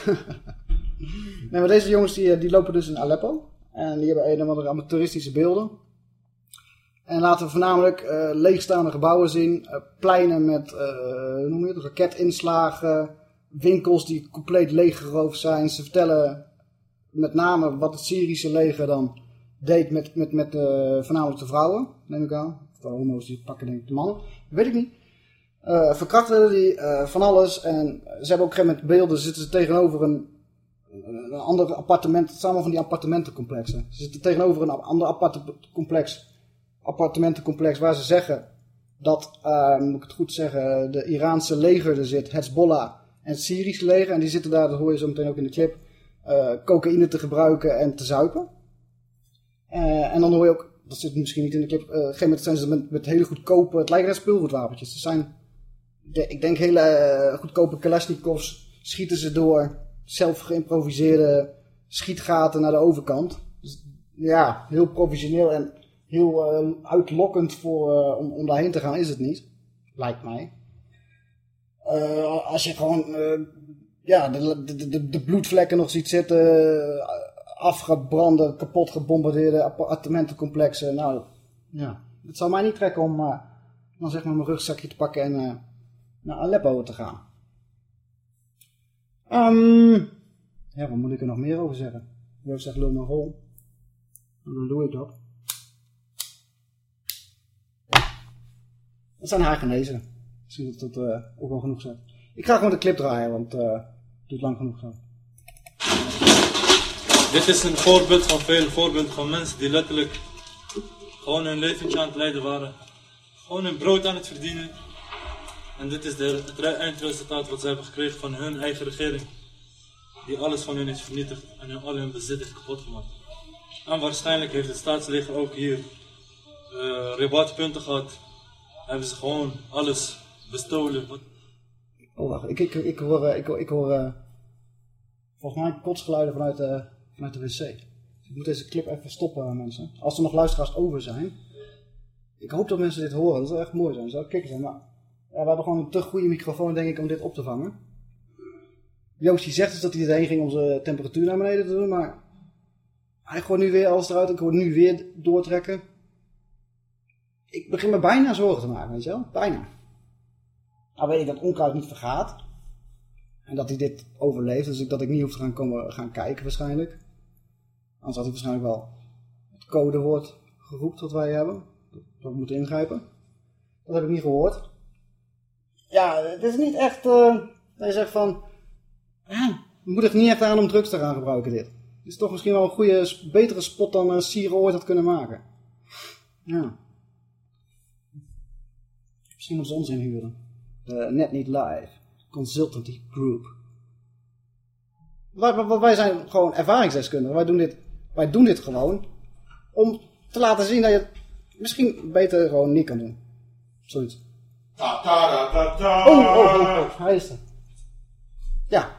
nee, maar deze jongens die, die lopen dus in Aleppo. En die hebben een of andere amateuristische beelden. En laten we voornamelijk eh, leegstaande gebouwen zien. eh, pleinen met, eh, hoe noem je het, raketinslagen. Winkels die compleet leeggeroofd zijn. Ze vertellen met name wat het Syrische leger dan deed met, met, met eh, voornamelijk de vrouwen, neem ik aan. De homo's die pakken denk ik de mannen. Weet ik niet. Eh verkrachten die eh, van alles. En ze hebben op een gegeven moment beelden, zitten ze tegenover een, een ander appartement. Het van die appartementencomplexen. Ze zitten tegenover een ander appartementencomplex. Appartementencomplex waar ze zeggen dat, moet ik het goed zeggen, de Iraanse leger er zit, Hezbollah en het Syrische leger. En die zitten daar, dat hoor je zo meteen ook in de clip, cocaïne te gebruiken en te zuipen. Eh, en dan hoor je ook, dat zit misschien niet in de clip, eh, op een gegeven moment zijn ze met, hele goedkope, het lijken net speelgoedwapentjes. Ze zijn, ik denk hele eh, goedkope Kalashnikovs schieten ze door zelf geïmproviseerde schietgaten naar de overkant. Dus, ja, heel professioneel en heel eh, uitlokkend voor, eh, om, om daarheen te gaan is het niet. Lijkt mij. Eh, als je gewoon eh, ja, de, de, de, bloedvlekken nog ziet zitten, eh, afgebrande, kapot gebombardeerde appartementencomplexen. Nou, ja, het zou mij niet trekken om eh, dan zeg maar mijn rugzakje te pakken en eh, naar Aleppo te gaan. Ehm, ja, wat moet ik er nog meer over zeggen? Joost zegt lul maar vol. En dan doe ik dat. Dat zijn haar genezen. Misschien dat dat ook wel genoeg zegt. Ik ga gewoon de clip draaien, want eh, lang genoeg zo. Dit is een voorbeeld van veel voorbeelden van mensen die letterlijk gewoon hun leventje aan het leiden waren. Gewoon hun brood aan het verdienen. En dit is de, het re- eindresultaat wat ze hebben gekregen van hun eigen regering. Die alles van hun heeft vernietigd en hun, al hun bezit heeft kapot gemaakt. En waarschijnlijk heeft het staatsleger ook hier eh rebatpunten gehad. Hebben ze gewoon alles bestolen. Wat, Oh, wacht. Ik, ik, ik hoor, eh, ik, hoor- ik hoor eh, volgens mij kotsgeluiden vanuit, de vanuit de wc. Dus ik moet deze clip even stoppen, mensen. Als er nog luisteraars over zijn. Ik hoop dat mensen dit horen. Dat zou echt mooi zijn. Zou kicken zijn. Maar ja, we hebben gewoon een te goede microfoon, denk ik, om dit op te vangen. Joost die zegt dus dat hij erheen ging om zijn temperatuur naar beneden te doen. Maar hij gooit nu weer alles eruit. Ik hoor nu weer doortrekken. Ik begin me bijna zorgen te maken, weet je wel? Bijna. Nou weet ik dat onkruid niet vergaat. En dat hij dit overleeft. Dus dat ik niet hoef te gaan, komen, gaan kijken waarschijnlijk. Anders had hij waarschijnlijk wel het codewoord geroept wat wij hebben. Dat we moeten ingrijpen. Dat heb ik niet gehoord. Ja, het is niet echt... eh, dat je zegt van... Ja, we moeten niet echt aan om drugs te gaan gebruiken dit. Het is toch misschien wel een goede, betere spot dan uh, ooit had kunnen maken. Ja. Misschien moeten ze ons. De Net Niet Live Consultancy Group. Wij, wij, zijn gewoon ervaringsdeskundigen. Wij doen, dit, wij doen dit gewoon om te laten zien dat je het misschien beter gewoon niet kan doen. Zoiets. Ta ta ta ta. Oh, oh, oh, oh, hij is er. Ja.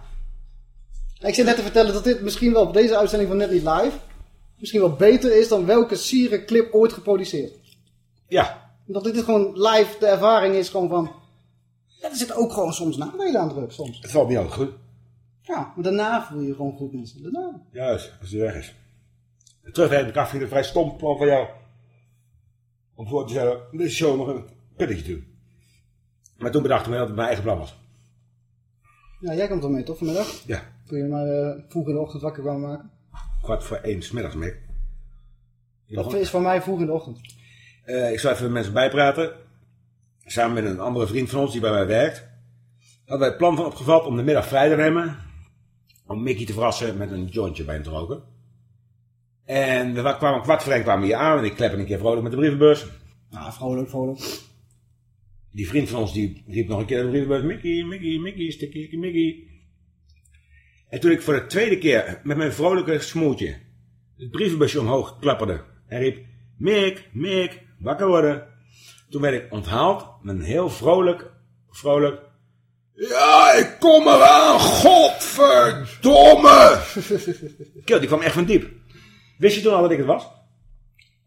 Ik zit net te vertellen dat dit misschien wel op deze uitzending van Net Niet Live misschien wel beter is dan welke Sire clip ooit geproduceerd. Ja. Dat dit gewoon live de ervaring is gewoon van... Ja, er zitten ook gewoon soms nadelen aan druk, soms. Het valt niet altijd goed. Ja, maar daarna voel je gewoon goed, mensen. Daarna. Juist, als hij weg is. Terug naar de kaf vind ik een vrij stom plan van jou. Om voor te stellen, deze show nog een pilletje te doen. Maar toen bedacht ik me dat het mijn eigen plan was. Ja, jij komt er mee, toch, vanmiddag? Ja. Toen je maar eh, vroeg in de ochtend wakker kwam maken. Kwart voor één, smiddags mee. Dat is voor mij vroeg in de ochtend. Eh, ik zal even met mensen bijpraten. Samen met een andere vriend van ons die bij mij werkt. Hadden wij het plan van opgevat om de middag vrij te nemen. Om Mickey te verrassen met een jointje bij hem te roken. En we wa- kwamen kwart voor één kwamen we hier aan. En ik klep een keer vrolijk met de brievenbus. Nou, vrolijk, vrolijk. Die vriend van ons die riep nog een keer de brievenbus. Mickey, Mickey, Mickey, stikkie, Mickey. En toen ik voor de tweede keer met mijn vrolijke smoeltje het brievenbusje omhoog klapperde. En riep, Mick, Mick, wakker worden. Toen werd ik onthaald met een heel vrolijk, vrolijk... Ja, ik kom eraan, godverdomme! Kill, die kwam echt van diep. Wist je toen al wat ik het was?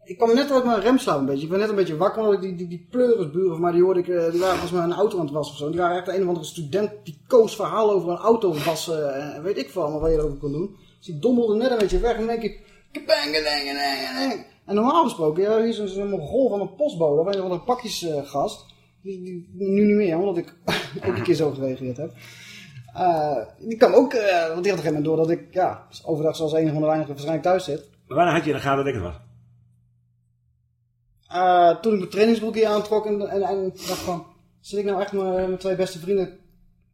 Ik kwam net uit mijn remslaap een beetje. Ik ben net een beetje wakker, omdat ik die, die, die pleurisburen van mij, die hoorde ik, eh, die waren volgens mij een auto aan het wassen of zo. Die waren echt een of andere student die koos verhaal over een auto wassen en weet ik veel allemaal wat je erover kon doen. Dus die dommelde net een beetje weg en dan denk ik, kabang, kabang, kabang, kabang. En normaal gesproken, ja, hier is een, rol van een postbode, of een van een pakjesgast. Die, nu niet meer, omdat ik ook een keer zo gereageerd heb. Eh, die kwam ook, eh, want die had een moment door dat ik, ja, overdag zoals enige van de weinigen waarschijnlijk thuis zit. Maar wanneer had je in de gaten dat ik het was? Eh, toen ik mijn trainingsbroekje aantrok en, en, en dacht van, zit ik nou echt mijn, mijn twee beste vrienden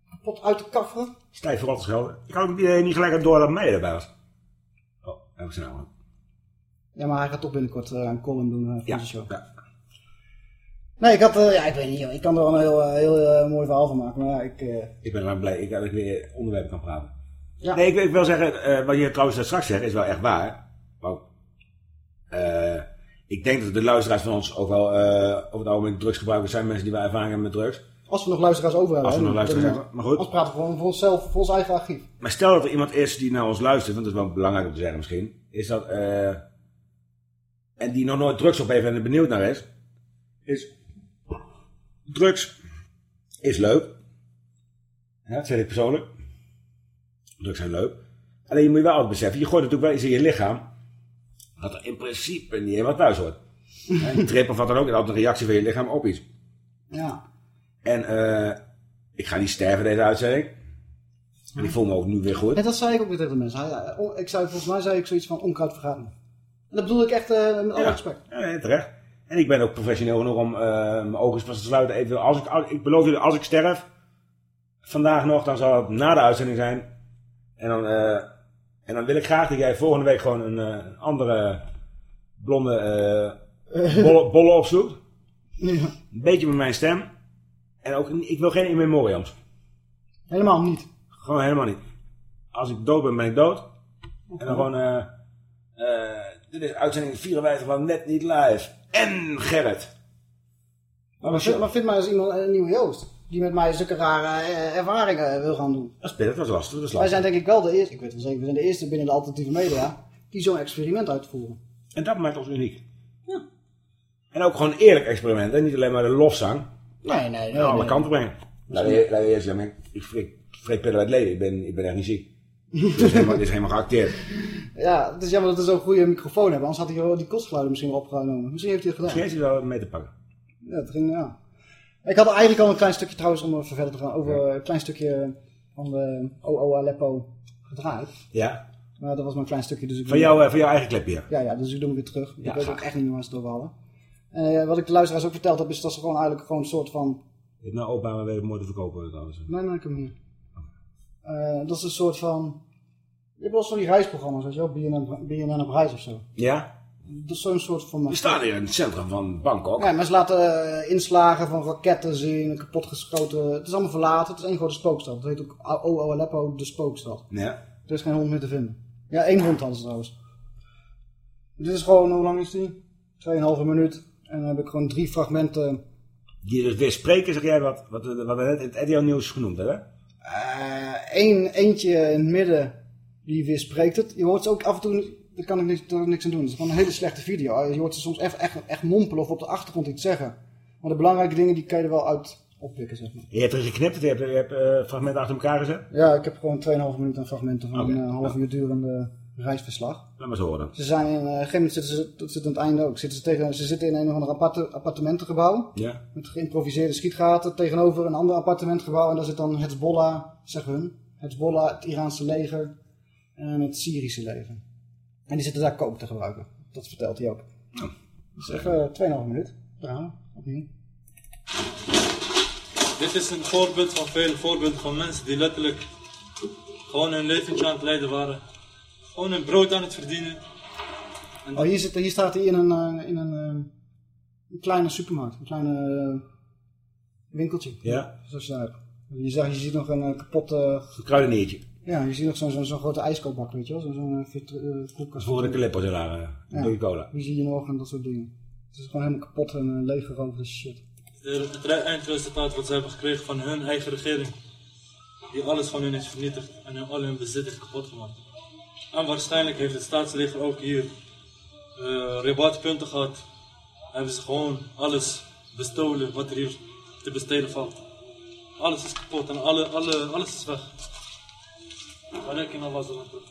kapot uit te kafferen? Stijf voor te schelden. Ik had ook niet, niet gelijk door dat mij erbij was. Oh, ze nou. Ja, maar hij gaat toch binnenkort eh, een column doen eh, voor Ja, de show. ja. Nee, ik had, eh, ja, ik weet niet, ik kan er wel een heel, heel mooi verhaal van maken, maar ja, ik... Ik ben lang blij dat ik weer onderwerp kan praten. Ja. Nee, ik, ik wil zeggen, wat je trouwens straks zegt, is wel echt waar. Want, ik denk dat de luisteraars van ons ook wel over het algemeen drugsgebruikers zijn. Mensen die wel ervaring hebben met drugs. als we nog luisteraars over hebben. Als we nog luisteraars hebben, maar goed. Praten we gewoon voor onszelf, voor ons eigen archief. Maar stel dat er iemand is die naar ons luistert, want dat is wel belangrijk om te zeggen misschien. Is dat, en die nog nooit drugs op heeft en er benieuwd naar is. Is, drugs is leuk. Ja, dat zeg ik persoonlijk. Drugs zijn leuk. Alleen je moet je wel altijd beseffen, je gooit natuurlijk wel iets in je lichaam. Dat er in principe niet helemaal thuis hoort. Een trip of wat dan ook, is altijd een reactie van je lichaam op iets. Ja. En eh, ik ga niet sterven deze uitzending. En ik voel me ook nu weer goed. En dat zei ik ook weer tegen de mensen. On- ik zei, volgens mij zei ik zoiets van onkruid vergaan. En dat bedoel ik echt eh, met alle Ja. respect. Ja, nee, terecht. En ik ben ook professioneel genoeg om eh, mijn ogen pas te sluiten. Even, als ik, als, ik beloof jullie, als ik sterf, vandaag nog, dan zal het na de uitzending zijn. En dan, eh, en dan wil ik graag dat jij volgende week gewoon een, andere blonde bolle, bolle opzoekt. Ja. Een beetje met mijn stem. En ook, ik wil geen in memoriams. Helemaal niet. Gewoon helemaal niet. Als ik dood ben, ben ik dood. En dan gewoon, dit is uitzending 54 van Net Niet Live. En Gerrit. Maar, maar, vind, maar vind mij als iemand een nieuwe Joost. Die met mij zulke rare eh, ervaringen wil gaan doen. Dat is pittig, dat was lastig. Dat is Wij zijn denk ik wel de eerste, ik weet wel zeker, we zijn de eerste binnen de alternatieve media die zo'n experiment uitvoeren. En dat maakt ons uniek. En ook gewoon een eerlijk experiment. En niet alleen maar de lofzang. Nee, nee, nee. Naar alle nee. kanten brengen. Nou, laat me eerst zeggen, ik- vreet pillen uit het leven. Ik ben, ik ben echt niet ziek. Dit, is helemaal, dit is helemaal geacteerd. Ja, het is jammer dat we zo'n goede microfoon hebben, anders had hij wel die kostgeluiden misschien wel opgenomen. Misschien heeft hij het gedaan. Misschien heeft hij wel mee te pakken. Ja, het ging, ja. Ik had eigenlijk al een klein stukje trouwens, om even verder te gaan, over een klein stukje van de OO Aleppo gedraaid. Ja. Maar dat was maar een klein stukje. Dus ik Van, jou, eh, van jouw eigen clip hier. Ja, ja, dus ik doe hem weer terug. Ja, ik weet ook echt niet meer waar ze. Eh, wat ik de luisteraars ook verteld heb, is dat ze gewoon eigenlijk gewoon een soort van... Je hebt nou opa maar weer mooi te verkopen trouwens. Nee, nee, ik heb hem hier. Eh, dat is een soort van... Je hebt wel eens van die reisprogramma's, weet je wel, BNN, BNN op reis of zo. Ja? Dat is zo'n soort van... We staan hier in het centrum van Bangkok. Ja, mensen laten eh, inslagen van raketten zien, kapotgeschoten. Het is allemaal verlaten, het is één grote spookstad. Het heet ook OO Aleppo, de spookstad. Ja. Er is geen hond meer te vinden. Ja, één hond hadden ze trouwens. Dit is gewoon, hoe lang is die? 2,5 minuut. En dan heb ik gewoon drie fragmenten. Die dus weer spreken, zeg jij wat, wat, wat we net in het RTL Nieuws genoemd hebben. Eén eentje in het midden, die weer spreekt het. Je hoort ze ook af en toe, daar kan ik niks, daar niks aan doen. Het is gewoon een hele slechte video. Je hoort ze soms echt, echt, echt mompelen of op de achtergrond iets zeggen. Maar de belangrijke dingen, die kan je er wel uit oppikken, zeg maar. Je hebt er geknipt, je hebt, je hebt eh, fragmenten achter elkaar gezet. Ja, ik heb gewoon 2,5 minuten aan fragmenten van een eh, half uur durende reisverslag. Laat maar eens horen. Ze zijn in, eh, op een gegeven moment zitten ze, het einde ook, zitten ze, tegen, ze zitten in een of ander aparte, appartementengebouw. Ja. Met geïmproviseerde schietgaten tegenover een ander appartementgebouw. En daar zit dan Hezbollah, zeggen hun. Hezbollah, het Iraanse leger en het Syrische leger. En die zitten daar kook te gebruiken. Dat vertelt hij ook. Dus even 2,5 minuut. Drama, opnieuw. Dit is een voorbeeld van vele voorbeelden van mensen die letterlijk gewoon hun leventje aan het leiden waren. Gewoon hun brood aan het verdienen. Oh, hier, zit, hier staat hij in een, eh, in een, eh, een kleine supermarkt. Een kleine eh, winkeltje. Ja. Zoals je daar hebt. Je, zag, je ziet nog een kapotte... Een kruideniertje. Ja, je ziet nog zo'n zo'n zo'n grote ijskoopbak, weet je wel. Zo'n eh, koelkast. Voor de Calippo lagen. Ja. Door cola. Die zie je nog en dat soort dingen. Het is gewoon helemaal kapot en uh, leeggeroofde shit. De- Het re- eindresultaat wat ze hebben gekregen van hun eigen regering. Die alles van hun heeft vernietigd en hun, al hun bezit heeft kapot gemaakt. En waarschijnlijk heeft het staatsleger ook hier eh, rebatpunten gehad. Hebben ze gewoon alles bestolen wat er hier te besteden valt. Alles is kapot en alle, alle, alles is weg. Alleen Allah er het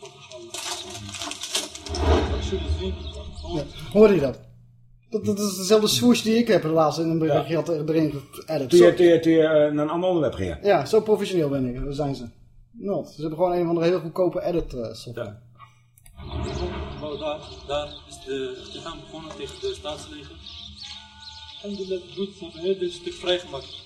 ja, Hoorde je dat? dat? Dat, is dezelfde swoosh die ik heb laatst in een berichtje had eh, erin geëdit. Toen je, toen je, eh, naar een ander onderwerp ging. Ja, zo professioneel ben ik. Daar zijn ze. Not. Ze hebben gewoon een van de heel goedkope edit software. Ja daar, daar is de gegaan begonnen tegen de staatsleger. En de Roots hebben heel dit stuk vrijgemaakt.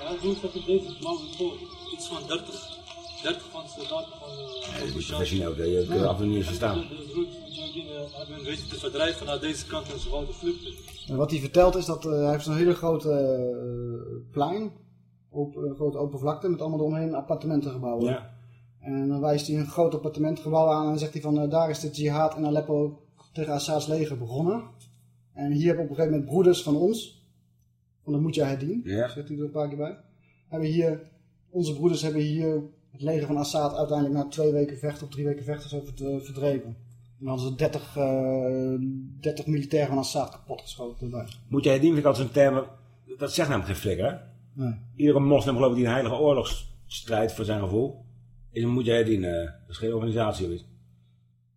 Ja, Roots hebben deze blauwe voor iets van 30, 30 van de soldaten van de dat is professioneel. dat Je kunt af en toe niet verstaan. De Roots Mujahideen hebben hun weten te verdrijven naar deze kant en ze wouden vluchten. En wat hij vertelt is dat eh, hij heeft zo'n hele grote eh, plein. Op, een grote open vlakte met allemaal eromheen appartementengebouwen. Ja. En dan wijst hij een groot appartementgebouw aan en dan zegt hij van eh, daar is de jihad in Aleppo tegen Assad's leger begonnen. En hier hebben op een gegeven moment broeders van ons, van de Mujahideen, Ja. zegt hij er een paar keer bij. Hebben hier, onze broeders hebben hier het leger van Assad uiteindelijk na twee weken vechten of drie weken vechten zo verd- verdreven. En dan hadden ze 30, eh 30 militairen van Assad kapotgeschoten erbij. Moet jij dienen, vind ik altijd zo'n term, dat zegt namelijk geen flikker, hè? Nee. Iedere moslim geloof ik die een heilige oorlogsstrijd voor zijn gevoel, is een moet jij dienen. Dat is geen organisatie of iets.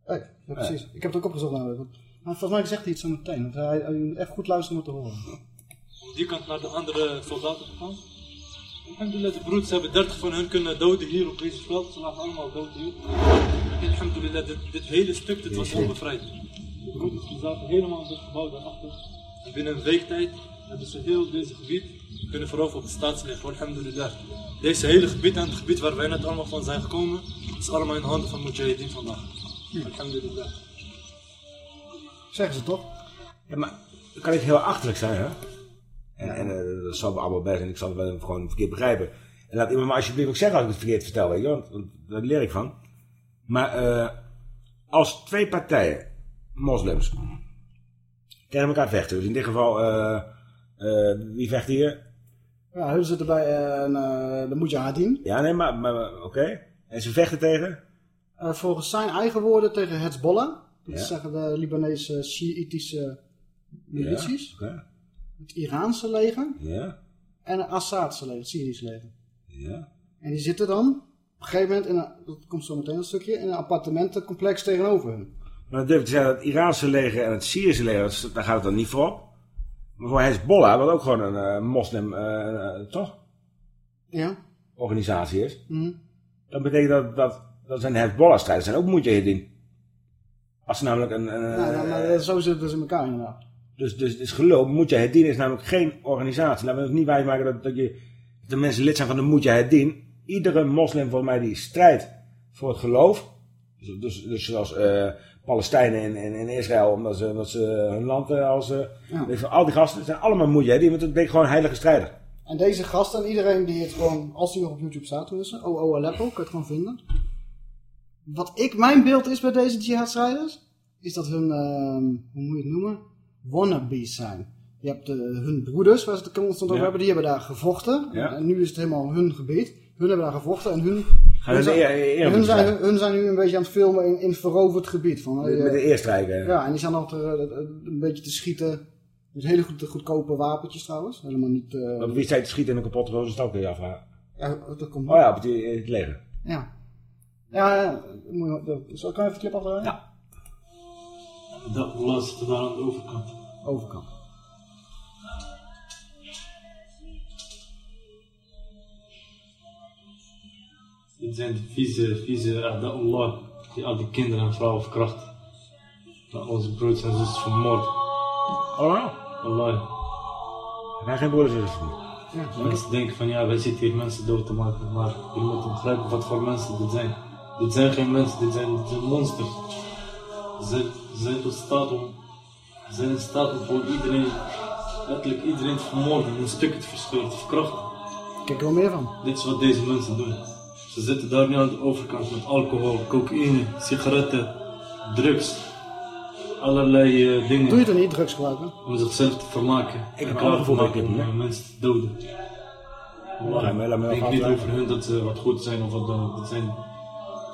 Ja, precies. Ik heb het ook opgezocht namelijk. want- Maar volgens mij zegt hij het zo meteen. Want hij, hij moet echt goed luisteren om het te horen. Om die kant naar de andere soldaten te gaan. Alhamdulillah, de broeders hebben 30 van hun kunnen doden hier op deze veld. Ze lagen allemaal dood hier. En alhamdulillah, dit, dit hele stuk dit was onbevrijd. De broeders die zaten helemaal in dit gebouw daarachter. En binnen een week tijd hebben ze heel deze gebied kunnen veroveren op het staatsleger. Alhamdulillah. Deze hele gebied en het gebied waar wij net allemaal van zijn gekomen, is allemaal in de handen van Mujahideen vandaag. Alhamdulillah. Zeggen ze toch? Ja, maar dat kan niet heel achterlijk zijn, hè? En, en eh, dat zal allemaal best en ik zal het wel gewoon verkeerd begrijpen. En laat iemand me alsjeblieft ook zeggen als ik het verkeerd vertel, weet je wel, want, want daar leer ik van. Maar eh, als twee partijen, moslims, tegen elkaar vechten, dus in dit geval, eh, wie vecht hier? Ja, hun zitten bij eh, een, eh, de Mujahideen. Ja, nee, maar, maar maar, oké. En ze vechten tegen? Eh, volgens zijn eigen woorden tegen Hezbollah. Dat Ja. zeggen de Libanese Shiïtische milities. Ja. Het Iraanse leger. Ja, En het Assadse leger, het Syrische leger. ja. En die zitten dan op een gegeven moment, in een, dat komt zo meteen een stukje, in een appartementencomplex tegenover hun. Maar dan durf te zeggen dat het Iraanse leger en het Syrische leger, daar gaat het dan niet voor op. Maar voor Hezbollah, wat ook gewoon een eh, moslim, eh, eh, toch? Ja. Organisatie is. Mhm. Dat betekent dat, dat, dat zijn Hezbollah-strijders, zijn ook Mujahideen. Als ze namelijk een... een Ja, nou, maar zo zitten ze in elkaar inderdaad. dus, dus het is geloof, Mujahideen is namelijk geen organisatie. Laten we het niet wijsmaken dat, dat, je, dat de mensen lid zijn van de Mujahideen. Iedere moslim volgens mij die strijdt voor het geloof. Dus, dus, dus zoals eh, Palestijnen in Israël, omdat ze, omdat ze hun land eh, als... eh, Ja. al die gasten zijn allemaal Mujahideen, want dat betekent gewoon heilige strijder. En deze gasten en iedereen die het gewoon, als die nog op YouTube staat tussen, OO Aleppo, kan je het gewoon vinden. Wat ik, mijn beeld is bij deze jihadstrijders, is dat hun, ehm, hoe moet je het noemen, wannabes zijn. Je hebt hun broeders, waar ze het constant over Ja. hebben, die hebben daar gevochten. Ja. En nu is het helemaal hun gebied. Hun hebben daar gevochten en hun, Gaan hun, zijn, hun, zijn, hun zijn nu een beetje aan het filmen in, in veroverd gebied. Van, Met, eh, met de eerstrijken. ja, en die zijn altijd eh, een beetje te schieten. Met hele goed, goedkope wapentjes trouwens. Helemaal niet... eh, Maar wie zei te schieten in een kapotte roze stok, kun je afvragen. ja, dat komt Oh ja, op het, het leger. Ja. Ja, ja. moet je- dat- Zal kan je even de clip afdraaien? Ja. De Allah zit daar aan de overkant. Overkant. Dit zijn de vieze, vieze A'da Allah die al die kinderen en vrouwen verkrachten. Nou, onze broers en zussen vermoord. Allemaal? Wallahi. Heb jij geen broers en zussen? Ja, mensen denken van ja, wij zitten hier mensen dood te maken, maar je moet begrijpen wat voor mensen dit zijn. Dit zijn geen mensen, dit zijn, dit zijn monsters. Ze zijn, in staat om, ze zijn in staat om voor iedereen, letterlijk iedereen te vermoorden, in stukken te verscheuren, te verkrachten. Kijk er wel meer van. Dit is wat deze mensen doen. Ze zitten daar nu aan de overkant met alcohol, cocaïne, sigaretten, drugs. Allerlei eh, dingen. Doe je toch niet, drugs gebruiken? Om zichzelf te vermaken. Ik heb te voorbeeld, maken om mensen te doden. Ik denk niet over hun dat ze wat goed zijn of wat dan. Dat zijn,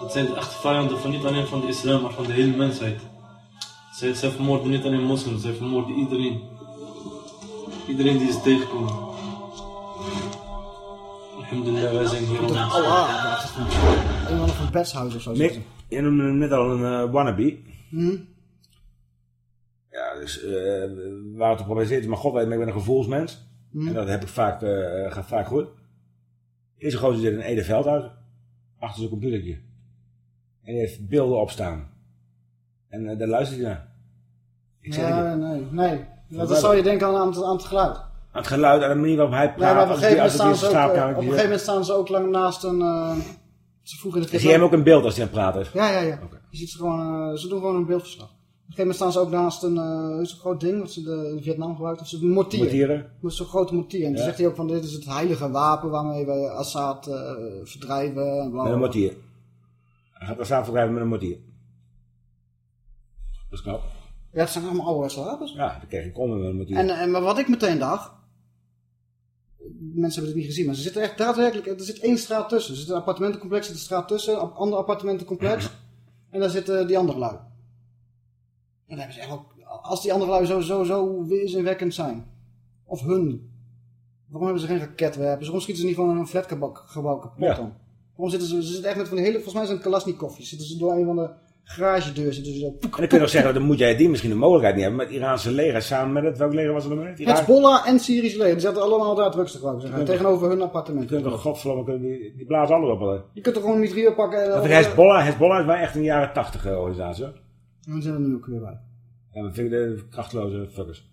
dat zijn de echte vijanden van niet alleen van de islam, maar van de hele mensheid. Zij, zij vermoorden niet alleen moslims, zij vermoorden iedereen. Iedereen die ze tegenkomen. Alhamdulillah, wij zijn hier om... Dat Allah. Een of een of zo. Nick, je noemde hem net al een eh, wannabe. Hm? Ja, dus eh waar het op gebaseerd is, maar god weet, maar ik ben een gevoelsmens. Hm. En dat heb ik vaak, eh, gaat vaak goed. Deze gozer zit in Ede Veldhuis. Achter zijn computertje. En die heeft beelden opstaan. En eh, daar luistert hij naar. Ik zeg Ja, je. nee, nee. Dat zou je denken aan, aan, het, aan het geluid. Aan het geluid, aan de manier waarop hij Ja, praat. maar op een als gegeven moment staan in ze zijn ook, eh, op een gegeven moment staan ze ook lang naast een... eh, ze vroegen in de. Zie je hem ook in beeld als hij aan het praten is? Ja, ja, ja. Je ziet ze gewoon, eh, ze doen gewoon een beeldverslag. Op een gegeven moment staan ze ook naast een, eh, is een groot ding, wat ze de, in Vietnam gebruiken, of ze een mortier. Mortieren. Is zo'n grote mortier. En dan Ja. zegt hij ook van, dit is het heilige wapen waarmee we Assad eh, verdrijven. En bla, Met een bla. mortier. Hij gaat samen verdrijven met een mortier. Dat is knap. Ja, het zijn allemaal ouderwetse wapens. Ja, dan krijg je konden met een mortier. En, en maar wat ik meteen dacht, mensen hebben het niet gezien, maar ze zitten echt daadwerkelijk, er zit één straat tussen. Er zit een appartementencomplex, er zit een straat tussen, een ander appartementencomplex. en daar zitten die andere lui. En dan hebben ze echt ook, als die andere lui zo, zo, zo weerzinwekkend zijn. Of hun. Waarom hebben ze geen raketwerpers? Waarom schieten ze niet gewoon een flatgebouw gebouw kapot Ja. dan? Waarom zitten ze, ze zitten echt met van hele, volgens mij zijn het. Zitten ze door een van de garagedeur, zitten ze zo. En dan kun je nog zeggen, dan moet jij die misschien de mogelijkheid niet hebben met het Iraanse leger samen met het, welk leger was er nog mee? Hezbollah en Syrische leger, die zaten allemaal daar drugs te gebruiken. Tegenover hun appartement. Je kunt toch godverdomme, die, die blazen alles op. hè. Je kunt er gewoon mitrailleur pakken. en- is Hezbollah, Hezbollah is wel echt een jaren tachtig eh, organisatie hoor. En dan zijn er nu ook weer bij. En dat vind ik de krachteloze fuckers.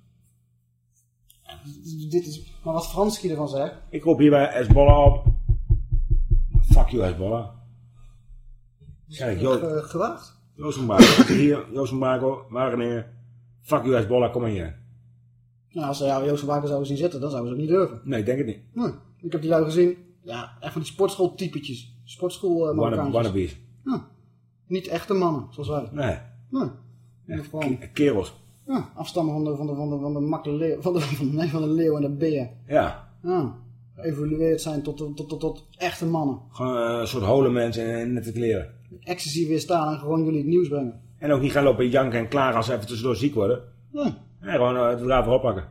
Dit is, maar wat Franski ervan zegt. Ik roep hier bij Hezbollah op. Fuck you Hezbollah. Jo- Ge- gewaagd. Zeg hier, Joost van Braco, Wageningen. Fuck you Hezbollah, kom maar hier. Nou, als ze van Baken zouden zien zitten, dan zouden ze het niet durven. Nee, ik denk het niet. Hm. Ik heb die lui gezien. Ja, echt van die sportschooltypetjes. Sportschool uh, Wanna- Marokkaantjes. Wannabes. Ja. Niet echte mannen, zoals wij. Nee. Nee. Ja, gewoon, Kerels. ja, afstammen van de, van de, van de, van de, van de, van, nee, van de leeuw en de beer. Ja. Ja. Geëvolueerd zijn tot, tot, tot, tot, echte mannen. Gewoon eh, een soort hole mensen in, in nette kleren. Ecstasy weer staan en gewoon jullie het nieuws brengen. En ook niet gaan lopen janken en klagen als ze even tussendoor ziek worden. Nee. Gewoon uh, het laten oppakken.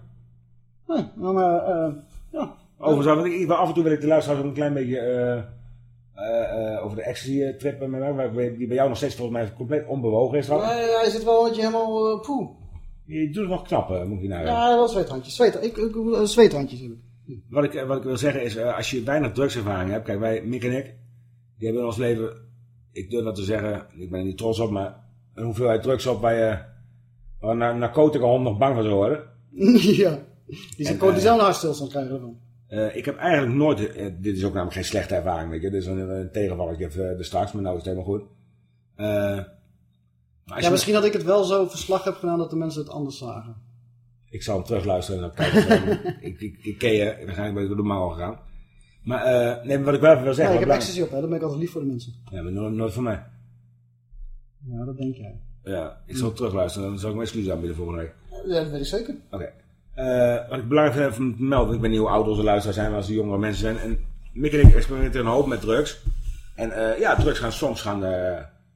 Nee, nou, maar eh, ja. Overigens, want ik, ik af en toe wil ik de luisteraars ook een klein beetje eh, eh, eh, over de ecstasy-trip met mij, die bij jou nog steeds volgens mij compleet onbewogen is. Nee, hij zit wel een beetje helemaal uh, poeh. Je doet het nog knap, eh, moet je nou Ja, wel zweethandjes. Zweet, ik, ik, ik- zweethandjes heb ik. Wat ik, wat ik wil zeggen is, eh, als je weinig drugservaring hebt, kijk wij, Mick en ik, die hebben in ons leven, ik durf dat te zeggen, ik ben er niet trots op, maar een hoeveelheid drugs op waar je, waar een na- narcotica hond nog bang van zou worden. ja. Die, zijn, die eh, krijgen ervan. Eh, ik heb eigenlijk nooit, eh, dit is ook namelijk geen slechte ervaring, weet je, dit is een, een tegenvaller, ik heb uh, er straks, maar nou is het helemaal goed. Ja, misschien dat ik het wel zo verslag heb gedaan dat de mensen het anders zagen. Ik zal hem terugluisteren en dan kijken. ik, ik, ik ken je, waarschijnlijk ben ik door de mouw gegaan. Maar eh, nee, maar wat ik wel even wil Ja, zeggen. ik heb ecstasy op, hè. Dan ben ik altijd lief voor de mensen. Ja, maar nooit, nooit van mij. Ja, dat denk jij. Ja, ik zal terugluisteren, dan zal ik mijn excuses aanbieden volgende week. Ja, dat weet ik zeker. Oké. Eh, wat ik belangrijk vind om te melden, ik weet niet hoe oud onze luisteraars zijn, maar als ze jongere mensen zijn. En Mick en ik experimenteren een hoop met drugs. En eh, ja, drugs gaan soms gaan,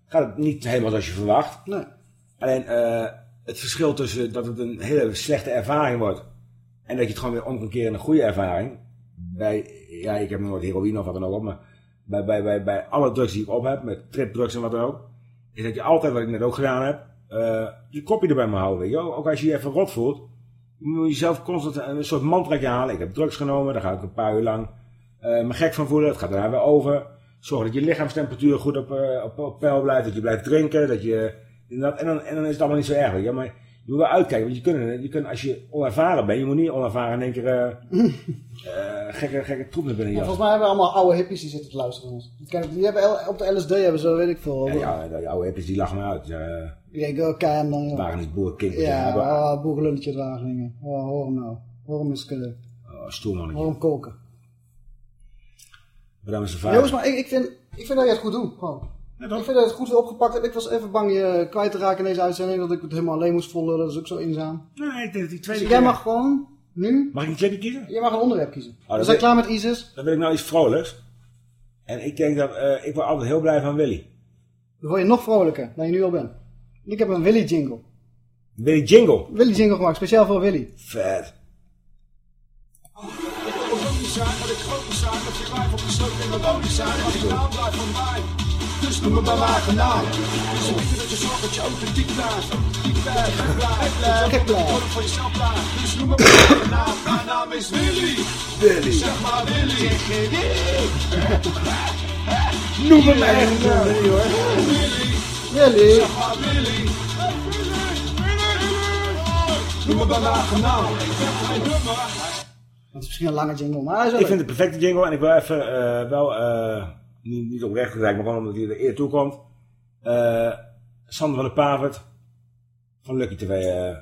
gaat het niet helemaal zoals je verwacht. Nee. Alleen het verschil tussen dat het een hele slechte ervaring wordt en dat je het gewoon weer om kan keren in een goede ervaring. Bij, ja, ik heb nooit heroïne of wat dan ook op, maar bij, bij, bij, bij alle drugs die ik op heb, met tripdrugs en wat dan ook, is dat je altijd, wat ik net ook gedaan heb, eh, je kopje erbij moet houden. Weet. Ook als je je even rot voelt, moet je jezelf constant een soort mantraatje halen. Ik heb drugs genomen, daar ga ik een paar uur lang eh, me gek van voelen. Het gaat daarna weer over. Zorg dat je lichaamstemperatuur goed op, eh, op, op peil blijft. Dat je blijft drinken. Dat je Inderdaad, en, dan, en dan is het allemaal niet zo erg. je. Maar je moet wel uitkijken. Want je kunt, je kunt, als je onervaren bent, je moet niet onervaren in één keer eh, eh, gekke, gekke troep naar binnen Ja, volgens mij hebben we allemaal oude hippies die zitten te luisteren die hebben op de LSD hebben ze, weet ik veel. Ja, ja, die oude hippies die lachen me uit. Uh, Die denken, dan, joh. boerenkinderen. Ja, oh, boerenlulletje Wageningen. Oh, hoor hem nou. Hoor hem eens kunnen. oh, stoelmannetje. Hoor hem koken. Bedankt zijn vader. Jongens, maar ik, ik, vind, ik vind dat je het goed doet. Gewoon. Ik vind dat het goed opgepakt hebt. Ik was even bang je kwijt te raken in deze uitzending. Dat ik het helemaal alleen moest volgen. Dat is ook zo eenzaam. Nee, ik denk dat die tweede Dus jij keer- mag gewoon nu... Mag ik een clipje kiezen? Je mag een onderwerp kiezen. Oh, we zijn klaar met ISIS. Dan wil ik nou iets vrolijks. En ik denk dat, eh, ik word altijd heel blij van Willy. Dan word je nog vrolijker dan je nu al bent. Ik heb een Willy jingle. Willy Jingle. Willy jingle gemaakt, speciaal voor Willy. Vet. Dus noem me bij mijn kanaal. Dus weet je dat je zorgt dat je authentiek blijft. Blijft. Gek blijft. Zorg voor jezelf blijft. Dus noem me bij mijn naam is Willy. Willy. Zeg maar Willy. Noem me maar echt Willy hoor. Willy. Zeg maar Willy. Noem me kanaal. Ik ben geen nummer. Dat is misschien een lange jingle, maar hij is Ik vind het perfecte jingle en ik wil even eh, wel, eh, niet, niet oprecht gezegd, maar gewoon omdat hij er eer toe komt. Eh, Sander van de Pavert van Lucky TV. eh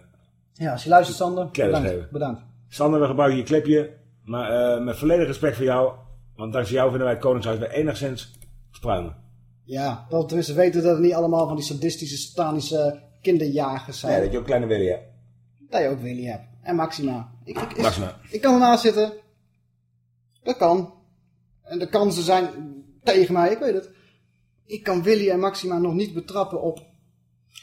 Ja, als je luistert, Sander. Bedankt. geven. Bedankt. Sander, we gebruiken je clipje, maar eh, met volledig respect voor jou. Want dankzij jou vinden wij het Koningshuis weer enigszins spruimen. Ja, dat tenminste weten dat het niet allemaal van die sadistische, satanische kinderjagers zijn. Nee, dat je ook kleine Willy hebt. Dat je ook Willy hebt. En Maxima. Ik, ik, ik, Maxima. ik kan ernaast zitten. Dat kan. En de kansen zijn tegen mij, ik weet het. Ik kan Willy en Maxima nog niet betrappen op,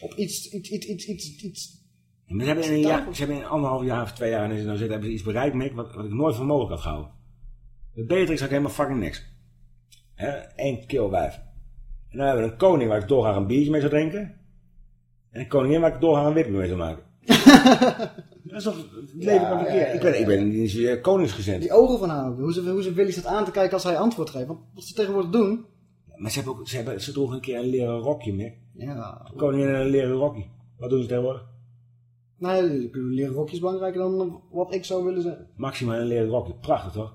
op iets, iets, iets, iets, iets, iets. Maar ze hebben in een, jaar, ze hebben in anderhalf jaar of twee jaar in ze nou zitten, hebben ze iets bereikt Mick, wat, wat ik nooit voor mogelijk had gehouden. Met Beatrix had ik helemaal fucking niks. Eén kill wijf. En dan hebben we een koning waar ik doorgaans een biertje mee zou drinken. En een koningin waar ik doorgaans een wipje mee zou maken. dat is toch het leven van een keer. Ik ben, ik ben niet zo koningsgezind. Die ogen van haar ook. Hoe ze, hoe ze Willy staat aan te kijken als hij antwoord geeft. Want wat ze tegenwoordig doen. Maar ze, hebben ook, ze, hebben, ze droegen een keer een leren rokje Mick. Ja. Koningin in een leren rokje. Wat doen ze tegenwoordig? Nee, bedoel, leren rokjes belangrijker dan wat ik zou willen zeggen. Maxima een leren rokje. Prachtig toch?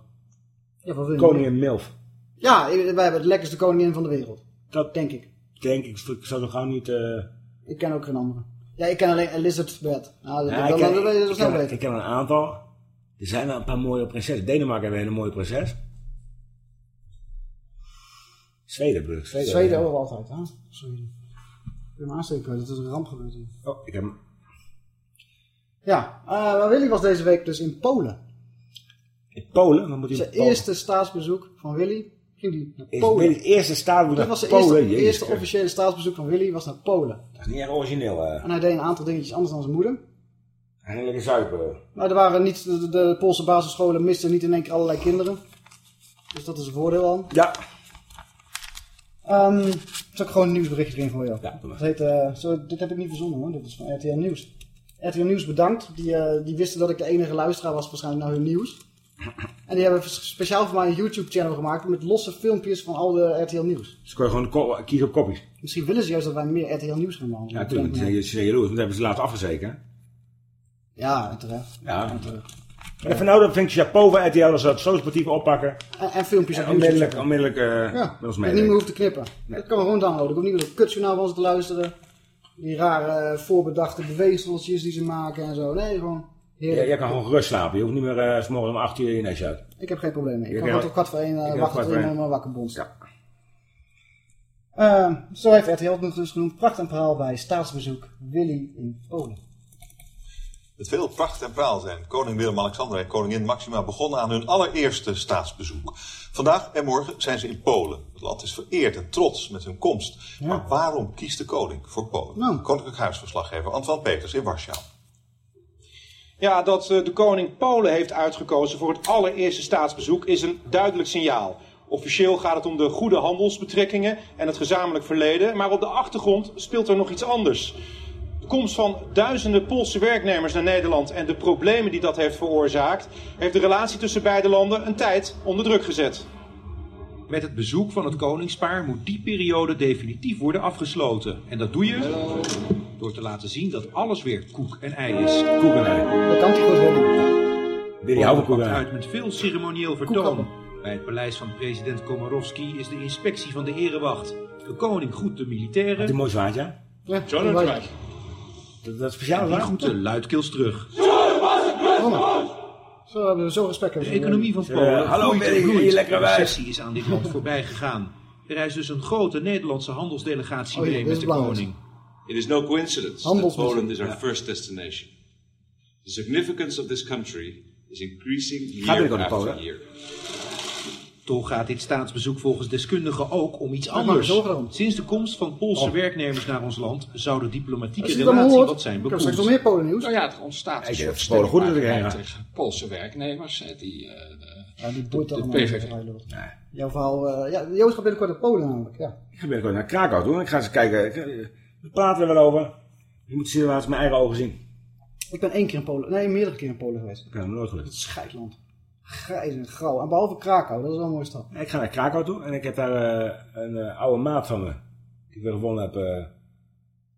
Ja, wat wil je Koningin Milf. Ja, wij hebben het lekkerste koningin van de wereld. Dat denk ik. Denk ik. Ik zou nog gauw niet... eh, Ik ken ook geen andere. Ja, ik ken alleen Elizabeth. Nou, Ja, dat, ik, ken, dat ik, ik een aantal. Er zijn wel een paar mooie prinsessen. Denemarken heeft een hele mooie prinses. Zweden bedoel ik. Zweden, Zweden ook altijd, hè? Zweden. Ik heb hem aansteken dat is een ramp gebeurd hier. Oh, ik heb. Ja, eh, maar Willy was deze week dus in Polen. In Polen? Dan moet hij Zijn in Polen. eerste staatsbezoek van Willy ging naar. Willy's eerste staatsbezoek naar was de Polen? eerste, officiële staatsbezoek van Willy was naar Polen. Dat is niet erg origineel. eh. En hij deed een aantal dingetjes anders dan zijn moeder. Ging lekker zuipen. Maar er waren niet, de, de Poolse basisscholen misten niet in één keer allerlei kinderen. Dus dat is een voordeel aan. Ja. Ehm zal ik gewoon een nieuwsberichtje erin voor jou. Ja. Dat heet, eh, zo, dit heb ik niet verzonnen hoor, dit is van RTL Nieuws. RTL Nieuws bedankt, die, eh, die wisten dat ik de enige luisteraar was waarschijnlijk naar hun nieuws. En die hebben speciaal voor mij een YouTube channel gemaakt met losse filmpjes van al de RTL Nieuws. Dus kun je gewoon kiezen op kopjes. Misschien willen ze juist dat wij meer RTL Nieuws gaan maken. Ja, natuurlijk. Ze zijn- Ze zijn jaloers, want dat hebben ze laten afgezeken. Ja, en terecht. Ja. En terecht. Maar van nou, dat vind ik chapeau van RTL als ze dat zo sportief oppakken. En, en filmpjes En op YouTube onmiddellijk, onmiddellijk eh Ja, met ons dat ik niet meer hoef te knippen. Dat kan gewoon downloaden. Ik hoef niet meer het kutjournaal van ze te luisteren. Die rare eh, voorbedachte beweegseltjes die ze maken en zo. Nee, gewoon Ja, jij kan gewoon gerust slapen. Je hoeft niet meer eh, 's morgens om 8 uur je nestje uit. Ik heb geen probleem mee. Ik kan gewoon tot kwart voor één uh, wachten tot me wakker bonst. Ja. Eh, zo heeft RTL het dus genoemd. Pracht en verhaal bij staatsbezoek Willy in Polen. Met veel pracht en praal zijn koning Willem-Alexander en koningin Maxima begonnen aan hun allereerste staatsbezoek. Vandaag en morgen zijn ze in Polen. Het land is vereerd en trots met hun komst. Maar waarom kiest de koning voor Polen? Koninklijk Huisverslaggever Antoine Peters in Warschau. Ja, dat eh, de koning Polen heeft uitgekozen voor het allereerste staatsbezoek is een duidelijk signaal. Officieel gaat het om de goede handelsbetrekkingen en het gezamenlijk verleden, maar op de achtergrond speelt er nog iets anders. De komst van duizenden Poolse werknemers naar Nederland en de problemen die dat heeft veroorzaakt, heeft de relatie tussen beide landen een tijd onder druk gezet. Met het bezoek van het koningspaar moet die periode definitief worden afgesloten. En dat doe je door te laten zien dat alles weer koek en ei is. Koek en ei. Dat kan hij goed koek en pakt ei. uit met veel ceremonieel vertoon. Bij het paleis van president Komorowski is de inspectie van de erewacht. De koning groet de militairen. Had een mooi zwaardje. hè? Ja, John dat. Dat, dat speciaal En die groeten luidkeels terug. Zo hebben we zo respect. De economie van Polen hallo, groeit en je lekkere De recessie is aan dit land voorbij gegaan. Er reist dus een grote Nederlandse handelsdelegatie Oh ja, mee dit met is de koning. It is no coincidence that. Poland is our Ja. first destination. The significance of this country is increasing year after year. Toch gaat dit staatsbezoek volgens deskundigen ook om iets anders. Sinds de komst van Poolse Oh. werknemers naar ons land zou de diplomatieke het relatie wat zijn ik heb straks nog bekoeld. meer Polen nieuws. Nou ja, er ontstaat een dat Polen goed is dat ik stellingmakerij heen ga. tegen Poolse werknemers. hè, Die, eh, de, Ja, die boeit de, de allemaal PVV. Jouw verhaal... eh, ja, Joost gaat binnenkort naar Polen namelijk. Ja. Ik ga binnenkort naar Krakau toe en ik ga eens kijken. Ik, eh, We praten er wel over. Je moet zien waar met mijn eigen ogen zien. Ik ben één keer in Polen... Nee, meerdere keer in Polen geweest. Ik hem nooit gelukt. Het is scheidland. Grijs en grauw. En behalve Krakau, dat is wel een mooie stad. Ik ga naar Krakau toe en ik heb daar eh, een eh, oude maat van me. Die ik weer gevonden heb. eh,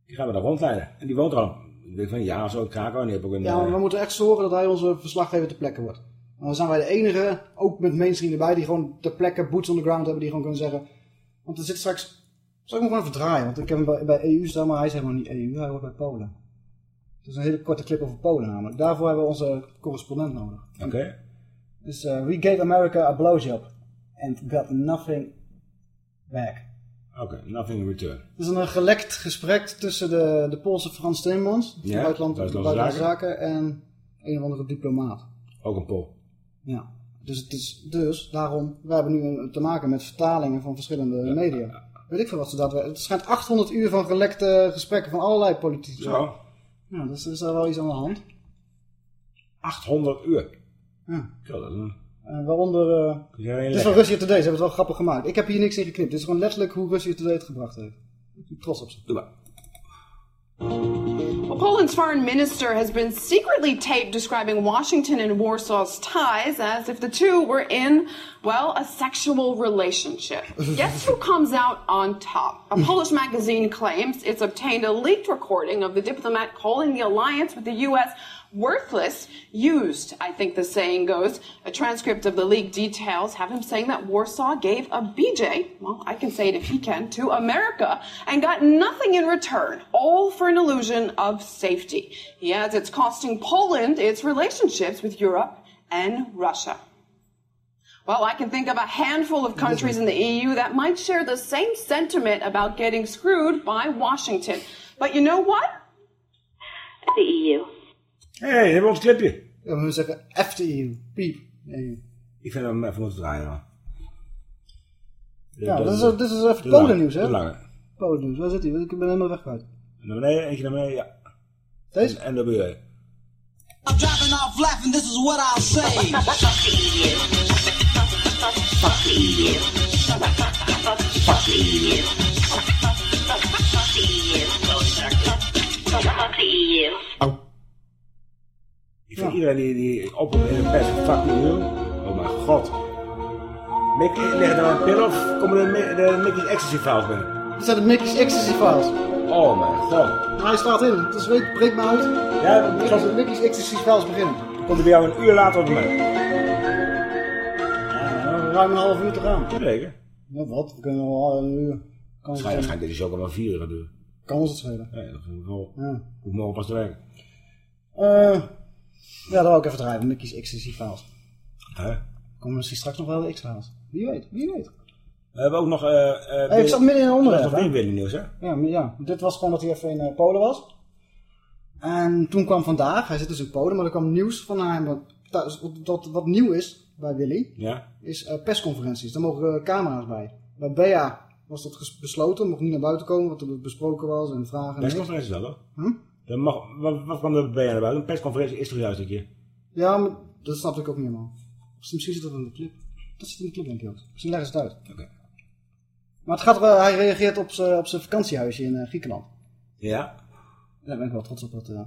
die gaan we daar rondleiden. En die woont er al. Ik denk van ja, zo in Krakau. En die heb ook een... Ja, maar we moeten echt zorgen dat hij onze verslaggever ter plekke wordt. En dan zijn wij de enige, ook met mainstream erbij, die gewoon ter plekke boots on the ground hebben, die gewoon kunnen zeggen... Want er zit straks... Zal ik hem gewoon even draaien? Want ik heb hem bij, bij EU staan, maar hij is helemaal niet EU, hij hoort bij Polen. Het is een hele korte clip over Polen namelijk. Daarvoor hebben we onze correspondent nodig. Oké. Dus eh, we gave America a blowjob and got nothing back. Oké, nothing in return. Het is een gelekt gesprek tussen de, de Poolse Frans Timmermans, Ja, buitenland, buitenlandse zaken, en een of andere diplomaat. Ook een Pool. Ja. Dus, het is, dus daarom, we hebben nu te maken met vertalingen van verschillende media. Weet ik veel wat ze dat Het schijnt 800 uur van gelekte gesprekken van allerlei politici. Zo. Ja, dus er is daar wel iets aan de hand. 800 uur. Ja. Zo, dat. En waaronder... eh, Kun jij het is van Russia Today, ze hebben het wel grappig gemaakt. Ik heb hier niks in geknipt. Dit is gewoon letterlijk hoe Russia Today het gebracht heeft. Ik ben trots op ze. Doe maar. Well, Poland's foreign minister has been secretly taped describing Washington and Warsaw's ties as if the two were in, well, a sexual relationship. Guess who comes out on top? A Polish magazine claims it's obtained a leaked recording of the diplomat calling the alliance with the U.S. worthless, used, I think the saying goes. A transcript of the leaked details have him saying that Warsaw gave a BJ, well, I can say it if he can, to America and got nothing in return, all for an illusion of safety. He adds it's costing Poland its relationships with Europe and Russia. Well, I can think of a handful of countries in the EU that might share the same sentiment about getting screwed by Washington. But you know what? The EU. Hé, hey, hebben we ons clipje. Ja, we zeggen F de EU. Piep. EU. Ik vind hem even moeten draaien. man. Ja, dit is, is even de lange, Polen nieuws, hè? De lange. Polen nieuws. Waar zit hij? Ik ben helemaal weg kwijt. Naar beneden, eentje naar beneden, ja. Deze? En, en dan. I'm dropping off laughing, this is what I'll say. Fuck the EU. Fuck the EU. Fuck the EU. Fuck vind iedereen die, die oproept in de pers, fuck you. Oh mijn god. Mick, leg er een pil of komen de, de Mickey's Ecstasy files binnen? Dit zijn de Mickey's Ecstasy files. Oh mijn god. Hij staat in. Dus weet, breek me uit. Ja, ik ga de Mickey's Ecstasy files beginnen. Komt er bij jou een uur later op de mij? Ja, ruim een half uur te gaan. Zeker. Ja, wat? We kunnen wel een uur. Waarschijnlijk het gaat deze show al wel vier uur gaan duren. Kan ons het schelen. Nee, dat ik wel. Ja. Hoef morgen pas te werken. Eh, ja, dat wou ik even draaien. Mickey's Ecstasy files. Hè? Komen misschien straks nog wel de extra's. Wie weet, wie weet. We hebben ook nog... eh eh, Hey, ik zat midden in een onderwerp, Er nog weer Willy nieuws, hè? Ja, ja, dit was gewoon dat hij even in eh, Polen was. En toen kwam vandaag, hij zit dus in Polen, maar er kwam nieuws van hem. Wat, wat, nieuw is bij Willy, Ja. is persconferenties. Daar mogen camera's bij. Bij Bea was dat besloten, mocht niet naar buiten komen, wat er besproken was en vragen. en niks. Persconferentie wel, hoor. Hm? Dan mag, wat, wat kwam er bij jou naar buiten? Een persconferentie is toch juist een keer? Ja, maar dat snapte ik ook niet helemaal. Misschien zit dat in de clip. Dat zit in de clip, denk ik ook. Misschien leggen ze het uit. Oké. Maar het gaat, wel- hij reageert op zijn op zijn vakantiehuisje in eh, Griekenland. Ja. Daar ben ik wel trots op dat eh,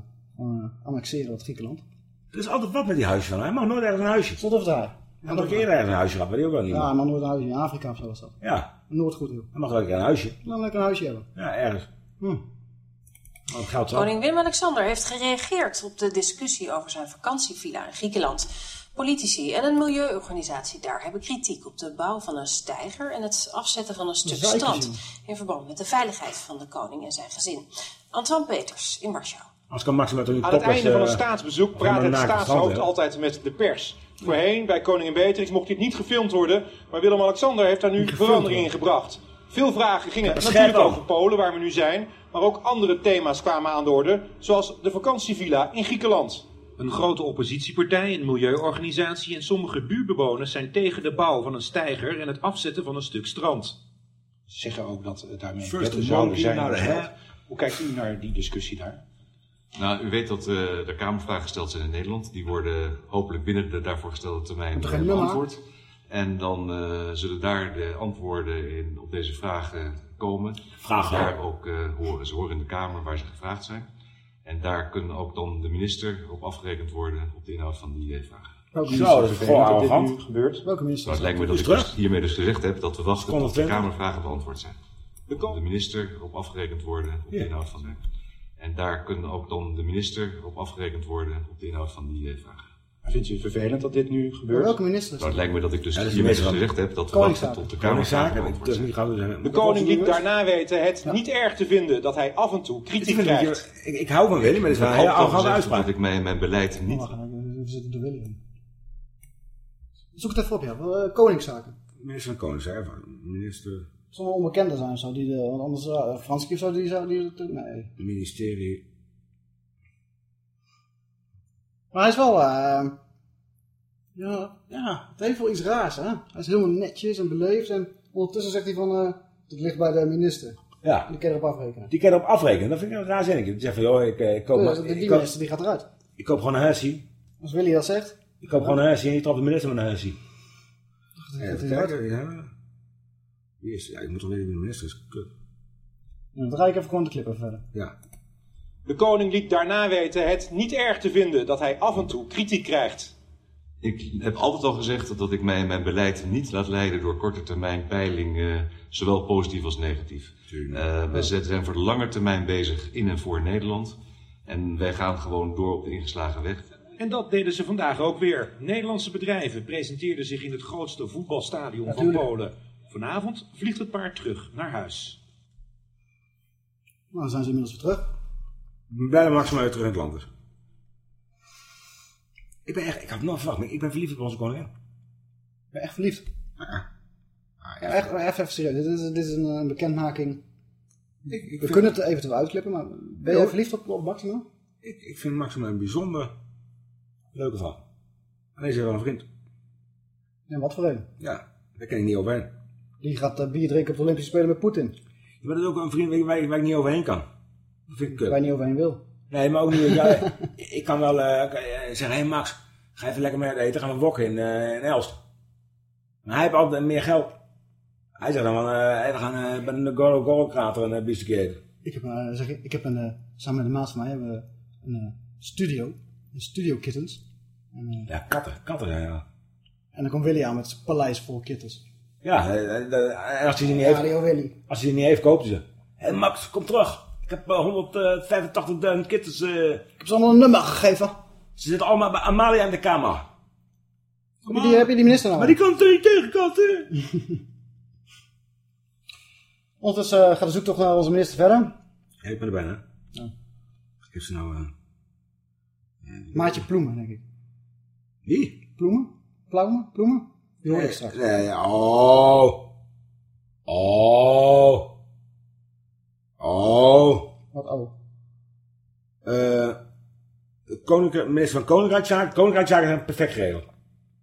annexeren wat Griekenland. Er is altijd wat met die huisjes van hem. Hij mag nooit ergens een huisje. Tot even draaien. Hij ook eerder ergens een huisje gehad, weet je ook wel niet. Ja, maar nooit een huisje in Afrika of zo was dat. Ja. Noordgoed, joh. Hij mag wel lekker een huisje. Laat lekker een huisje hebben. Ja, ergens. Hm. Maar het geld zat. Koning Willem-Alexander heeft gereageerd op de discussie over zijn vakantievilla in Griekenland. Politici en een milieuorganisatie daar hebben kritiek op de bouw van een steiger en het afzetten van een stuk strand in verband met de veiligheid van de koning en zijn gezin. Antoine Peters in Warschau. Als kan Maxima toch niet Aan het einde van een eh, staatsbezoek praat het staatshoofd altijd met de pers. Voorheen, bij koningin Beatrix, mocht dit niet gefilmd worden. Maar Willem-Alexander heeft daar nu verandering in gebracht. Veel vragen gingen natuurlijk scherp over Polen, waar we nu zijn. Maar ook andere thema's kwamen aan de orde. Zoals de vakantievilla in Griekenland. Een grote oppositiepartij, een milieuorganisatie en sommige buurbewoners zijn tegen de bouw van een steiger en het afzetten van een stuk strand. Ze zeggen ook dat er daarmee First wetten zouden zijn. hat. Hoe kijkt u naar die discussie daar? Nou, u weet dat eh er Kamervragen gesteld zijn in Nederland. Die worden hopelijk binnen de daarvoor gestelde termijn er eh, beantwoord. En dan eh, zullen daar de antwoorden in, op deze vragen komen. Vragen. Daar ook eh, horen. Ze horen in de Kamer waar ze gevraagd zijn. En daar kunnen ook dan de minister op afgerekend worden op de inhoud van die eh, vragen. Welke Zo, dat is gewoon dat dit arrogant. nu gebeurt. Welke minister? Nou, het lijkt me dat ik dus hiermee dus gezegd heb dat we wachten tot de 20. Kamervragen beantwoord zijn. De, de minister op afgerekend worden op de inhoud van de... En daar kunnen ook dan de minister op afgerekend worden op de inhoud van die eh, vragen. Vindt u het vervelend dat dit nu gebeurt? Welke minister? Nou, het lijkt me dat ik dus Ja, dat hiermee de dus minister gezegd heb dat we wachten tot de dat zijn. niet gauw zeggen. De koning liet daarna weten het niet erg te vinden dat hij af en toe kritiek krijgt. Ik, ik hou van Willem, maar het is wel een Ik hele arrogante uitspraak. dat ik mijn, mijn beleid niet... Wacht, we zitten de Willy in. Zoek het even op, ja. Eh, Koningszaken. Minister van Koningszaken, minister, Het zal wel onbekende zijn, zo, die de, want anders, uh, Franski of zo, die zou, die, nee. ministerie. Maar hij is wel, eh, ja, ja, het heeft wel iets raars, hè. Hij is helemaal netjes en beleefd en ondertussen zegt hij van, eh, het ligt bij de minister. Ja. Die kan erop afrekenen. Die kan erop afrekenen, dat vind ik een raar zinnetje. Die zegt van, joh, ik, eh, ik koop, Dus, maar- die ik, koop, minister die gaat eruit. ik koop gewoon een huisje. Als Willy dat zegt. Ik koop gewoon een huisje en je trapt de minister met een huisje. Ja, even kijken, ja. Is, ja, ik moet toch weten wie de minister is. Kut. Dan draai ik even gewoon de clip even verder. Ja. De koning liet daarna weten het niet erg te vinden dat hij af en toe kritiek krijgt. Ik heb altijd al gezegd dat ik mij mijn beleid niet laat leiden door korte termijn peiling, eh, zowel positief als negatief. Eh, we zijn voor de lange termijn bezig in en voor Nederland. En wij gaan gewoon door op de ingeslagen weg. En dat deden ze vandaag ook weer. Nederlandse bedrijven presenteerden zich in het grootste voetbalstadion van. Polen. Vanavond vliegt het paar terug naar huis. Nou, dan zijn ze inmiddels weer terug. Ik ben blij dat Max maar weer terug in het land is. Ik ben echt, ik had nog verwacht, maar ik ben verliefd op onze koningin. Ik ben echt verliefd. Ah, Ja, echt, even, even serieus. Dit is, dit is een, een bekendmaking. Ik, ik We kunnen het eventueel uitklippen, maar ben jij Ja. verliefd op, op Maxima? ik, ik vind Maxima een bijzonder leuke vrouw. Alleen is hij wel een vriend. En wat voor een? Ja, daar ken ik niet overheen. Die gaat eh, bier drinken op de Olympische Spelen met Poetin. Je bent ook een vriend waar, waar, waar ik niet overheen kan. Vind ik kut. Je niet overheen wil. Nee, maar ook niet. Ja, ik kan wel eh, je zeggen, hé hey Max, ga even lekker mee eten, gaan we wokken in, eh, in Elst. Maar hij heeft altijd meer geld. Hij zegt dan eh, hey, we gaan eh, bij de Goro Goro krater een uh. Ik heb, eh, zeg, ik ik heb een, eh, samen met een maat van mij hebben we een eh, studio. Een studio kittens. En, eh, Ja, katten, katten zijn ja. en dan komt Willy aan met zijn paleis vol kittens. Ja, eh, eh, en als hij die niet heeft, als hij die niet heeft, koopt hij ze. Hé hey Max, kom terug. Ik heb eh, 185.000 kittens. eh. Ik heb ze allemaal een nummer gegeven. ze zitten allemaal bij Amalia in de kamer. Heb je die, heb je die minister nou? Maar die kan niet tegen katten. Ondertussen eh, gaat de zoektocht naar onze minister verder. Ja, ik ben er bijna. Ja. Ze nou... eh, Maatje Ploemen, denk ik. Wie? Ploemen? Plauwen? Ploemen? Die hoor ik straks. Nee, ja, oh. Oh. Oh. Wat oh. Eh, Koninkrijk, minister van Koninkrijkszaken. Koninkrijkszaken zijn perfect geregeld.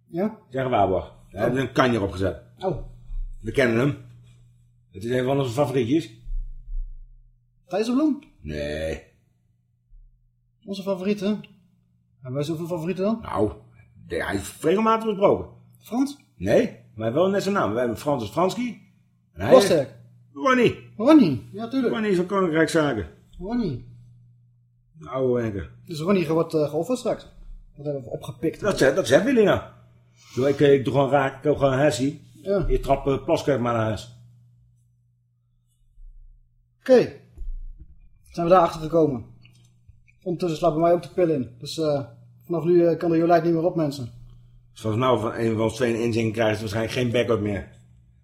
Ja? Zeggen Waarborg. Daar hebben ze een kanjer opgezet. Oh. We kennen hem. Het is een van onze favorietjes. Thijs de Bloem? Nee. Onze favorieten. Hebben wij zoveel favorieten dan? Nou, hij is regelmatig besproken. Frans? Nee, maar wel net zijn naam. We hebben Francis Franski. En hij Bosterk. Ronnie. Ronnie. Ja, tuurlijk. Ronnie is van Koninkrijkszaken. Ronnie. Oude wenker. Dus Ronnie wordt eh, geofferd straks. Dat hebben we opgepikt. Dat zegt, dat zegt Willy nou. Zo, ik, ik doe gewoon raak, ik doe gewoon een hersie. Ja. Je trapt uh, Plaskerk maar naar huis. Oké. Zijn we daarachter gekomen. Ondertussen bij mij ook de pil in. Dus eh, vanaf nu eh, kan de Jolijt niet meer op, mensen. Zoals nou van een van ons twee een inzing krijgen, is het waarschijnlijk geen backup meer.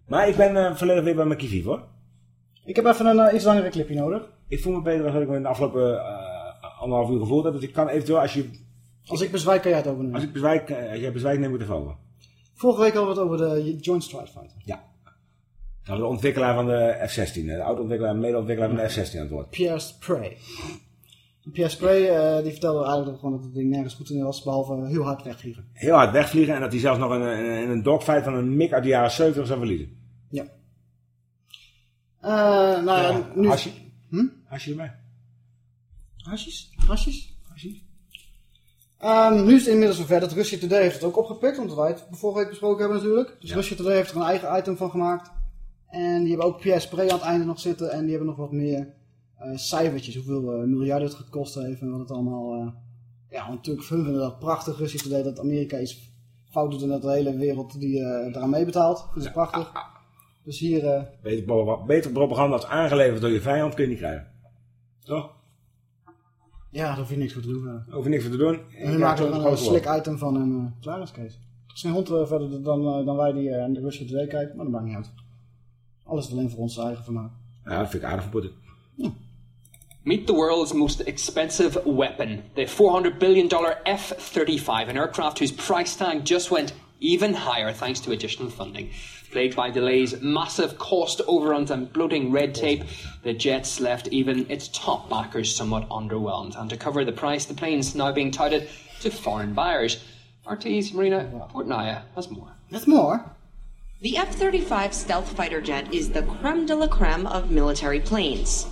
Maar ik ben eh, volledig weer bij mijn kivief hoor. Ik heb even een eh, iets langere clipje nodig. Ik voel me beter dan dat ik me in de afgelopen eh, anderhalf uur gevoeld heb. Dus ik kan eventueel, als je... Als ik bezwijk, kan jij het overnemen. Als ik bezwijk, eh, als jij bezwijk neem ik het over. Vorige week hadden we het over de Joint Strike Fighter. Ja. Dat was de ontwikkelaar van de F-16. De auto-ontwikkelaar en mede-ontwikkelaar van de F-16 aan het woord. Pierre Spray. Pierre Spray die vertelde eigenlijk gewoon dat het ding nergens goed in was, behalve heel hard wegvliegen. Heel hard wegvliegen en dat hij zelfs nog in een, in een dogfight van een MiG uit de jaren 70 zou verliezen. Ja. Eh, nou ja, nu... Hasje. Hm? Hasje erbij. Hasjes? Hasjes? Ehm, nu is het inmiddels zover dat Russia Today heeft het ook opgepikt, omdat wij het vorige week besproken hebben natuurlijk. Dus Ja. Russia Today heeft er een eigen item van gemaakt. En die hebben ook Pierre Spray aan het einde nog zitten en die hebben nog wat meer eh, cijfertjes, hoeveel eh, miljarden het gekost heeft en wat het allemaal... ja, natuurlijk vinden dat prachtig, Russia Today, dat Amerika iets fout doet en dat de hele wereld die eraan meebetaalt. Dat is prachtig. Dus hier... eh, Beter, beter propaganda als aangeleverd door je vijand kun je niet krijgen. Toch? ja, daar hoef je niks voor te doen. eh. Hoef je niks voor te doen. En we maken het er grote een slick item van en uh, klaar is Kees. Er is geen hond eh, verder dan, eh, dan wij die eh, aan de Russia Today kijken, maar dat maakt niet uit. Alles is alleen voor ons eigen vermaak. Ja, dat vind ik aardig voor Poetin. Meet the world's most expensive weapon, the $400 billion F 35, an aircraft whose price tag just went even higher thanks to additional funding. Plagued by delays, massive cost overruns, and bloating red tape, the jets left even its top backers somewhat underwhelmed. And to cover the price, the plane's now being touted to foreign buyers. RT's Marina Portnaya has more. That's more. The F 35 stealth fighter jet is the creme de la creme of military planes.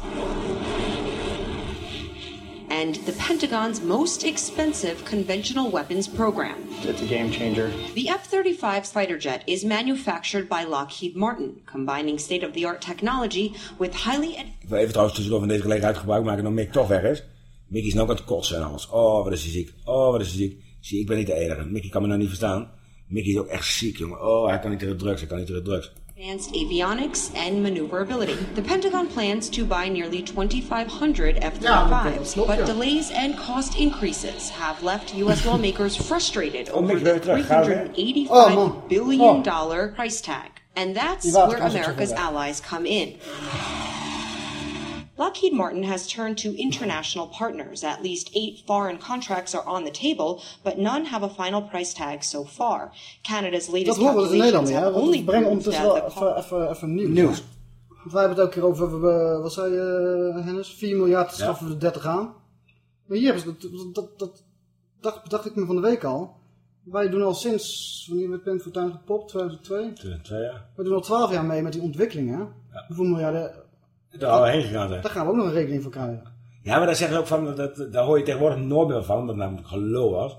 And the Pentagon's most expensive conventional weapons program. It's a game changer. The F 35 fighter jet is manufactured by Lockheed Martin, combining state of the art technology with highly ad- Ik wil even trouwens tussendoor van deze gelegenheid gebruik maken dat Mick toch weg is. Mickey is nou ook aan het kotsen en alles. Oh, wat is hij ziek. Oh, wat is hij ziek. Zie, ik ben niet de enige. Mickey kan me nou niet verstaan. Mickey is ook echt ziek, jongen. Oh, hij kan niet tegen drugs. Hij kan niet tegen drugs. Advanced avionics and maneuverability. The Pentagon plans to buy nearly 2,500 F 35s, but delays and cost increases have left U.S. lawmakers frustrated over the ben je terug? Gaan we? $385 Oh, man. billion Oh. dollar price tag. And that's where America's allies come in. Lockheed Martin has turned to international partners. At least eight foreign contracts are on the table, but none have a final price tag so far. Canada's Dat latest horen we in Nederland niet, hè? we brengen ondertussen wel even, even, even nieuws. Nieuws. Want wij hebben het ook hier over, wat zei je, eh, Hennis? 4 miljard schaffen we de 30 aan. Maar hier hebben ze, dat, dat, dat dacht, dacht ik me van de week al. Wij doen al sinds, wanneer werd Pen Fortuin gepopt? 2002? Twee, twee jaar. We doen al 12 jaar mee met die ontwikkelingen. Hoeveel miljarden? Daar al heen gegaan zijn. Daar gaan we ook nog een rekening voor krijgen. Ja, maar daar zeggen ze ook van, dat, daar hoor je tegenwoordig nooit meer van, omdat het namelijk gelul was.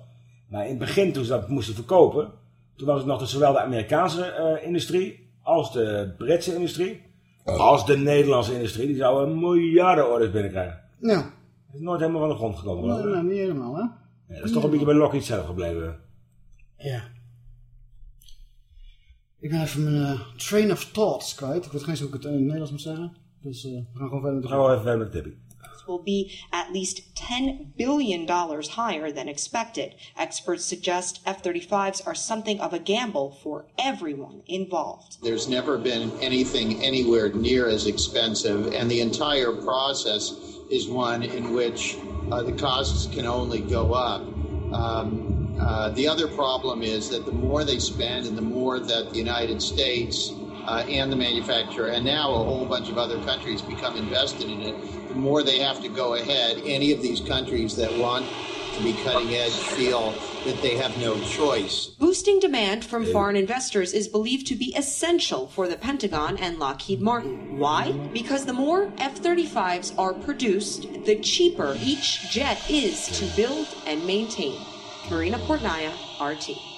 Maar in het begin, toen ze dat moesten verkopen, toen was het nog de, zowel de Amerikaanse eh, industrie, als de Britse industrie, als de Nederlandse industrie. Die zouden miljarden orders binnenkrijgen. Ja. Dat is nooit helemaal van de grond gekomen. Nee, nee, niet helemaal, hè? Ja, dat is toch een beetje bij Lockheed zelf gebleven. Ja. Ik ben even mijn eh, train of thoughts kwijt. Ik weet geen eens hoe ik het in het Nederlands moet zeggen. Dus eh, we gaan gewoon verder met de Gaan we even verder met de tippie. will be at least $10 billion higher than expected. Experts suggest F 35s are something of a gamble for everyone involved. There's never been anything anywhere near as expensive, and the entire process is one in which uh, the costs can only go up. Um, uh, the other problem is that the more they spend and the more that the United States uh, and the manufacturer, and now a whole bunch of other countries become invested in it, the more they have to go ahead. Any of these countries that want to be cutting edge feel that they have no choice. Boosting demand from foreign investors is believed to be essential for the Pentagon and Lockheed Martin. Why? Because the more F 35s are produced, the cheaper each jet is to build and maintain. Marina Portnaya, RT.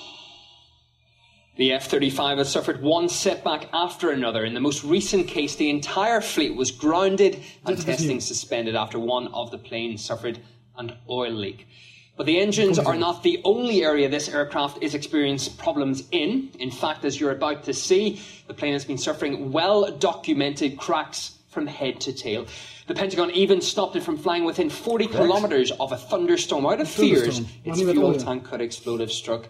The F 35 has suffered one setback after another. In the most recent case, the entire fleet was grounded and testing suspended after one of the planes suffered an oil leak. But the engines are not the only area this aircraft is experiencing problems in. In fact, as you're about to see, the plane has been suffering well documented cracks from head to tail. The Pentagon even stopped it from flying within 40 kilometers of a thunderstorm out of fears its fuel tank could explode if struck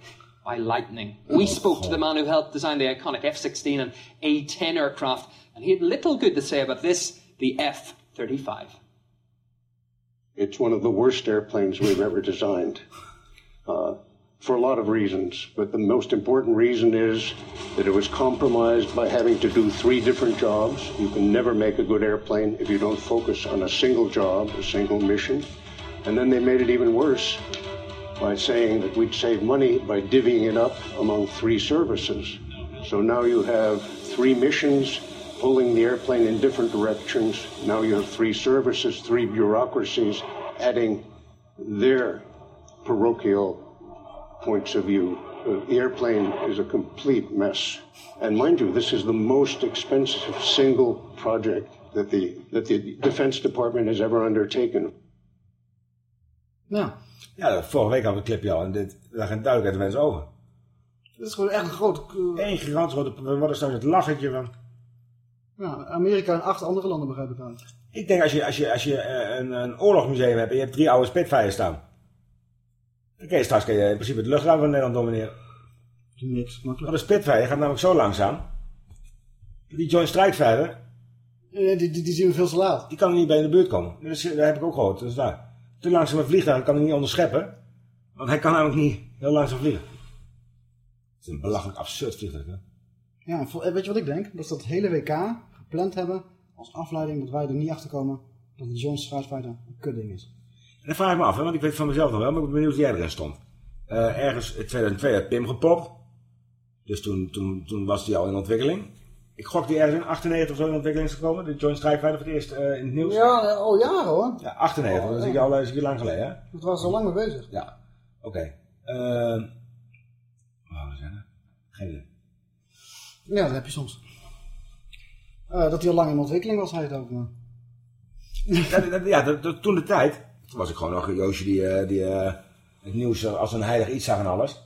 by lightning. We spoke to the man who helped design the iconic F 16 and A 10 aircraft, and he had little good to say about this, the F 35. It's one of the worst airplanes we've ever designed uh, for a lot of reasons. But the most important reason is that it was compromised by having to do three different jobs. You can never make a good airplane if you don't focus on a single job, a single mission. And then they made it even worse by saying that we'd save money by divvying it up among three services. So now you have three missions pulling the airplane in different directions. Now you have three services, three bureaucracies adding their parochial points of view. The airplane is a complete mess. And mind you, this is the most expensive single project that the, that the Defense Department has ever undertaken. Ja. Ja, vorige week hadden we een clipje al en dit, daar gaan duidelijk uit de mensen over. Het is gewoon echt een grote... eh, Eén gigantisch grote... We worden straks het lachetje van... Ja, Amerika en acht andere landen begrijp ik uit. Ik denk als je, als je, als je eh, een, een oorlogsmuseum hebt en je hebt drie oude Spitfires staan. Dan kun je straks kun je in principe het luchtruim van Nederland domineren. Niks, makkelijk. Maar de Spitfire gaat namelijk zo langzaam. Die Joint Strike Fighter, Eh, die, die, die zien we veel te laat. die kan er niet bij in de buurt komen. Dus, eh, dat heb ik ook gehoord. Dus daar. Te langzaam een vliegtuig kan hij niet onderscheppen. Want hij kan namelijk niet heel langzaam vliegen. Het is een belachelijk absurd vliegtuig. Hè? Ja, eh, weet je wat ik denk? Dat ze dat hele WK gepland hebben als afleiding dat wij er niet achter komen dat de Jones Strike Fighter een kutding is. En dan vraag ik me af, hè, want ik weet het van mezelf nog wel, maar ik ben benieuwd hoe jij erin stond. Eh, ergens in 2002 had Pim gepopt. Dus toen, toen, toen was die al in ontwikkeling. Ik gok die ergens in 98 of zo in ontwikkeling is gekomen. De Joint Strike Fighter voor het eerst eh, in het nieuws. Ja, eh, al jaren hoor. Ja, 98. dat is ik al dat is ik lang geleden, hè? Dat was al lang mee bezig. Ja. Oké. Ehm wat wou ik zeggen? Geen idee. Ja, dat heb je soms. Eh, dat hij al lang in ontwikkeling was, hij het ook. Maar. Ja, dat- dat- ja dat, dat- toen de tijd. Toen was ik gewoon nog een Joosje die, eh, die eh, het nieuws als een heilig iets zag en alles.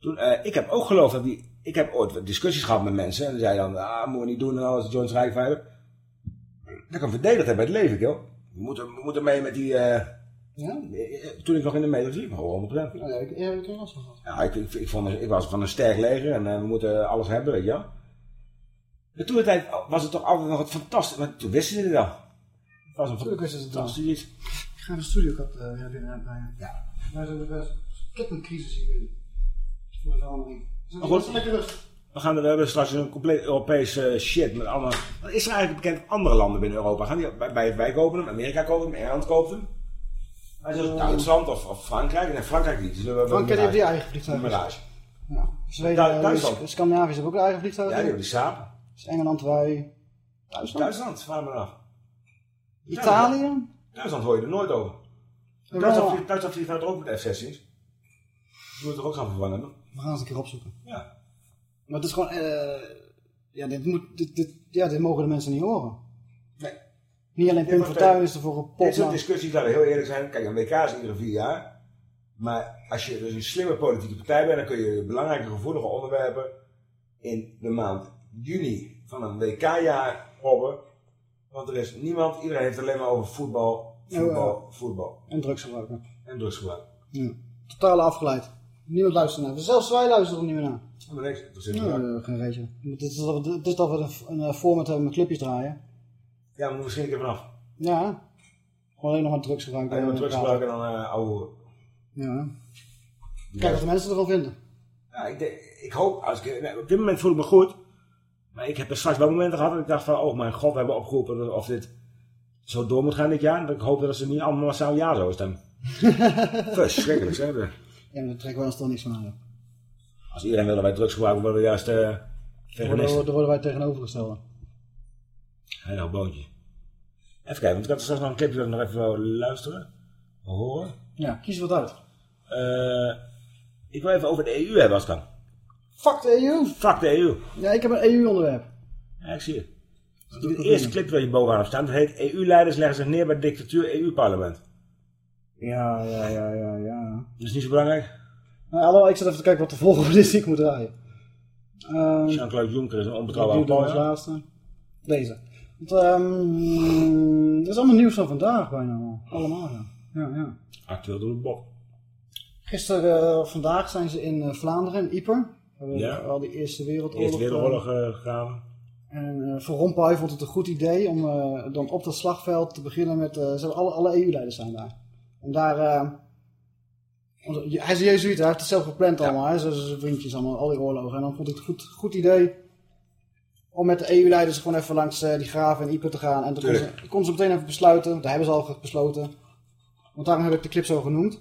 Toen, eh, ik heb ook geloofd dat die... Ik heb ooit discussies gehad met mensen. En zeiden dan, ah, moeten we niet doen en alles, Strike Fighter. Dat ik hem verdedigd heb bij het leven, joh. We moeten, we moeten mee met die... eh, Ja? eh, toen ik nog in de media liep, gewoon 100%. Ja, ik, ja, ik er gehad. Ja, ik, ik, ik, vond, ik was van een sterk leger en eh, we moeten alles hebben, weet je wel. Maar toen de tijd was het toch altijd nog het fantastisch. Maar toen wisten ze het al. Het was een fantastisch iets. Ik ga de studio kat uh, weer binnen bij Ja. Wij zijn de kettingcrisis hier binnen. Voor de verandering. Maar goed. We, gaan, we hebben straks een compleet Europese shit met allemaal... Wat is er eigenlijk bekend andere landen binnen Europa? Gaan die bij, wij kopen hem, Amerika kopen hem, Engeland koopt hem? Duitsland of, of Frankrijk. Nee, Frankrijk niet. Dus Frankrijk heeft die eigen Mirage. Ja. Zweden, eh, Duitsland. Scandinavië hebben ook een eigen vliegtuigen. Ja, die hebben die Saab. Dus Engeland, wij. Duitsland. Duitsland, vraag me af. Italië. Duitsland hoor je er nooit over. Duitsland, Duitsland vliegt ook met F-16's. Die moeten er ook gaan vervangen. We gaan eens een keer opzoeken. Ja. Maar het is gewoon... eh ja, dit moet, dit, dit, ja, dit mogen de mensen niet horen. Nee. Niet alleen Pim Ja, Fortuyn is er voor een Dit pot. soort discussies, laten we heel eerlijk zijn. Kijk, een WK is iedere vier jaar. Maar als je dus een slimme politieke partij bent, dan kun je belangrijke gevoelige onderwerpen in de maand juni van een WK-jaar proppen. Want er is niemand, iedereen heeft alleen maar over voetbal, voetbal, voetbal. En drugsgebruiken. En drugsgebruik. Ja. Totaal afgeleid. Niemand luistert naar. Zelfs wij luisteren er niet meer naar. Ja, er- eh, geen reetje. Het is dat we, het is dat we een, een eh, format hebben met clipjes draaien. Ja, we moeten misschien een keer vanaf. Ja. Gewoon alleen nog maar drugs gebruiken. Alleen maar en drugsgebruik en dan eh ouwe. Ja. Kijk wat de mensen ervan vinden. Ja, ik, denk, ik hoop, als ik, nee, op dit moment voel ik me goed. Maar ik heb er straks wel momenten gehad dat ik dacht van, oh mijn god, we hebben opgeroepen of dit zo door moet gaan dit jaar. En dat ik hoop dat ze niet allemaal massaal ja zo stemmen. Verschrikkelijk, zeg. Ja, maar daar trekken wij ons toch niks van aan. Als iedereen wil dat wij drugs gebruiken, worden we juist eh Daar worden, veganisten. daar worden wij tegenovergesteld. Heel nou, boontje. Even kijken, want ik had er straks nog een clipje dat ik nog even wil luisteren. Horen. Ja, kies wat uit. Eh, ik wil even over de EU hebben als het kan. Fuck de EU. Fuck de EU. Ja, ik heb een EU-onderwerp. Ja, ik zie het. Het eerste clipje waar je bovenaan staat, dat heet EU-leiders leggen zich neer bij dictatuur EU-parlement. Ja, ja, ja, ja, ja. Dat is niet zo belangrijk. Nou, hallo, ik zit even te kijken wat de volgende is die ik moet draaien. Ehm, Jean-Claude Juncker is een onbetrouwbare als ja. laatste? Deze. Want, ehm, dat is allemaal nieuws van vandaag bijna al. Allemaal, ja. ja, ja. Actueel door de bok. Gisteren, eh, vandaag zijn ze in eh, Vlaanderen, in Yper. We hebben Ja. al die Eerste Wereldoorlog. Eerste Wereldoorlog eh, gegaan. En eh Van Rompuy vond het een goed idee om eh, dan op dat slagveld te beginnen met... eh, ze hebben alle, alle EU-leiders zijn daar. Om daar... eh, hij is een jezuïet, hij heeft het zelf gepland allemaal. Hè, zijn zijn vriendjes allemaal, al die oorlogen. En dan vond ik het een goed, goed idee om met de EU-leiders gewoon even langs eh, die graven in Yper te gaan. En toen kon ze, kon ze meteen even besluiten, daar hebben ze al besloten. Want daarom heb ik de clip zo genoemd.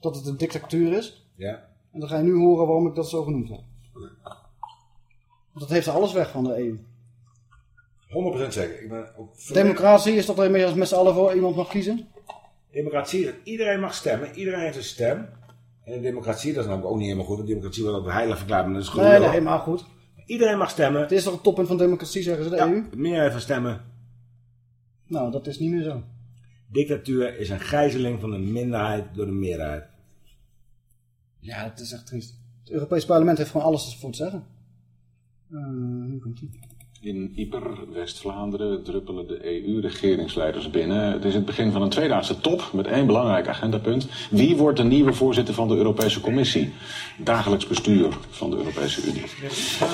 Dat het een dictatuur is. Ja. En dan ga je nu horen waarom ik dat zo genoemd heb. Want dat heeft alles weg van de EU. 100% zeker. Ik ben ook Democratie is dat er met z'n allen voor iemand mag kiezen? Democratie is dat iedereen mag stemmen. Iedereen heeft een stem. En de democratie, dat is namelijk ook niet helemaal goed. Want democratie wordt ook heilig verklaard. Maar dat is goed. Nee, nee, maar goed. Iedereen mag stemmen. Het is toch het toppunt van democratie, zeggen ze de EU? Meerderheid van stemmen. Nou, dat is niet meer zo. Dictatuur is een gijzeling van de minderheid door de meerderheid. Ja, dat is echt triest. Het Europees parlement heeft gewoon alles voor te zeggen. Eh, hier komt ie. In Yper, West-Vlaanderen, druppelen de EU-regeringsleiders binnen. Het is het begin van een tweedaagse top met één belangrijk agendapunt. Wie wordt de nieuwe voorzitter van de Europese Commissie? Dagelijks bestuur van de Europese Unie.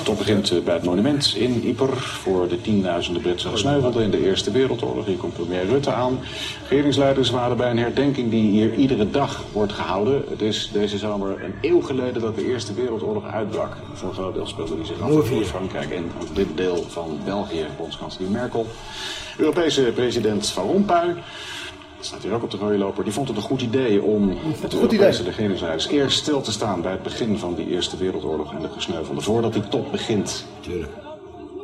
Top begint eh, bij het monument in Yper voor de tienduizenden Britse gesneuvelden in de Eerste Wereldoorlog. Hier komt premier Rutte aan. Regeringsleiders waren bij een herdenking die hier iedere dag wordt gehouden. Het is deze zomer een eeuw geleden dat de Eerste Wereldoorlog uitbrak. Voor een groot deel speelde die zich af in Noord-Frankrijk en dit deel van België, bondskanselier Merkel. Europese president Van Rompuy, staat hier ook op de rode loper, die vond het een goed idee om goed Europese regeringsleiders eerst stil te staan bij het begin van die Eerste Wereldoorlog en de gesneuvelden, voordat die top begint. Tuurlijk.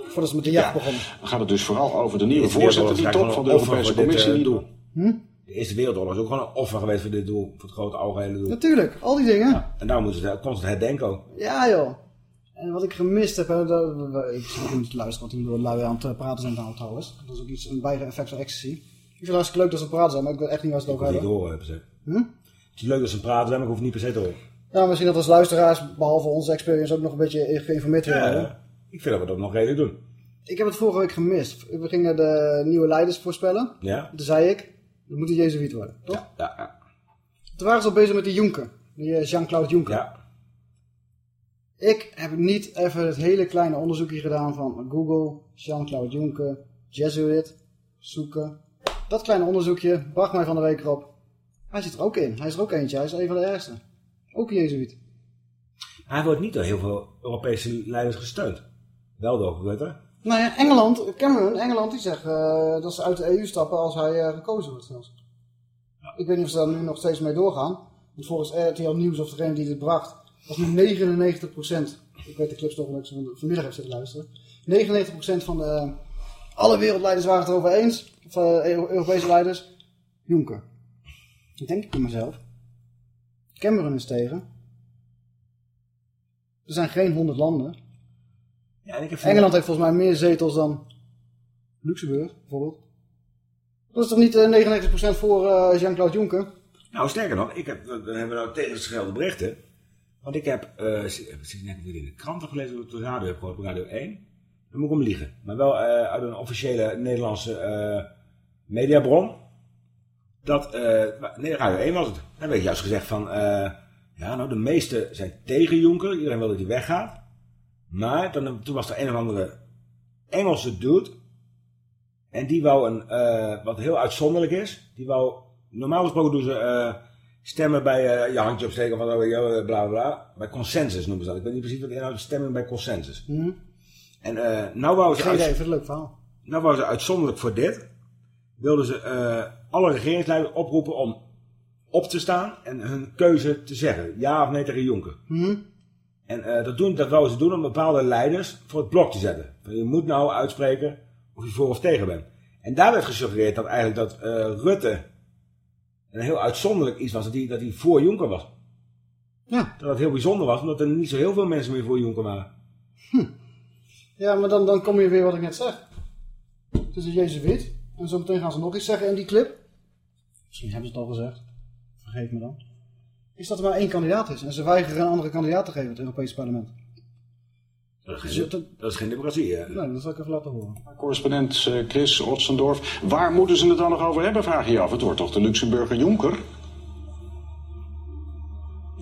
Voordat ze met de jacht begonnen. Dan gaat het dus vooral over de nieuwe voorzitter, die top is van de Europese Commissie. dit, eh, die- doel. De Eerste Wereldoorlog is ook gewoon een offer geweest voor dit doel. Voor het grote algehele doel. Natuurlijk, al die dingen. En daar moeten ze constant herdenken ook. Ja, joh. En wat ik gemist heb, hè, dat, ik zit niet te luisteren, want die lui aan het eh, praten zijn nou trouwens. Dat is ook iets, een bijeffect van ecstasy. Ik vind het hartstikke leuk dat ze praten zijn, maar ik weet echt niet waar ze het Ik over hoef niet te hebben. horen, per se. Hm? Het is leuk dat ze praten, maar ik hoef niet per se te horen. Ja, misschien dat als luisteraars, behalve onze experience, ook nog een beetje geïnformeerd willen worden. Ja, ik vind dat we dat nog redelijk doen. Ik heb het vorige week gemist. We gingen de nieuwe leiders voorspellen. Ja? Toen zei ik, dat moet een Jezuïet worden, toch? Ja, ja. Toen waren ze al bezig met die Juncker. Die eh, Jean-Claude Juncker. Ja. Ik heb niet even het hele kleine onderzoekje gedaan van Google, Jean-Claude Juncker, Jesuit, zoeken. Dat kleine onderzoekje bracht mij van de week erop. Hij zit er ook in. Hij is er ook eentje. Hij is een van de ergste. Ook een Jezuïet. Hij wordt niet door heel veel Europese leiders gesteund. Wel door Rutte. Nou ja, Engeland, Cameron, Engeland, die zegt eh, dat ze uit de EU stappen als hij eh, gekozen wordt zelfs. Ik weet niet of ze daar nu nog steeds mee doorgaan. Want volgens RTL Nieuws, of degene die dit bracht, was nu 99%. Ik weet de clips toch omdat ik ze vanmiddag heb zitten luisteren. 99% van de, alle wereldleiders waren het erover eens. Of eh, Eu- Europese leiders. Juncker. Ik denk ik bij mezelf. Cameron is tegen. Er zijn geen 100 landen. Ja, ik heb Engeland heeft volgens mij meer zetels dan Luxemburg, bijvoorbeeld. Dat is toch niet eh, 99% voor eh, Jean-Claude Juncker? Nou, sterker nog, ik heb, dan hebben we nou tegengeschelde berichten. Want ik heb, eh zit ik net weer in de kranten gelezen, op de radio heb gehoord, op Radio 1. Dan moet ik om liegen. Maar wel eh, uit een officiële Nederlandse eh, mediabron. Dat, eh nee, Radio 1 was het. Dan werd juist gezegd van, ja nou de meesten zijn tegen Juncker. Iedereen wil dat hij weggaat. Maar dan, toen was er een of andere Engelse dude. En die wou een, wat heel uitzonderlijk is, die wou, normaal gesproken doen ze stemmen bij eh, je handje opsteken van oh, bla bla bla. Bij consensus noemen ze dat. Ik weet niet precies wat inhoud is, stemmen bij consensus. Hm? En eh nou wou ze, Geen idee, vind leuk verhaal. nou wou ze uitzonderlijk voor dit, wilden ze eh, alle regeringsleiders oproepen om op te staan en hun keuze te zeggen. Ja of nee tegen Jonker. Hm? En eh, dat, doen, dat wouden ze doen om bepaalde leiders voor het blok te zetten. Van, Je moet nou uitspreken of je voor of tegen bent. En daar werd gesuggereerd dat eigenlijk dat Rutte een heel uitzonderlijk iets was, dat hij, dat hij voor Jonker was. Ja. Dat het heel bijzonder was, omdat er niet zo heel veel mensen meer voor Jonker waren. Ja, maar dan, dan kom je weer wat ik net zeg. Het is een Jezuïet. En zo meteen gaan ze nog iets zeggen in die clip. Misschien hebben ze het al gezegd. Vergeef me dan. Is dat er maar één kandidaat is. En ze weigeren een andere kandidaat te geven, het Europese parlement. Dat is geen, dat is geen democratie, hè? Nee, dat zal ik even laten horen. Correspondent eh, Chris Otzendorf. Waar moeten ze het dan nog over hebben, vraag je je af. Het wordt toch de Luxemburger Jonker?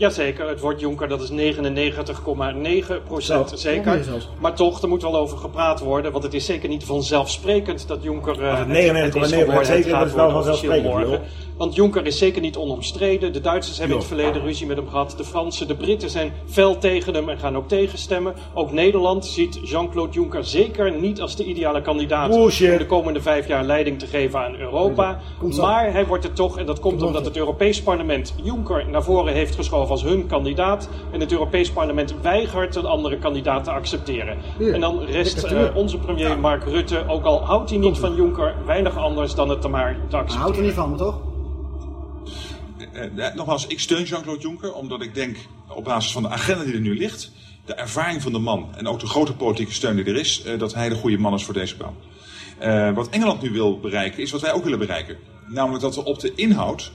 Jazeker, het wordt Jonker, dat is 99,9 procent zeker. Maar toch, er moet wel over gepraat worden, want het is zeker niet vanzelfsprekend dat Jonker... eh, Als het is 99,9% geworden. zeker, dat is wel vanzelfsprekend, morgen. Want Jonker is zeker niet onomstreden. De Duitsers hebben in het verleden ruzie met hem gehad. De Fransen, de Britten zijn fel tegen hem en gaan ook tegenstemmen. Ook Nederland ziet Jean-Claude Juncker zeker niet als de ideale kandidaat Bullshit. om de komende vijf jaar leiding te geven aan Europa. Maar hij wordt er toch, en dat komt omdat het Europees Parlement Juncker naar voren heeft geschoven als hun kandidaat. En het Europees Parlement weigert een andere kandidaat te accepteren. Hier, en dan rest eh, onze premier Mark Rutte, ook al houdt hij niet van Juncker, weinig anders dan het te maar te Hij houdt er accepteren. niet van, toch? Eh, eh, nogmaals, ik steun Jean-Claude Juncker omdat ik denk, op basis van de agenda die er nu ligt, de ervaring van de man en ook de grote politieke steun die er is, eh, dat hij de goede man is voor deze baan. Eh, wat Engeland nu wil bereiken, is wat wij ook willen bereiken. Namelijk dat we op de inhoud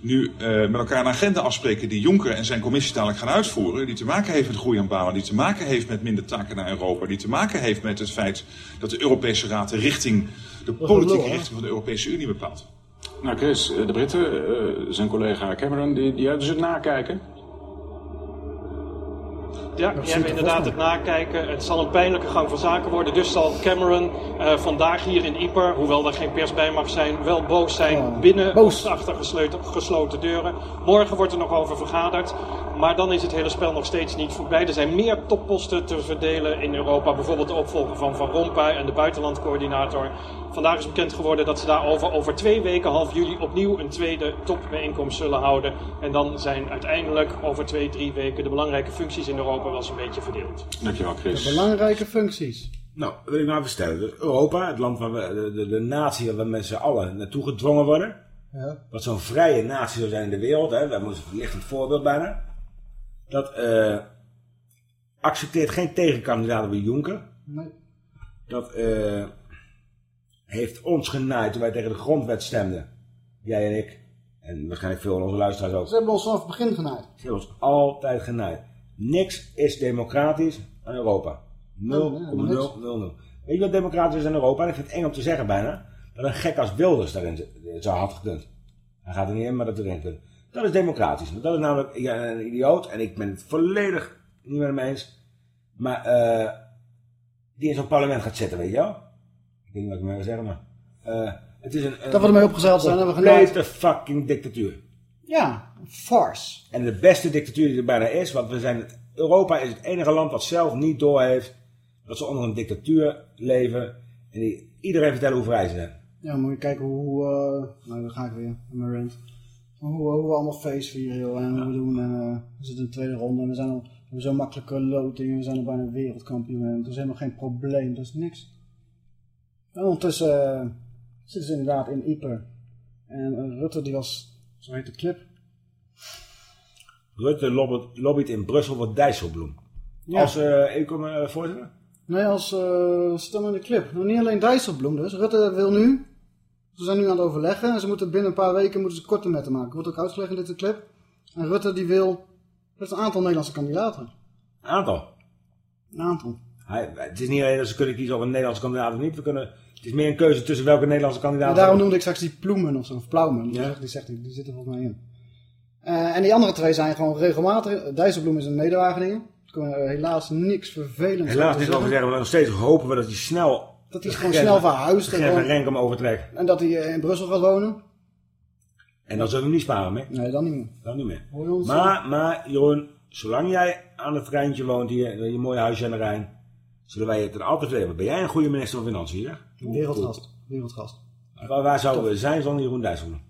nu eh, met elkaar een agenda afspreken die Juncker en zijn commissie dadelijk gaan uitvoeren. Die te maken heeft met groei aan banen, die te maken heeft met minder taken naar Europa. Die te maken heeft met het feit dat de Europese Raad de richting, de politieke richting van de Europese Unie bepaalt. Nou Chris, eh, de Britten, eh, zijn collega Cameron, die, die hebben ze het nakijken. Ja, die hebben inderdaad het nakijken. Het zal een pijnlijke gang van zaken worden. Dus zal Cameron eh, vandaag hier in Ieper, hoewel er geen pers bij mag zijn, wel boos zijn binnen of achter gesloten, gesloten deuren. Morgen wordt er nog over vergaderd. Maar dan is het hele spel nog steeds niet voorbij. Er zijn meer topposten te verdelen in Europa. Bijvoorbeeld de opvolger van Van Rompuy en de buitenlandcoördinator. Vandaag is bekend geworden dat ze daarover over twee weken, half juli, opnieuw een tweede topbijeenkomst zullen houden. En dan zijn uiteindelijk over twee, drie weken de belangrijke functies in Europa wel eens een beetje verdeeld. Dankjewel Chris. Belangrijke functies. Nou, dat wil ik nou vertellen. Dus Europa, het land waar we, de, de, de natie waar we met z'n allen naartoe gedwongen worden. Ja. Wat zo'n vrije natie zou zijn in de wereld, hè, daar moeten ligt het voorbeeld bijna. Dat eh, accepteert geen tegenkandidaten bij Juncker. Nee. Dat eh, heeft ons genaaid toen wij tegen de grondwet stemden. Jij en ik. En waarschijnlijk veel van onze luisteraars ook. Ze hebben ons vanaf het begin genaaid. Ze hebben ons altijd genaaid. Niks is democratisch aan Europa. 0,000. Weet je wat democratisch is aan Europa? En ik vind het eng om te zeggen bijna. Dat een gek als Wilders daarin z- zou had gekund. Hij gaat er niet in, maar dat erin kunt. Dat is democratisch. Dat is namelijk ja, een idioot. En ik ben het volledig niet met hem eens. Maar eh die in zo'n parlement gaat zitten, weet je wel? Ik weet niet wat ik meer wil zeggen, maar... eh, het is een, Dat we ermee opgezeild zijn, hebben we fucking dictatuur. Ja, een farce. En de beste dictatuur die er bijna is, want we zijn het, Europa is het enige land dat zelf niet doorheeft dat ze onder een dictatuur leven en die iedereen vertellen hoe vrij ze zijn. Ja, moet je kijken hoe... eh nou, dan ga ik weer. in Mijn rant. Hoe, hoe we allemaal face vieren joh, en hoe we doen. En, eh, we zitten in de tweede ronde en we, zijn al, we hebben zo'n makkelijke loting. en We zijn al bijna wereldkampioen. En er is helemaal geen probleem. Dat is niks. En ondertussen eh, zitten ze inderdaad in Ieper. En eh, Rutte die was... Zo heet de clip. Rutte lobbyt, lobbyt in Brussel voor Dijsselbloem. Ja. Als uh, uh, voorzitter? Nee, als uh, stem in de clip. Nou, niet alleen Dijsselbloem dus. Rutte wil nu... Ze zijn nu aan het overleggen. En ze moeten binnen een paar weken moeten ze korte metten maken. Wordt ook uitgelegd in deze clip. En Rutte die wil... heeft een aantal Nederlandse kandidaten. Een aantal? Een aantal. Hij, het is niet alleen dat ze kunnen kiezen of een Nederlandse kandidaat of niet. We kunnen, het is meer een keuze tussen welke Nederlandse kandidaat. Ja, daarom noemde ik straks die Ploemen of zo. Of Plaumen. Die, zegt, die, zegt, die zitten volgens mij in. Uh, en die andere twee zijn gewoon regelmatig. Dijsselbloem is een Nederwageningen. Er kunnen helaas niks vervelends Helaas niet over zeggen, maar nog steeds hopen we dat hij snel... Dat hij gewoon snel verhuist. En gewoon, Renkum overtrekt. En dat hij in Brussel gaat wonen. En dan zullen we hem niet sparen, mee. Nee, dan niet meer. Dan niet meer. Maar, maar, Jeroen, zolang jij aan het treintje woont hier, je mooie huisje aan de Rijn, zullen wij je ten altijd leven. Ben jij een goede minister van Financiën? Wereldgast. Wereldgast. Waar, waar zouden we zijn zonder Jeroen Dijsselbloem?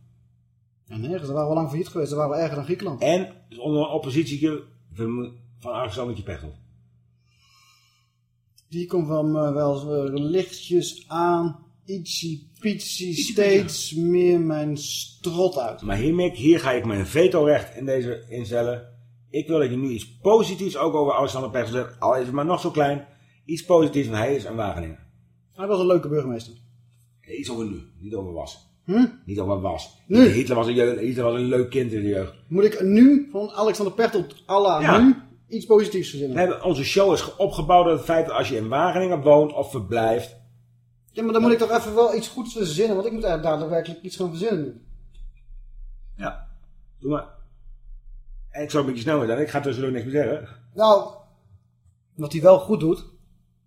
Ja, nergens. Daar waren we lang failliet geweest. Daar waren we erger dan Griekenland. En dus onder een oppositie van Alexander Pechtold. Die komt van uh, wel uh, lichtjes aan. Ietsie pietsie, steeds meer mijn strot uit. Maar hiermee, hier ga ik mijn vetorecht in deze instellen. Ik wil dat je nu iets positiefs ook over Alexander Pechtold zegt. Al is het maar nog zo klein. Iets positiefs, en hij is een Wageningen. Hij was een leuke burgemeester. Iets over nu, niet over was. Hm? Niet wat was. Nu. Hitler, was een, Hitler was een leuk kind in de jeugd. Moet ik nu van Alexander Pechtold Allah Ja. nu iets positiefs verzinnen? We hebben, onze show is opgebouwd op het feit dat als je in Wageningen woont of verblijft... Ja, maar dan moet ik toch even wel iets goeds verzinnen, want ik moet eigenlijk daadwerkelijk iets gaan verzinnen. Ja, doe maar. En ik zou een beetje snel zijn. Ik ga tussendoor niks meer zeggen. Nou, wat hij wel goed doet,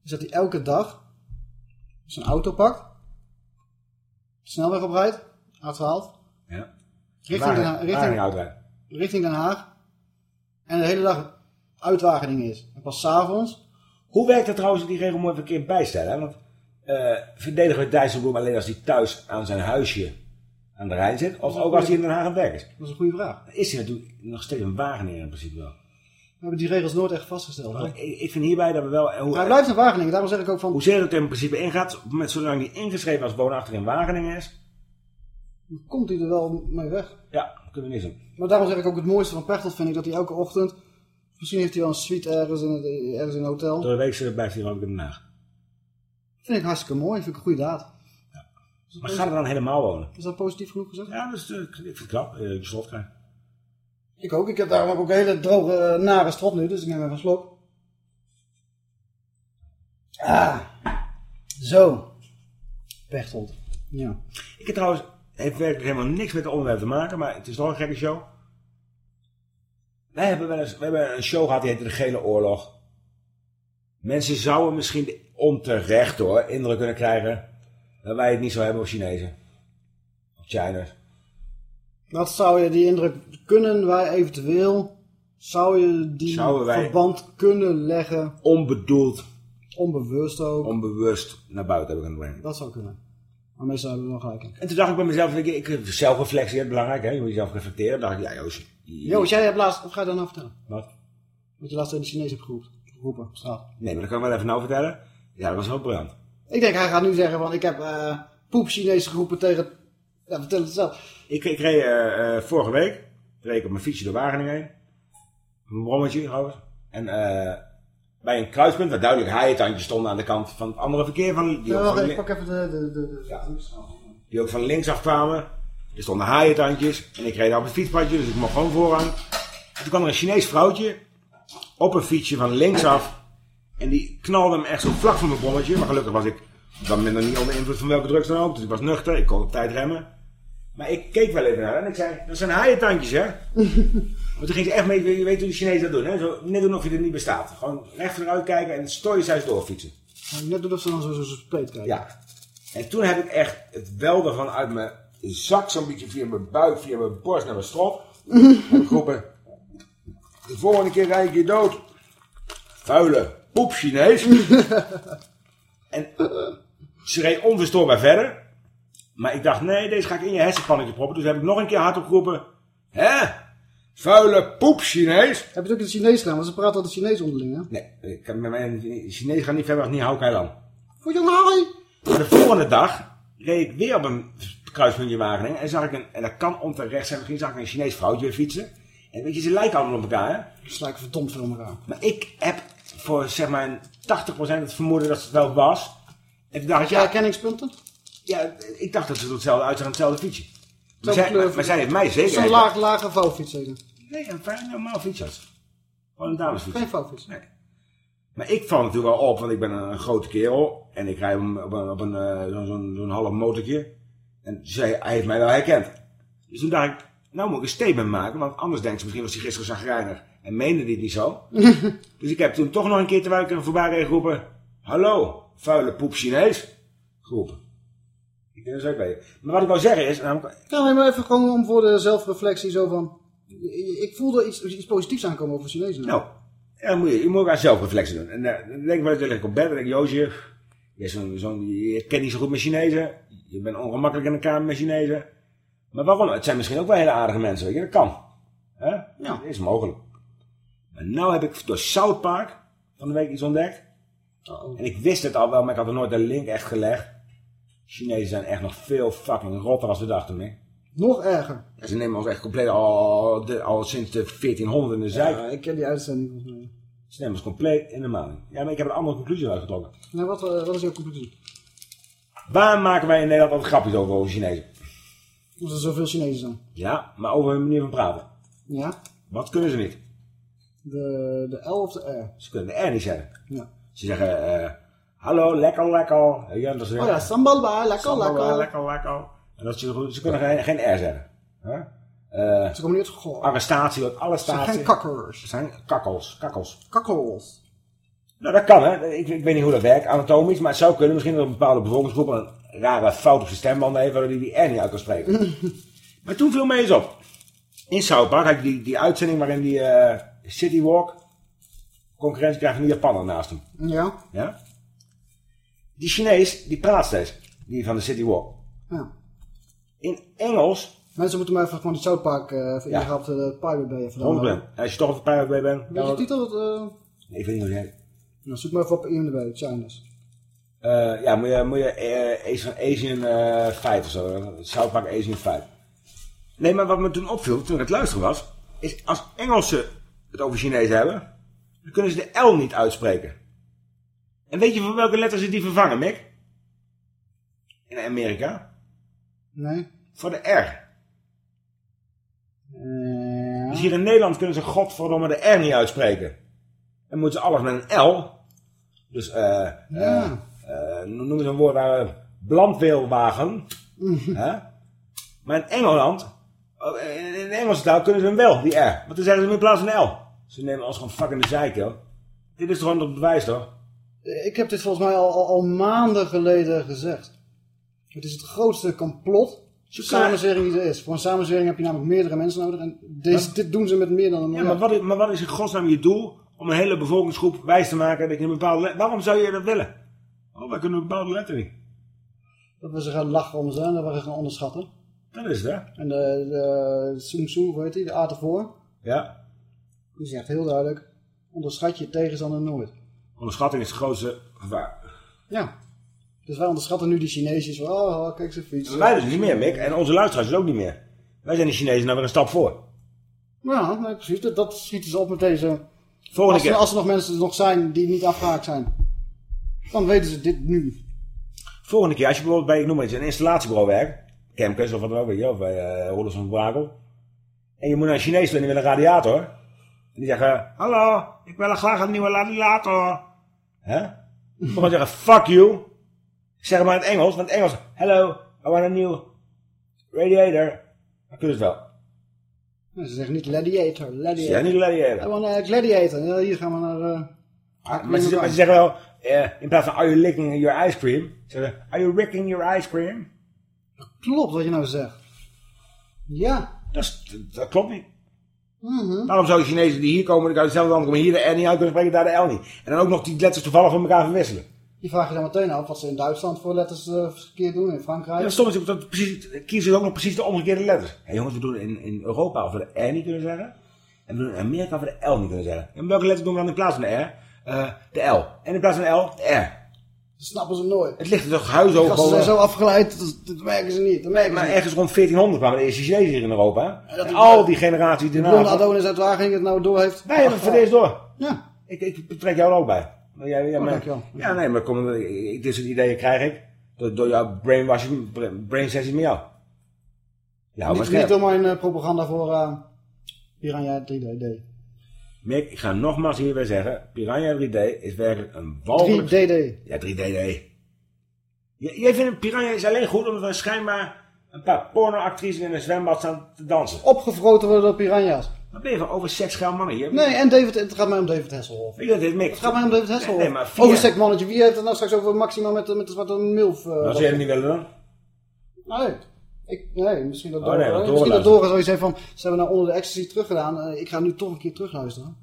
is dat hij elke dag zijn auto pakt, snelweg oprijdt, A12, Ja. richting, Den, Wageningen- Ha- richting, richting Den Haag, en de hele dag uit Wageningen is. En pas s'avonds, Hoe werkt dat trouwens, die regel moet even een keer bijstellen. Hè? Want eh, verdedigen we Dijsselbloem alleen als hij thuis aan zijn huisje aan de Rijn zit? Of ook als hij in Den Haag aan het werk is? dat is een goede vraag. Is hij natuurlijk nog steeds een Wageningen in principe wel. We hebben die regels nooit echt vastgesteld. Ik, ik vind hierbij dat we wel... Hoe, Hij blijft in Wageningen, daarom zeg ik ook van, Hoezeer het in principe ingaat, met zolang hij ingeschreven als woonachtig in Wageningen is, komt hij er wel mee weg. ja, kunnen we niks doen. Maar daarom zeg ik ook het mooiste van Pechtold vind ik dat hij elke ochtend, misschien heeft hij wel een suite ergens in, het, ergens in een hotel. Door de week blijft hij ook in Den Haag. Vind ik hartstikke mooi, vind ik een goede daad. Maar gaat er dan helemaal wonen? Is dat positief genoeg gezegd? Ja, dus, eh, ik vind het knap. de slot krijgen. Ik ook. Ik heb daarom ook een hele droge, nare strop nu, dus ik neem even een slok. Ah, zo. Pechtold. Ja. Ik heb trouwens, heeft werkelijk helemaal niks met het onderwerp te maken, maar het is toch een gekke show. Wij hebben wel eens, we hebben een show gehad die heette De Gele Oorlog. Mensen zouden misschien onterecht hoor, indruk kunnen krijgen dat wij het niet zo hebben op Chinezen. Of Chinese. Wat zou je die indruk kunnen wij eventueel, zou je die verband kunnen leggen, Onbedoeld, onbewust ook? onbewust naar buiten hebben kunnen brengen. Dat zou kunnen. Maar meestal hebben we wel gelijk. En toen dacht ik bij mezelf, ik, ik, zelfreflectie is belangrijk, hè? je moet jezelf reflecteren. Dan dacht ik, ja Joost, Joost, jij hebt laatst, wat ga je dan nou vertellen? Wat? Wat je laatst in de Chinees hebt geroepen, geroepen op straat. Nee, maar dat kan ik wel even nou vertellen. Ja, dat was wel briljant. Ik denk, hij gaat nu zeggen van, ik heb eh poep Chinees geroepen tegen... Ja, vertel het zelf. Ik, ik reed eh, eh, vorige week, reed ik op mijn fietsje door Wageningen heen. Een brommetje trouwens. En eh, bij een kruispunt, waar duidelijk haaientandjes stonden aan de kant van het andere verkeer. Van, die, Ja, ook van, ik pak even de... de, de, die ook van links af kwamen. Er stonden haaientandjes. En ik reed daar op het fietspadje, dus ik mocht gewoon voorrang. En toen kwam er een Chinees vrouwtje op een fietsje van links af. En die knalde hem echt zo vlak voor mijn brommetje. Maar gelukkig was ik op dat moment nog niet onder invloed van welke drugs dan ook. Dus ik was nuchter, ik kon op tijd remmen. Maar ik keek wel even naar haar en ik zei, dat zijn haaientandjes hè. Maar toen ging ze echt mee, je weet hoe de Chinezen dat doen hè. Zo, net doen of je er niet bestaat. Gewoon recht vooruit kijken en stoïcijns doorfietsen. Net of ze dan zo, zo, zo spleet kijken. Ja. En toen heb ik echt het welden van uit mijn zak, zo'n beetje via mijn buik, via mijn borst naar mijn strop. heb ik geroepen, de volgende keer rijd ik je dood. Vuile poep Chinees. en ze reed onverstoorbaar verder. Maar ik dacht, nee, deze ga ik in je hersenpannetje proppen. Dus heb ik nog een keer hardop geroepen. Hè? Vuile poep Chinees. Heb je het ook in het Chinees gedaan? Want ze praten altijd Chinees onderling, hè? Nee, ik heb met mijn Chinees gaan niet verder niet hou Kailan. Voor je! De volgende dag reed ik weer op een kruispuntje Wageningen. En zag ik een, en dat kan onterecht zijn, misschien zag ik een Chinees vrouwtje weer fietsen. En weet je, ze lijken allemaal op elkaar, hè? Ze lijken verdomd veel op elkaar. Maar ik heb voor zeg maar een 80% het vermoeden dat het wel was. En toen dacht ik, ja, herkenningspunten? Ja, ik dacht dat ze hetzelfde uitzag aan hetzelfde fietsje. Maar zij, maar, maar zij heeft mij zeker... Zo'n laag, lage vouwfiets zeker? Nee, een fijn normaal fietsje. Gewoon een damesfiets. Geen vouwfiets. Nee. Maar ik val natuurlijk wel op, want ik ben een, een grote kerel. En ik rij op een, op een, op een eh, zo'n zo'n half motortje. En zij, hij heeft mij wel herkend. Dus toen dacht ik, nou moet ik een statement maken. Want anders denkt ze misschien was hij gisteren zagrijnig. En meende dit niet zo. dus ik heb toen toch nog een keer, terwijl ik er voorbij reed, geroepen. Hallo, vuile poep Chinees. Geroepen. Ik denk dat is ook bij Maar wat ik wou zeggen is... Namelijk, Ja, maar even gewoon om voor de zelfreflectie zo van... Ik voelde iets, iets positiefs aankomen over Chinezen. Nou, ja, dan moet je, je moet ook aan zelfreflectie doen. En eh, dan denk ik wel, lig ik op bed en denk Joosje, je, je kent niet zo goed met Chinezen. Je bent ongemakkelijk in de kamer met Chinezen. Maar waarom? Het zijn misschien ook wel hele aardige mensen, weet je. Dat kan. Hè? Ja. Dat is mogelijk. Maar nou heb ik door South Park van de week iets ontdekt. En ik wist het al wel, maar ik had er nooit de link echt gelegd. Chinezen zijn echt nog veel fucking rotter als we dachten, mee. Nog erger. Ja, ze nemen ons echt compleet al, de- al sinds de 1400 in de zijk. Ja, ik ken die uitzending volgens mij. Ze nemen ons compleet in de maling. Ja, maar ik heb een andere conclusie uitgetrokken. Nou, wat, eh, wat is jouw conclusie? Waar maken wij in Nederland altijd grapjes over, over Chinezen? Omdat er zoveel Chinezen zijn. Ja, maar over hun manier van praten. Ja. Wat kunnen ze niet? De, de L of de R? Ze kunnen de R niet zeggen. Ja. Ze zeggen, eh, hallo, lekker, lekker. Ja, dat is, Oh ja, sambal ba, lekker, Sambal, lekker. lekker, lekker. En dat ze, ze kunnen geen, geen R zeggen. Huh? Eh, Ze komen niet uit Goh. arrestatie, wat alle Ze zijn staten. kakkers. Ze zijn kakkels, kakkels. Kakkels. Nou, dat kan, hè. Ik, ik weet niet hoe dat werkt, anatomisch, maar het zou kunnen. Misschien dat een bepaalde bevolkingsgroep een rare fout op zijn stembanden heeft, waardoor die die R niet uit kan spreken. maar toen viel me eens op. In South Park had die, die uitzending waarin die eh, City Walk concurrentie krijgt van die Japaner naast hem. Ja. Ja? Die Chinees, die praat steeds. Die van de City Walk. Ja. In Engels, Mensen moeten maar even gewoon die South Park uh, even Ja. ingehaald de Pirate Bay even 100%. downloaden. Als je toch op de Pirate Bay bent. Weet je de titel? Uh, Nee, ik weet niet hoe nou, zoek maar even op IMDb, Chinese. Eh, ja, moet je, moet je eh, Asian, eh, 5 of zo. South Park Asian 5. Nee, maar wat me toen opviel, toen ik het luisteren was, is als Engelsen het over Chinees hebben, dan kunnen ze de L niet uitspreken. En weet je voor welke letter ze die vervangen, Mick? In Amerika? Nee. Voor de R. Eh, Dus hier in Nederland kunnen ze godverdomme de R niet uitspreken. Dan moeten ze alles met een L. Dus, eh, Ja. eh, eh, noem eens een woord waar blandweelwagen. hè? Maar in Engeland, oh, in, de Engelse taal kunnen ze hem wel, die R. Want dan zeggen ze hem in plaats van L. Ze nemen ons gewoon fucking de zeik, joh. Dit is toch gewoon het bewijs, toch? Ik heb dit volgens mij al, al, al maanden geleden gezegd. Het is het grootste complot. Samenzwering die er is. Voor een samenzwering heb je namelijk meerdere mensen nodig. En deze, dit doen ze met meer dan een Ja, maar wat, is, maar wat is in godsnaam je doel om een hele bevolkingsgroep wijs te maken dat je een bepaalde. Waarom zou je dat willen? Oh, wij kunnen een bepaalde letter niet. Dat we ze gaan lachen om ze en dat we ze gaan onderschatten. Dat is het, hè? En de, de Soong Soong, hoe heet die? De A ervoor. Ja. Die zegt heel duidelijk. Onderschat je tegenstander nooit. Onderschatting is het grootste gevaar. Ja. Dus wij onderschatten nu die Chinezen. Van, oh, oh, kijk ze fietsen. Wij dus niet meer, Mick. En onze luisteraars dus ook niet meer. Wij zijn de Chinezen nou weer een stap voor. Ja, nee, precies. Dat, dat schieten ze op met deze... Volgende als, er, keer. als er nog mensen nog zijn die niet afgehaakt zijn. Dan weten ze dit nu. Volgende keer, als je bijvoorbeeld bij, ik noem maar iets, een installatiebureau werkt. Kemkes of wat dan ook, weet je, of bij uh, Rollers van Brakel. En je moet naar een Chinees en die wil een radiator. En die zeggen, hallo, ik wil graag een nieuwe radiator. Hè? Je moet gewoon zeggen, fuck you. Zeg maar in het Engels, want in het Engels, hello, I want a new radiator. Dan kunnen ze het wel. Nee, ze zeggen niet gladiator. gladiator. Ze zeggen niet gladiator. I want a gladiator. Hier gaan we naar... eh, Ah, maar, ze, maar ze zeggen wel, eh, in plaats van are you licking your ice cream, zeggen ze, are you licking your ice cream? Klopt wat je nou zegt. Ja. Dat, is- dat klopt niet. Mhm. Waarom zou de Chinezen die hier komen, die uit hetzelfde land komen, hier de R niet uit kunnen spreken, daar de L niet? En dan ook nog die letters toevallig van elkaar verwisselen. Je vraagt je dan meteen af wat ze in Duitsland voor letters eh, verkeerd doen. In Frankrijk. Ja, stom is dat precies, kiezen ze ook nog precies de omgekeerde letters. Hé jongens, we doen in, in Europa of we de R niet kunnen zeggen. En we doen in Amerika of we de L niet kunnen zeggen. En welke letter doen we dan in plaats van de R? Eh, de L. En in plaats van de L, de R. Dat snappen ze nooit. Het ligt er toch huishoog Gasten zijn boven. zo afgeleid, dat, dat merken ze niet. Dat merken Maar ze ergens rond 1400 kwamen de eerste Chinezen hier in Europa. Dat En is- al die generaties daarna. Blonde Adonis uit Wageningen het nou door heeft. Nee, maar voor deze door. Ja. Ik, ik betrek jou er ook bij. Maar jij, jij, Oh, maar- ja, nee, maar kom, dit soort ideeën krijg ik door, door jouw brainwashing, brain- sessies met jou. Ja, niet, niet door mijn eh, propaganda voor uh, Piranha 3D. Mick, ik ga nogmaals hierbij zeggen, Piranha 3D is werkelijk een walgelijk... 3DD. Ja, 3DD. J- Jij vindt Piranha is alleen goed omdat er schijnbaar een paar pornoactrices in een zwembad staan te dansen. Opgevroten worden door piranha's. Wat ben je van over seksgeil mannen hier? Nee, en David, het gaat mij om David Hasselhoff. Je dat dit, Mick? Het gaat mij om David Hasselhoff. Nee, maar via- wie heeft het nou straks over Maxima met, met, met een milf? eh, Wat zou jij dat niet willen dan? Nee. Ik, nee, misschien dat Oh, Dora, nee, dat misschien dat doorluisteren. Dora zoiets heeft van, ze hebben nou onder de ecstasy teruggedaan, eh, ik ga nu toch een keer terugluisteren.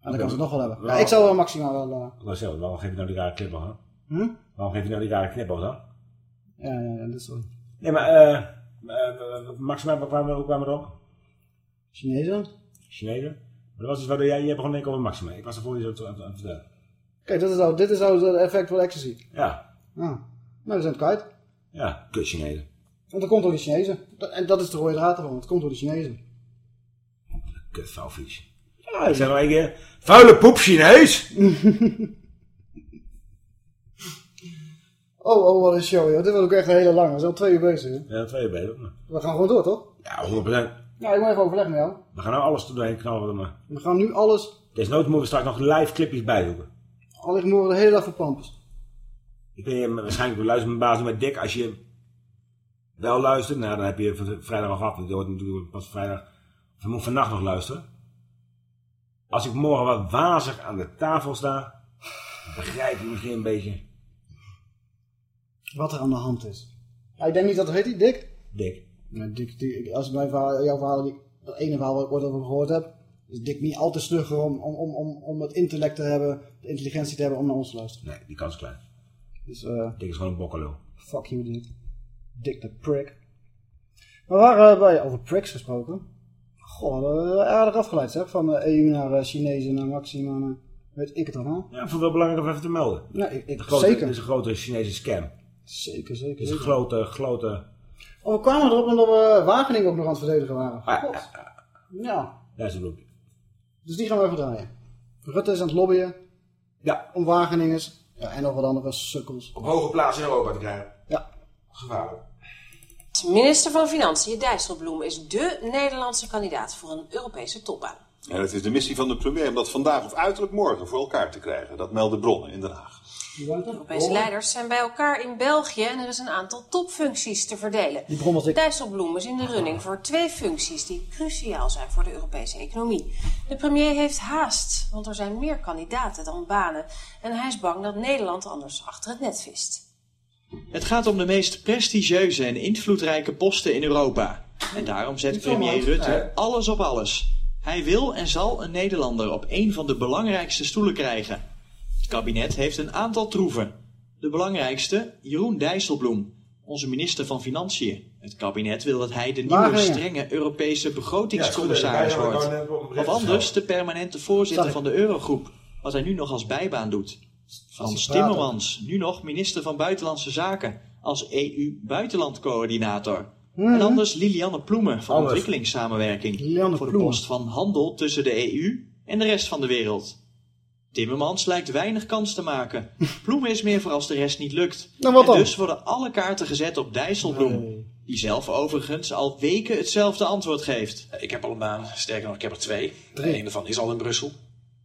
En dan kan ze het nog wel hebben. Ja, Wel- ik zou wel Maxima wel... eh, zeggen, waarom geef je nou die rare knippel aan? Hm? Waarom geef je nou die rare knippel aan? ja, ja, ja, dat is zo. Nee, maar eh uh, Maxima, waar kwamen we, hoe kwamen we erop? Chinezen? Chinezen? Maar dat was dus wat jij, jij begon denken over Maxima. Ik was er voor je zo aan het vertellen. Kijk, dit is nou, dit is nou het effect van ecstasy. Ja, Ja. Nou, we zijn het kwijt. Ja, kut Chinezen. Want dat komt door de Chinezen. En dat is de rode draad ervan. Het komt door de Chinezen. Kut vuilvies. Ja, ik zeg nog een keer, vuile poep Chinees! Oh, oh, wat een show, joh. Dit was ook echt een hele lange. We zijn al twee uur bezig. hè. Ja, twee uur bezig. maar- We gaan gewoon door, toch? Ja, 100%. Ja, ik moet even overleggen met jou. We gaan nou alles doorheen knallen. Maar. We gaan nu alles... Desnoods moeten we straks nog live clipjes bijzoeken. Al ik morgen de hele dag voor pampers. Ik niet, waarschijnlijk luisteren mijn baas met Dick. Als je wel luistert, nou dan heb je vrijdag al gehad. want Je hoort natuurlijk pas vrijdag. Of je moet vannacht nog luisteren. Als ik morgen wat wazig aan de tafel sta, begrijp je misschien een beetje. Wat er aan de hand is. Ja, ik denk niet dat, heet hij Dick? Dick. Nee, Dick, die, als mijn verhaal, jouw verhaal, die, dat ene verhaal wat ik ooit over gehoord heb, is Dick niet al te stugger om, om, om, om, om het intellect te hebben, de intelligentie te hebben om naar ons te luisteren. Nee, die kans is klein. Dus, eh Dick is gewoon een bokkelul. fuck you Dick. Dick de prick. Maar waar bij over pricks gesproken? Goh, aardig afgeleid zeg, van de EU naar Chinezen naar Maxima naar, weet ik het allemaal. Ja, ik vond het wel belangrijk om even te melden. Ja, ik, ik, grote- zeker. Dit is een grote Chinese scam. Zeker, zeker. Dit is een zeker. grote, grote... Oh, we kwamen erop omdat we Wageningen ook nog aan het verdedigen waren. Ah, God. Ja, Daar is het bloempje. dus die gaan we even draaien. Rutte is aan het lobbyen. Ja. Om Wageningens. Ja, en nog wat andere sukkels. Op hoge plaats in Europa te krijgen. Ja. Gevaarlijk. Minister van Financiën Dijsselbloem is dé Nederlandse kandidaat voor een Europese topbaan. En het is de missie van de premier om dat vandaag of uiterlijk morgen voor elkaar te krijgen. Dat melden bronnen in Den Haag. Europese leiders zijn bij elkaar in België en er is een aantal topfuncties te verdelen. Dijsselbloem is in de running voor twee functies die cruciaal zijn voor de Europese economie. De premier heeft haast, want er zijn meer kandidaten dan banen. En hij is bang dat Nederland anders achter het net vist. Het gaat om de meest prestigieuze en invloedrijke posten in Europa. En daarom zet premier Rutte alles op alles. Hij wil en zal een Nederlander op een van de belangrijkste stoelen krijgen. Het kabinet heeft een aantal troeven. De belangrijkste, Jeroen Dijsselbloem, onze minister van Financiën. Het kabinet wil dat hij de nieuwe strenge Europese begrotingscommissaris wordt. Of anders de permanente voorzitter van de Eurogroep, wat hij nu nog als bijbaan doet. Frans. Timmermans, nu nog minister van Buitenlandse Zaken, als EU-buitenlandcoördinator. Mhm. En anders Lilianne Ploemen van ontwikkelingssamenwerking. Voor de post van handel tussen de EU en de rest van de wereld. Timmermans lijkt weinig kans te maken. Ploemen is meer voor als de rest niet lukt. Nou, wat en dan? dus worden alle kaarten gezet op Dijsselbloem. Die zelf overigens al weken hetzelfde antwoord geeft. Ik heb al een baan. Sterker nog, ik heb er twee. Drie. Eén daarvan is al in Brussel.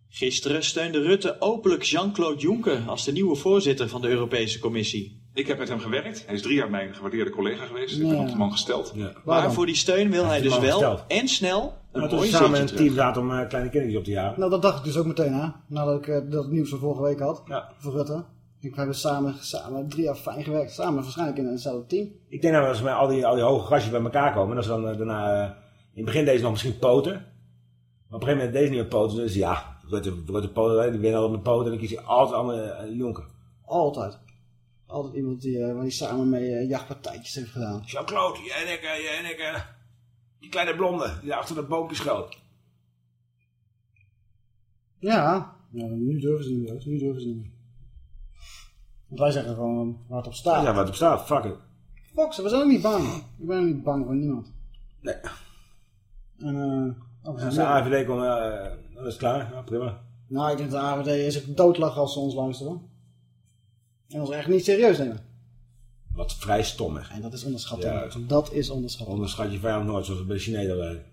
Gisteren steunde Rutte openlijk Jean-Claude Juncker als de nieuwe voorzitter van de Europese Commissie. Ik heb met hem gewerkt. Hij is drie jaar mijn gewaardeerde collega geweest. Ik ben op de man gesteld. Maar voor die steun wil hij dus wel gesteld. en snel een Nou, toen mooi samen een terug. team zaten om eh, kleine kindertjes op te jagen. Nou, dat dacht ik dus ook meteen, hè. Nadat ik eh, dat nieuws van vorige week had. Ja. Voor Rutte. Ik, we hebben samen, samen drie jaar fijn gewerkt. Samen waarschijnlijk in hetzelfde team. Ik denk dat als met al die, al die hoge gastjes bij elkaar komen, dat ze dan eh, daarna, eh, in het begin deze nog misschien poten. Maar op een gegeven moment deze niet meer poten, dus ja, Rutte, Rutte poten, die winnen altijd met poten en dan kies je altijd allemaal uh, Jonker. Altijd. Altijd iemand die, waar die samen mee eh, jachtpartijtjes heeft gedaan. Jean-Claude, jij en ik, jij en ik, die kleine blonde, die daar achter dat boompje schoot. Ja. ja, nu durven ze niet meer. Nu durven ze niet meer. Want wij zeggen gewoon waar het op staat. Ja, wat op staat, fuck it. Fuck ze, we zijn ook niet bang. Ik ben niet bang voor niemand. Nee. En, eh, Als de AVD komt, eh, dan is het klaar, ja, prima. Nou, ik denk dat de AVD is ook doodlachen als ze ons luisteren. En ons echt niet serieus nemen. Wat vrij stom is. En dat is onderschatting. Ja. Dat is onderschatting. Onderschat je vijand nooit, zoals we bij de Chinezen deden.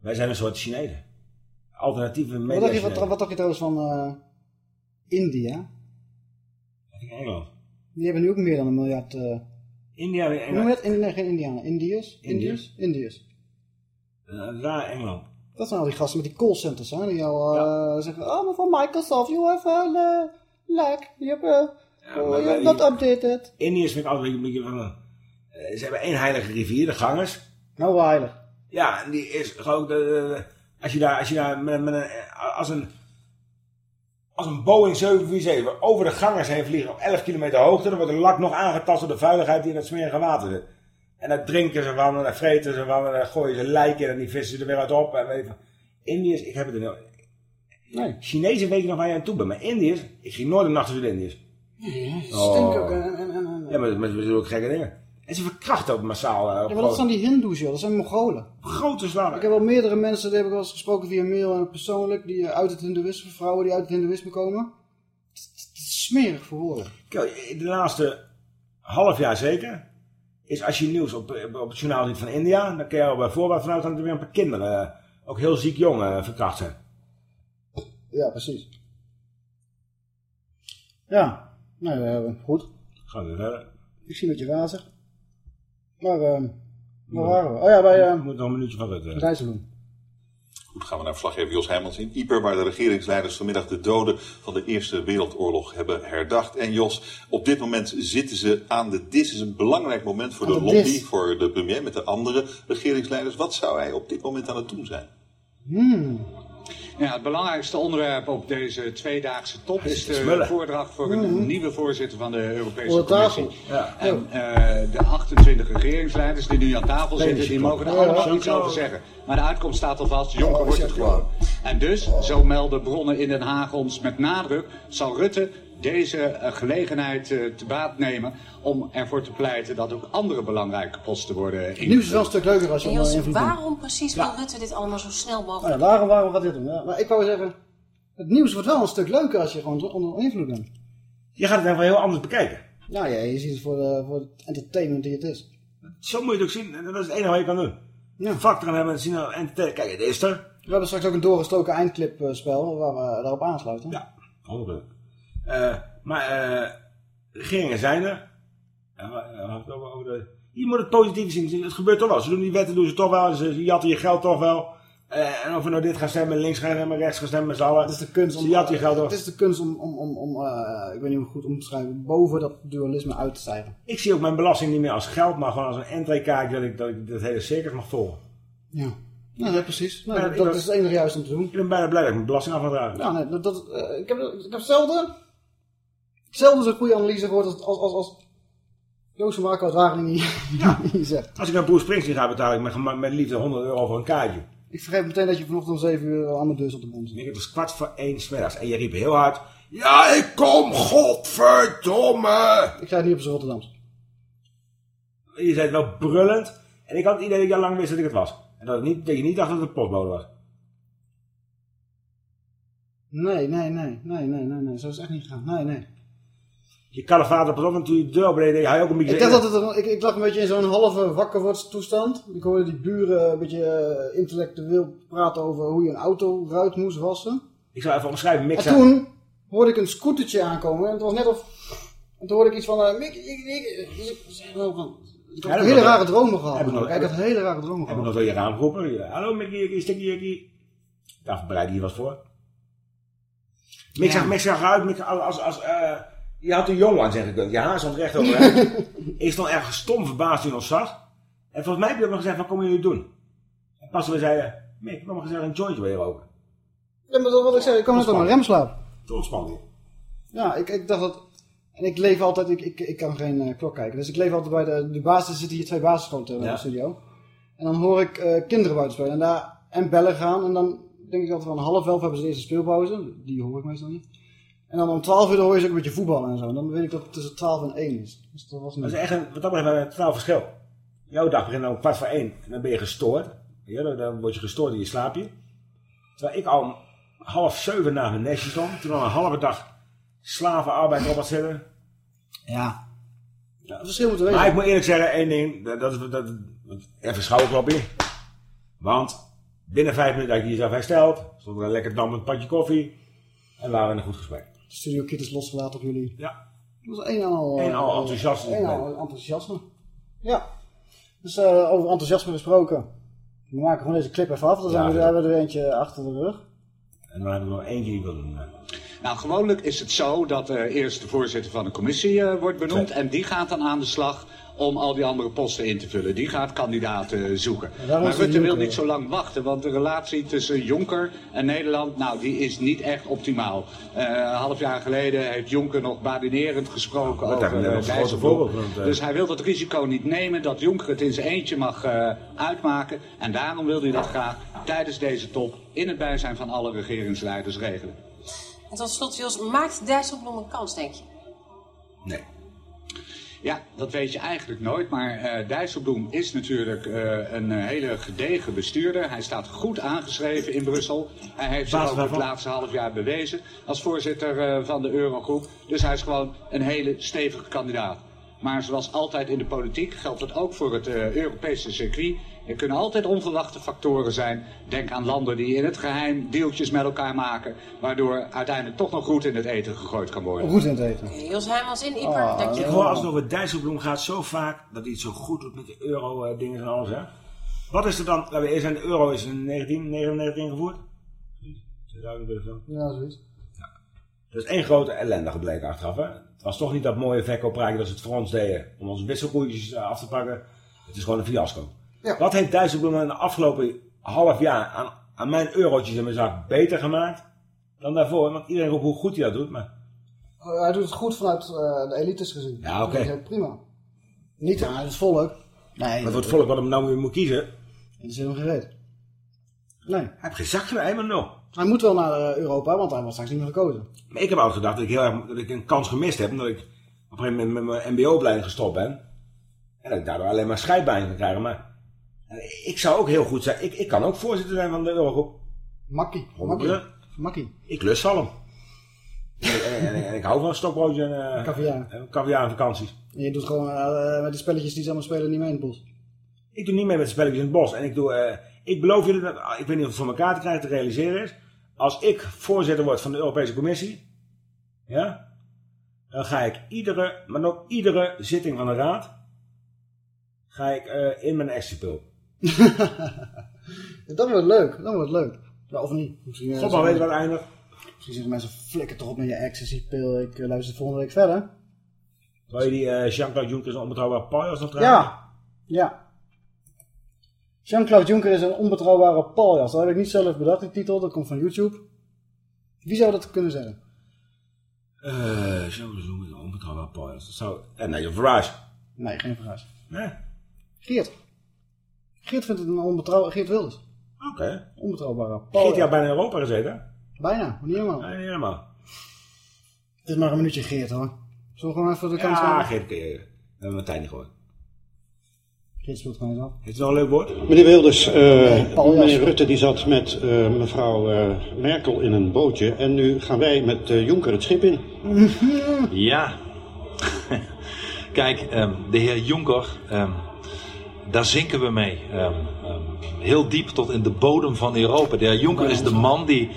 Wij zijn een soort Chinezen. Alternatieve Wat media dacht, je, wat, wat dacht je trouwens van eh, India? In Engeland. Die hebben nu ook meer dan een miljard... eh India en noem je Engeland. dat? Nee, geen Indianen. Indiërs? Indiërs. Indiërs? Uh, raar Engeland. Dat zijn al die gasten met die callcenters, hè? Die jou eh, zeggen, oh, maar van Microsoft, you have a uh, lag. You have, uh, oh, you have wij- not updated. Indiërs vind ik altijd een beetje van... eh, ze hebben één heilige rivier, de Ganges. Nou, heilig. Ja, en die is gewoon... Als je daar, als je daar met, met een, als een... Als een Boeing 747 over de Ganges heen vliegt op 11 kilometer hoogte, dan wordt de lak nog aangetast door de vuiligheid die in het smerige water zit. En daar drinken ze van, en daar vreten ze van, en daar gooien ze lijken en die vissen ze er weer uit op. En weet. Indiërs, ik heb het er. Nee. Chinezen weet je nog waar je aan toe bent, maar Indiërs, ik ging nooit een nacht tussen de Indiërs. Ja, ze Oh. stinken ook. En, en, en, en- Ja, maar, maar ze doen ook gekke dingen. En ze verkrachten ook massaal. eh, Ja, maar dat zijn die hindoes, joh. Dat zijn Mongolen. Grote slaven. Ik heb wel meerdere mensen, die heb ik wel eens gesproken via mail en persoonlijk, die eh, uit het hindoeïsme, vrouwen die uit het hindoeïsme komen. Het is smerig voor woorden. Kijk, de laatste half jaar zeker, is als je nieuws op, op het journaal ziet van India, dan kun je al bij voorbaat vanuit dat er weer een paar kinderen, eh, ook heel ziek jong, eh, verkracht zijn. Ja, precies. Ja, nou, eh, goed. Gaan we verder. Ik zie een beetje wazig. Maar, eh, waar waren we? Oh ja, bij We eh moeten nog een minuutje van Rutte. Rijsselbloem. Goed, gaan we naar verslaggever Jos Heijmans in Ieper, waar de regeringsleiders vanmiddag de doden van de Eerste Wereldoorlog hebben herdacht. En Jos, op dit moment zitten ze aan de dis. Het is een belangrijk moment voor Aan de de lobby, dis. voor de premier met de andere regeringsleiders. Wat zou hij op dit moment aan het doen zijn? Hmm. Ja, het belangrijkste onderwerp op deze tweedaagse top is de Smullen. voordracht voor een nieuwe voorzitter van de Europese. Commissie. Ja. En eh, de 28 regeringsleiders die nu aan tafel zitten, die mogen er Ja, allemaal ja. iets over zeggen. Maar de uitkomst staat al vast, Jonker Oh, wordt het gewoon. En dus, zo melden bronnen in Den Haag ons met nadruk, zal Rutte deze eh, gelegenheid eh, te baat nemen om ervoor te pleiten dat ook andere belangrijke posten worden Het ingevuld. nieuws is wel een stuk leuker als je onder Jos, invloed bent. waarom precies wil Rutte dit allemaal zo snel Nou mogelijk ja, waarom, waarom gaat dit doen? Ja, maar ik wou zeggen, het nieuws wordt wel een stuk leuker als je gewoon onder invloed bent. Je gaat het even heel anders bekijken. Nou ja, je ziet het voor, de, voor het entertainment die het is. Zo moet je het ook zien. En dat is het enige wat je kan doen. Ja. Vak eraan hebben en zien. nou, En te- kijk, het is er. We hebben straks ook een doorgestoken eindclipspel waar we daarop aansluiten. Ja, 100%. Eh, maar eh, regeringen zijn er. Eh, over de- je moet het positief zien. Het gebeurt toch wel. Ze doen die wetten doen ze toch wel. Ze jatten je geld toch wel. Eh, en of we nou dit gaan stemmen, links gaan stemmen, rechts gaan stemmen, met z'n allen. Het is de kunst om, je geld het is de kunst om, om, om, om ik weet niet hoe goed om te schrijven, boven dat dualisme uit te stijgen. Ik zie ook mijn belasting niet meer als geld, maar gewoon als een entreekaart dat ik, dat ik het hele circus mag volgen. Ja, nou, ja precies. Nou, dat dat is het enige juist om te doen. Ik ben bijna blij dat ik mijn belasting af ga dragen. Ja, nee, dat, dat, ik, heb, ik heb zelden, zelden zo'n goede analyse gehoord als, als, als, als Joost van Marco uit Wageningen hier, hier zegt. Als ik naar Bruce Springsteen ga, betaal ik met, met liefde 100 euro voor een kaartje. Ik vergeet meteen dat je vanochtend om 7 uur al aan mijn deur op de mond zit. Ik het was kwart voor één smiddags. En je riep heel hard. Ja, ik kom, godverdomme! Ik zei het niet op zijn Rotterdams. Je zei het wel brullend. En ik had het idee dat ik al lang wist dat ik het was. En dat, het niet, dat je niet dacht dat het een postbode was. Nee, nee, nee, nee, nee, nee, nee, zo is het echt niet gegaan. Nee, nee. Je pas op en toen je de deur opende, hij ook een beetje... Ik, dacht dat het, ik, ik lag een beetje in zo'n halve wakkerwordstoestand. Ik hoorde die buren een beetje eh, intellectueel praten over hoe je een auto ruit moest wassen. Ik zou even omschrijven, En mixen. toen hoorde ik een scootertje aankomen en het was net of... En toen hoorde ik iets van... eh. Ik wel van... Ik had een hele rare dromen gehad. Heb ik nog- Ik had een hele rare dromen Heb ik gehad. nog door je raam geroepen. Hallo Mickey, stikkie, Mickey. Daar bereid je was voor. Ja. zag, eruit als... als, als eh, je had een jongen aan zeggen kunnen. Je haar stond recht overeind. ik stond erg stom verbaasd toen je ons zag. En volgens mij heb je nog gezegd, wat komen jullie doen? En pas we zeiden, Mick, kom maar gezegd een jointje bij je roken. Ja, maar dat wat ik zei, ik kwam net op mijn remslaap. Toen ontspan je. Ja, ik, ik dacht dat... En ik leef altijd... Ik, ik, ik kan geen eh, klok kijken. Dus ik leef altijd bij de... De basis er zitten hier twee basisscholen in Ja. de studio. En dan hoor ik eh, kinderen buiten spelen. En daar... En bellen gaan. En dan denk ik altijd van half elf hebben ze de eerste speelpauze. Die hoor ik meestal niet. En dan om twaalf uur dan hoor je ze ook een beetje voetballen en zo. En dan weet ik dat het tussen twaalf en één is. Dus dat was niet... Dat is echt een, wat dat betreft een totaal verschil. Jouw dag begint dan om kwart voor één. En dan ben je gestoord. Ja, dan, word je gestoord in je slaapje. Terwijl ik al om half zeven naar mijn nestje stond. Toen al een halve dag slavenarbeid op had zitten. Ja. ja verschil moet er wezen. Maar ik moet eerlijk zeggen, één ding. Dat, dat, dat, even schouderklopje. Want binnen vijf minuten had je jezelf hersteld. Stond er een lekker dampend padje koffie. En waren we in een goed gesprek. De studio kit is losgelaten op jullie. Ja. Dat was een en al... Een al eh, enthousiasme. Een en al enthousiasme. Ja. Dus eh, over enthousiasme gesproken. We maken gewoon deze clip even af. Dan zijn we, hebben we er eentje achter de rug. En dan hebben we nog eentje die wil doen. Nou, gewoonlijk is het zo dat eh, eerst de voorzitter van de commissie eh, wordt benoemd. En die gaat dan aan de slag om al die andere posten in te vullen. Die gaat kandidaten zoeken. daarom Maar Rutte wil niet zo lang wachten, want de relatie tussen Jonker en Nederland, nou, die is niet echt optimaal. Eh, een half jaar geleden heeft Jonker nog badinerend gesproken dat over uh, Dijsselbloem. eh. Dus hij wil het risico niet nemen dat Jonker het in zijn eentje mag eh, uitmaken. En daarom wil hij dat graag tijdens deze top in het bijzijn van alle regeringsleiders regelen. En tot slot, Jos, maakt Dijsselbloem een kans, denk je? Nee. Ja, dat weet je eigenlijk nooit. Maar eh Dijsselbloem is natuurlijk eh, een eh, hele gedegen bestuurder. Hij staat goed aangeschreven in Brussel. Hij heeft zich ook het laatste half jaar bewezen als voorzitter eh, van de Eurogroep. Dus hij is gewoon een hele stevige kandidaat. Maar zoals altijd in de politiek geldt het ook voor het eh, Europese circuit. Er kunnen altijd onverwachte factoren zijn. Denk aan landen die in het geheim deeltjes met elkaar maken. Waardoor uiteindelijk toch nog goed in het eten gegooid kan worden. Goed in het eten. Jos Heijmans in Ieper, Ah, dank je Ik hoor als het over Dijsselbloem gaat zo vaak dat hij het zo goed doet met de euro-dingen en alles. Hè? Wat is er dan? Laten we eerst zijn, de euro is in 1999 ingevoerd. 2000 of zo. Ja, zoiets. Dat is één grote ellende gebleken achteraf. Hè? Het was toch niet dat mooie verkooppraatje dat ze het voor ons deden om onze wisselkoertjes eh, af te pakken. Het is gewoon een fiasco. Ja. Wat heeft Dijsselbloem in de afgelopen half jaar aan, aan mijn eurotjes in mijn zak beter gemaakt dan daarvoor? Want iedereen roept hoe goed hij dat doet. Maar Uh, hij doet het goed vanuit eh, de elites gezien. Ja, oké. Prima. Niet aan het volk. Nee. voor het volk wat hem nou weer moet kiezen. Dat is helemaal gereed. Nee. Hij heeft geen zak gedaan, helemaal nul. Hij moet wel naar eh, Europa, want hij wordt straks niet meer gekozen. Maar ik heb altijd gedacht dat ik heel erg dat ik een kans gemist heb. Omdat ik op een gegeven moment met mijn mbo-opleiding gestopt ben. En dat ik daardoor alleen maar scheidbijnen kan krijgen. Maar eh, ik zou ook heel goed zijn. Ik, ik kan ook voorzitter zijn van de Eurogroep. Makkie. Makkie. Makkie. Ik lust zalm. en, en, ik hou van een stokbroodje en uh, Caviar. en caviar en vakanties. En je doet gewoon eh, met die spelletjes die ze allemaal spelen niet mee in het bos. Ik doe niet mee met de spelletjes in het bos. En ik doe, eh, ik beloof jullie, dat, ik weet niet of het voor elkaar te krijgen te realiseren is. Als ik voorzitter word van de Europese Commissie, ja, dan ga ik iedere, maar ook iedere zitting van de raad, ga ik eh, in mijn ecstasy-pil. Dat wordt leuk. Dat wordt leuk. Ja, of niet. Misschien, eh, God maar weet wat eindigt. Misschien zeggen mensen, flikker toch op met je ecstasy-pil. Ik eh, luister volgende week verder. Wil je die eh, Jean-Claude Juncker een onbetrouwbare paljas nog dragen? Ja. Ja. Jean-Claude Juncker is een onbetrouwbare paljas. Dat heb ik niet zelf bedacht, die titel. Dat komt van YouTube. Wie zou dat kunnen zeggen? Eh, Jean-Claude Juncker is een onbetrouwbare paljas. Dat zou... Eh, nee, Farage. Nee, geen verrassing. Nee. Geert. Geert vindt het een onbetrouwbare... Geert Wilders. Oké. Onbetrouwbare Geert, paljas. die had bijna in Europa gezeten. Bijna, maar niet helemaal. Nee, niet helemaal. Het is maar een minuutje Geert hoor. Zullen we gewoon even de kans Ja? Geert, kun je... We hebben mijn tijd niet gehoord. Geert speelt gewoon eens af. Heeft u nog een leuk woord? Meneer Wilders, eh, Paljas. meneer Rutte die zat met eh, mevrouw eh, Merkel in een bootje en nu gaan wij met eh, Jonker het schip in. Ja. Kijk, ehm, de heer Jonker, ehm, daar zinken we mee. Ehm, ehm, heel diep tot in de bodem van Europa. De heer Jonker is de man die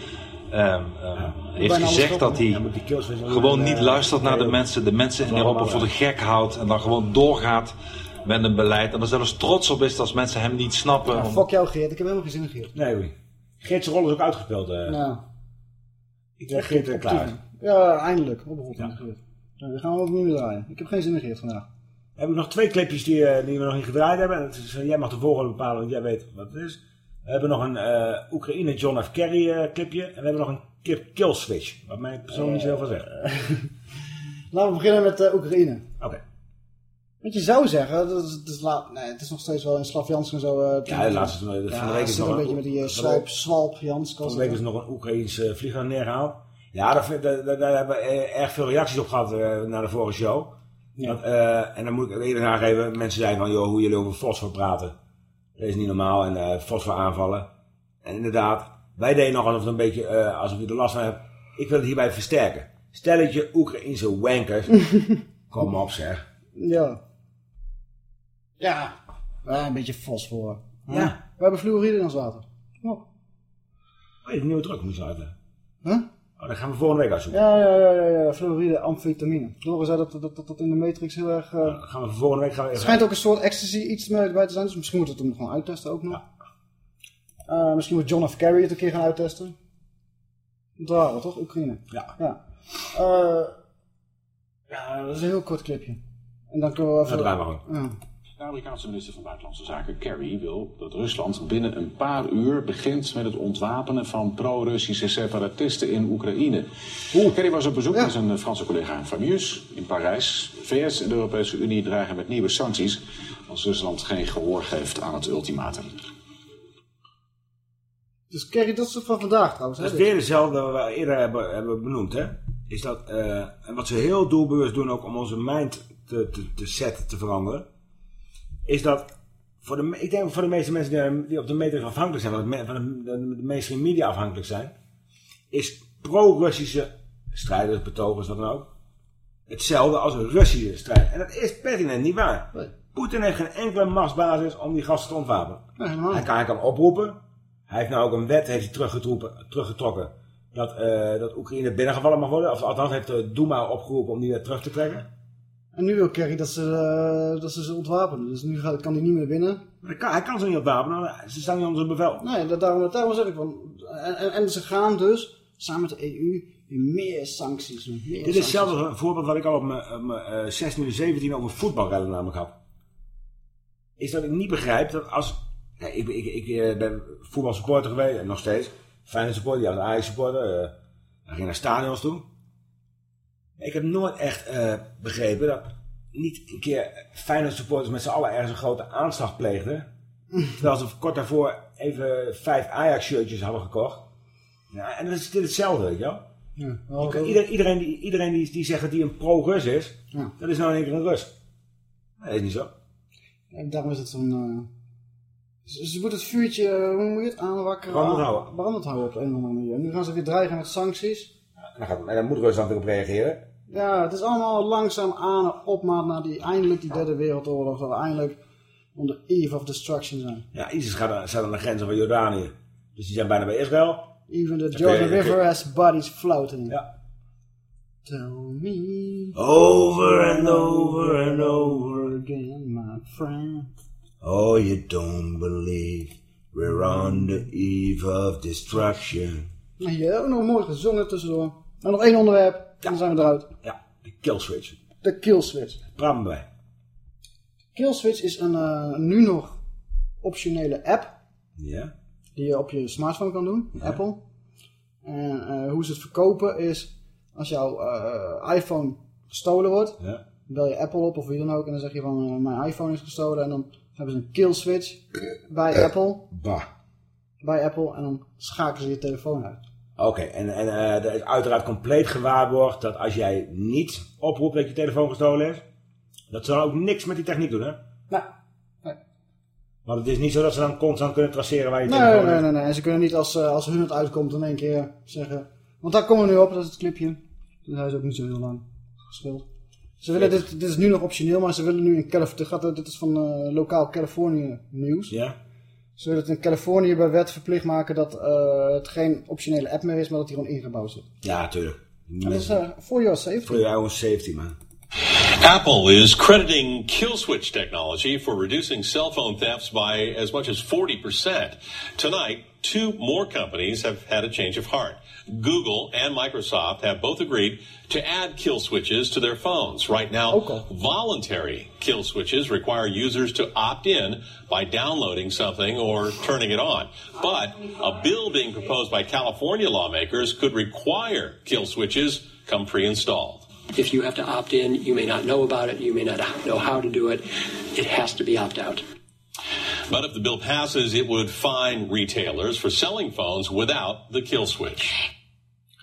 ehm, ehm, heeft gezegd dat hij Ja, weer gewoon eh, niet luistert naar de mensen, de mensen in Europa voor de gek houdt en dan gewoon doorgaat met een beleid. En er zelfs trots op is als mensen hem niet snappen. Ja, fuck jou Geert, ik heb helemaal geen zin in Geert. Nee, oei. Geert zijn rol is ook uitgespeeld. eh. Nou. Ik denk Geert er klaar. is. Ja, eindelijk. Opgeroepen. Nou, die gaan we ook niet meer draaien. Ik heb geen zin in Geert vandaag. We hebben nog twee clipjes die, eh, die we nog niet gedraaid hebben. En het is, eh, jij mag de volgende bepalen, want jij weet wat het is. We hebben nog een eh, Oekraïne John F. Kerry clipje. En we hebben nog een kip kill switch. Wat mij persoonlijk niet zo heel veel zegt. Laten we beginnen met Oekraïne. Oké. Wat je zou zeggen, dat is, het, is laat, nee, het is nog steeds wel in Slavjans en zo. eh, Ja, de laatste van de ja, week is nog een een- beetje met die uh, swalp, swalp Jans. Van de week is nog een Oekraïns eh, vlieger neergehaald. Ja, daar, daar, hebben we erg veel reacties op gehad eh, na de vorige show. Dat, eh, en dan moet ik even aangeven, mensen zeiden van, joh, hoe jullie over fosfor praten. Dat is niet normaal en eh fosfor aanvallen. En inderdaad, wij deden nog alsof het een beetje, eh, alsof je er last van hebt. Ik wil het hierbij versterken. Stelletje Oekraïnse wankers. Kom op zeg. Ja. Ja. Een beetje fosfor. Ja. We hebben fluoride in ons water. Kom op. Oh, je nieuwe druk moet je uitleggen. Huh? Oh, dat gaan we volgende week uitzoeken. Ja, ja, ja, ja, ja. fluoride, amfetamine. Doris zei dat, dat, dat, dat in de Matrix heel erg... eh, gaan we volgende week gaan we Het schijnt ook een soort ecstasy iets mee bij te zijn, dus misschien moeten we het hem gewoon uittesten ook nog. Eh, misschien moet John F. Kerry het een keer gaan uittesten. Dat waren we toch? Oekraïne. Ja. Ja. Eh, ja, dat is een heel kort clipje. En dan kunnen we even... Ja. Ja. De Amerikaanse minister van Buitenlandse Zaken Kerry wil dat Rusland binnen een paar uur begint met het ontwapenen van pro-Russische separatisten in Oekraïne. Kerry was op bezoek met zijn Franse collega Fabius in Parijs. VS en de Europese Unie dreigen met nieuwe sancties als Rusland geen gehoor geeft aan het ultimatum. Dus Kerry, dat is het van vandaag trouwens. hè, Dat is weer hetzelfde wat we eerder hebben, hebben benoemd. Hè? Is dat, eh, en wat ze heel doelbewust doen ook om onze mind te, te, te zetten, te veranderen. Is dat, voor de, ik denk voor de meeste mensen die, op de meter afhankelijk zijn, van, me- van de, de, de mainstream media afhankelijk zijn. Is pro-Russische strijders, betogers, wat dan ook. hetzelfde als een Russische strijd. En dat is pertinent niet waar. Poetin heeft geen enkele machtsbasis om die gasten te ontwapenen. hij, kan, hij kan oproepen. Hij heeft nou ook een wet heeft hij teruggetrokken. Dat, eh, dat Oekraïne binnengevallen mag worden. Of althans heeft de Duma opgeroepen om die weer terug te trekken. En nu wil Kerry dat ze, eh, dat ze ze ontwapenen. Dus nu gaat, kan hij niet meer binnen. Maar hij kan, hij kan ze niet ontwapenen. Ze staan niet onder zijn bevel. Nee, dat, daarom, daarom zeg ik van... En, en, en ze gaan dus, samen met de EU, in meer sancties. Meer Dit is sancties. een voorbeeld wat ik al op mijn, op mijn eh, 16 en 17 over voetbalrellen namelijk had. Is dat ik niet begrijp dat als... Ik, ik, ik eh, ben voetbalsupporter geweest, en nog steeds. Fijne supporter, ja, een Ajax supporter. hij ging naar stadions toe. Ik heb nooit echt eh, begrepen dat niet een keer Feyenoord supporters met z'n allen ergens een grote aanslag pleegden. Terwijl ze kort daarvoor even vijf Ajax shirtjes hadden gekocht. Ja, en dat is dit hetzelfde, weet je wel. Ja, Je wel- kan- ieder- iedereen die, iedereen die, die zegt dat hij een pro-Rus is, Ja. dat is nou in één keer een Rus. Nee, dat is niet zo. En daarom is het zo'n... eh, ze, moeten het vuurtje, eh, hoe moet je het, aanwakkeren? Brandend houden. Brandend houden op een of andere manier. Nu gaan ze weer dreigen met sancties. En dan, gaat, en dan moet Rusland erop reageren. Ja, het is allemaal langzaam aan opmaat naar die, eindelijk die derde wereldoorlog. Dat we eindelijk on the eve of destruction zijn. Ja, ISIS gaat, aan- staat aan de grenzen van Jordanië. Dus die zijn bijna bij Israël. Even the Dan Jordan je- River je- has bodies floating. Ja. Tell me Over and over and over again, my friend. Oh, you don't believe we're on the eve of destruction. Nou, hier ook nog mooi gezongen tussendoor. En nog één onderwerp, dan zijn we eruit. Ja, de kill switch. De kill switch. Praat me bij. Kill switch is een eh, nu nog optionele app Ja. die je op je smartphone kan doen, Apple. En eh, hoe ze het verkopen is, als jouw eh, iPhone gestolen wordt, Ja. bel je Apple op of wie dan ook en dan zeg je van mijn iPhone is gestolen en dan hebben ze een kill switch bij Apple, Bah. bij Apple en dan schakelen ze je telefoon uit. Oké, en, en eh, er is uiteraard compleet gewaarborgd dat als jij niet oproept dat je telefoon gestolen is, dat ze dan ook niks met die techniek doen, hè? Nee. Want het is niet zo dat ze dan constant kunnen traceren waar je Nee, telefoon nee, is. nee, nee. En ze kunnen niet als, eh, als hun het uitkomt in één keer zeggen. Want daar komen we nu op, dat is het clipje. Dus hij is ook niet zo heel lang gespeeld. Ze willen, dit, dit is nu nog optioneel, maar ze willen nu in Californië, dit is van eh, lokaal Californië nieuws. Ja. Ze willen het in Californië bij wet verplicht maken dat eh, het geen optionele app meer is, maar dat die gewoon ingebouwd zit. Ja, tuurlijk. Dat is eh, for your safety. Voor eigen safety, man. Apple is crediting kill switch technology for reducing cell phone thefts by as much as 40%. Tonight, two more companies have had a change of heart. Google and Microsoft have both agreed to add kill switches to their phones. Right now, voluntary kill switches require users to opt in by downloading something or turning it on. But a bill being proposed by California lawmakers could require kill switches come pre-installed. If you have to opt in, you may not know about it, you may not know how to do it. It has to be opt out. But if the bill passes, it would fine retailers for selling phones without the kill switch.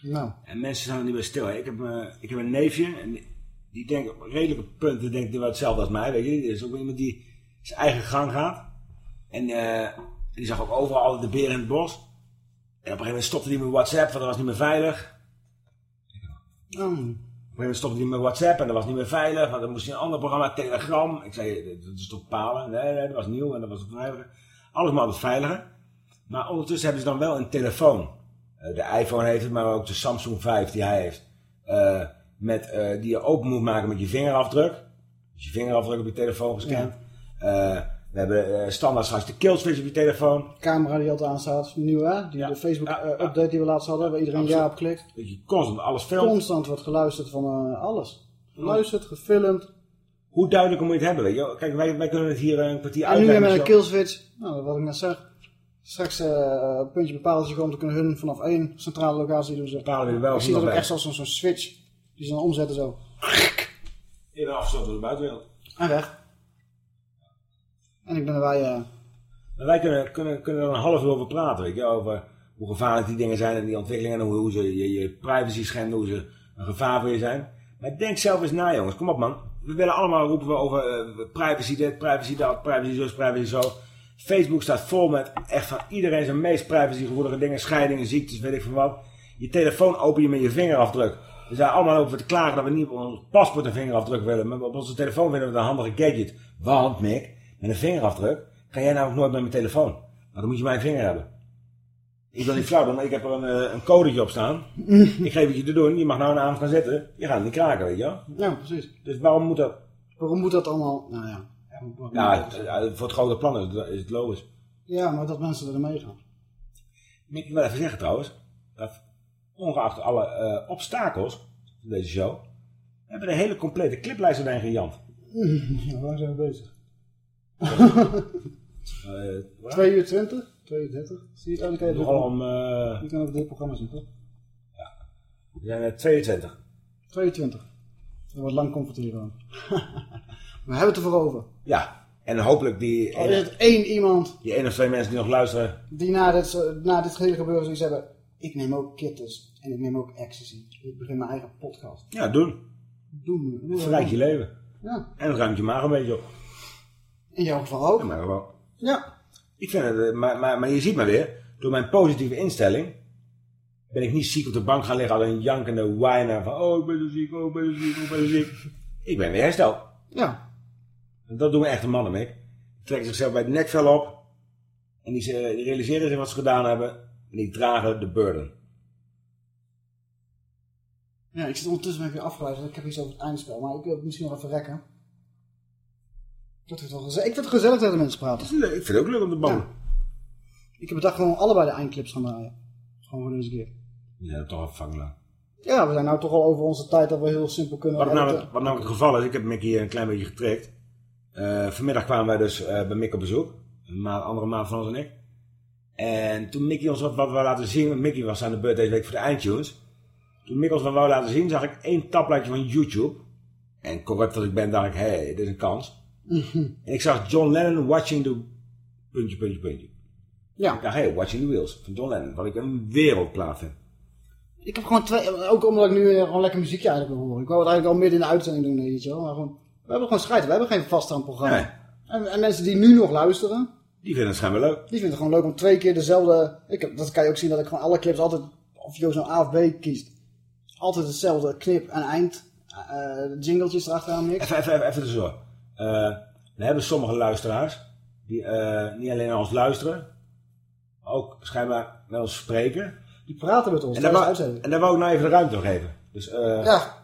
Nou. En mensen staan er niet meer stil. Ik heb, eh, ik heb een neefje en die- denkt op redelijke punten denkt hij wel hetzelfde als mij. Weet je? Die is ook iemand die zijn eigen gang gaat. En eh, die zag ook overal de beer in het bos. En op een gegeven moment stopte hij met WhatsApp, want dat was niet meer veilig. Op een gegeven moment stopte hij met WhatsApp en dat was niet meer veilig, want dan moest hij een ander programma, Telegram. Ik zei, dat is toch palen? Nee, nee, dat was nieuw en dat was veiliger. Alles maar wat veiliger. Maar ondertussen hebben ze dan wel een telefoon. Eh, de iPhone heeft het, maar ook de Samsung 5 die hij heeft. Eh, met, eh, die je open moet maken met je vingerafdruk. Dus je vingerafdruk op je telefoon gescand. We hebben standaard straks de kill switch op je telefoon. Camera die altijd aanstaat, nieuw hè? Die, De Facebook eh, update die we laatst hadden, waar iedereen ja op klikt. Dat je constant alles filmt. Constant wordt geluisterd van alles. Geluisterd, gefilmd. Hoe duidelijker moet je het hebben? Weet je? Kijk, wij, wij kunnen het hier een kwartier En nu weer uitleggen. met een zo. kill switch. Nou, wat ik net zeg. Straks eh puntje bepaald komt, dan kunnen hun vanaf één centrale locatie doen ze. Bepalen we wel ik zie dat ook echt als zo'n switch. Die ze dan omzetten zo. Even afstoten door de buitenwereld. En weg. En ik ben erbij. eh wij kunnen, kunnen, kunnen er een half uur over praten, weet je, over hoe gevaarlijk die dingen zijn en die ontwikkelingen en hoe, hoe ze je, je privacy schenden, hoe ze een gevaar voor je zijn. Maar denk zelf eens na, jongens. Kom op, man. We willen allemaal roepen we over eh, privacy dit, privacy dat, privacy zus, privacy zo. Facebook staat vol met echt van iedereen zijn meest privacygevoelige dingen, scheidingen, ziektes, weet ik van wat. Je telefoon open je met je vingerafdruk. We zijn allemaal over te klagen dat we niet op ons paspoort een vingerafdruk willen. Maar op onze telefoon willen we een handige gadget. Want, Mick, met een vingerafdruk kan jij nou ook nooit met mijn telefoon. Maar dan moet je mijn vinger hebben. Ik wil niet flauw doen, maar ik heb er een, eh, een codetje op staan. ik geef het je te doen. Je mag nou een avond gaan zitten. Je gaat niet kraken, weet je wel. Ja, precies. Dus waarom moet dat? Waarom moet dat allemaal... Nou ja. Ja, het- ja, voor het grote plan is het- is het logisch. Ja, maar dat mensen er mee gaan. Ik wil even zeggen trouwens, dat ongeacht alle eh, obstakels van deze show, we hebben de hele complete cliplijst erin gejant. Ja, waar zijn we bezig? Eh, wat? 2 uur 20? 2 uur 30? Zie je, oh, dan kan je Nogal om, eh, Je kan ook dit programma zien, toch? we zijn eh, 22. 22. Dat wordt lang confronteren dan. we hebben het ervoor over. Ja, en hopelijk die, Al is het één iemand die één of twee mensen die nog luisteren. die na dit, na dit hele gebeuren zoiets hebben. Ik neem ook kittens en ik neem ook ecstasy. Ik begin mijn eigen podcast. Ja, doen. Doen we. Het verrijkt je leven. Ja. En het ruimt je maag een beetje op. In jouw geval ook. Ja, maar gewoon. Ja. Ik vind het, eh, maar, maar, maar je ziet maar weer, door mijn positieve instelling ben ik niet ziek op de bank gaan liggen als een jankende whiner van oh ik ben zo ziek, oh ik ben zo ziek, oh, ik ben zo ziek. Ik ben weer hersteld. Ja. Dat doen we echte mannen, Mick. Die trekken zichzelf bij het nekvel op en die, ze- die realiseren zich wat ze gedaan hebben en die dragen de burden. Ja, ik zit ondertussen ben ik weer afgeleid. want Ik heb iets over het eindspel. Maar ik wil het misschien nog even rekken. Dat is wel gezellig. Ik vind het gezellig tegen de mensen praten. Ik vind het ook leuk om te babbelen. Ik heb bedacht gewoon allebei de eindclips gaan draaien. Gewoon voor deze keer. Zijn toch afvangen. Ja, we zijn nou toch al over onze tijd dat we heel simpel kunnen Wat nou, editen. wat nou het geval is, ik heb Mickey hier een klein beetje getrekt. Eh, vanmiddag kwamen wij dus eh, bij Mick op bezoek. Een maand, andere maand van ons en ik. En toen Mickey ons wat, wat wou laten zien, want Mickey was aan de beurt deze week voor de eindtunes. Toen Mick ons wat wou laten zien, zag ik één tabbladje van YouTube. En corrupt als ik ben, dacht ik, hé, hey, dit is een kans. En ik zag John Lennon watching the... Puntje, puntje, puntje. Ja. Ik dacht, hé, hey, watching the wheels van John Lennon. Wat ik een wereldplaat vind. Ik heb gewoon twee, ook omdat ik nu eh, gewoon lekker muziekje eigenlijk wil horen. Ik wou het eigenlijk al midden in de uitzending doen, weet je wel. Maar gewoon, we hebben gewoon scheid, we hebben geen vaststaand programma. Nee. En, en mensen die nu nog luisteren, Die vinden het schijnbaar leuk. die vinden het gewoon leuk om twee keer dezelfde... Ik heb, dat kan je ook zien dat ik gewoon alle clips altijd, of Joost nou A of B kiest, altijd hetzelfde knip en eind. eh jingletjes erachteraan niks. Even, even, even, even zo. Eh, we hebben sommige luisteraars die eh, niet alleen naar ons luisteren, maar ook schijnbaar met ons spreken. Die praten met ons En daar, wou, uitzending. en daar wou ik nou even de ruimte voor geven. Dus, eh, Ja,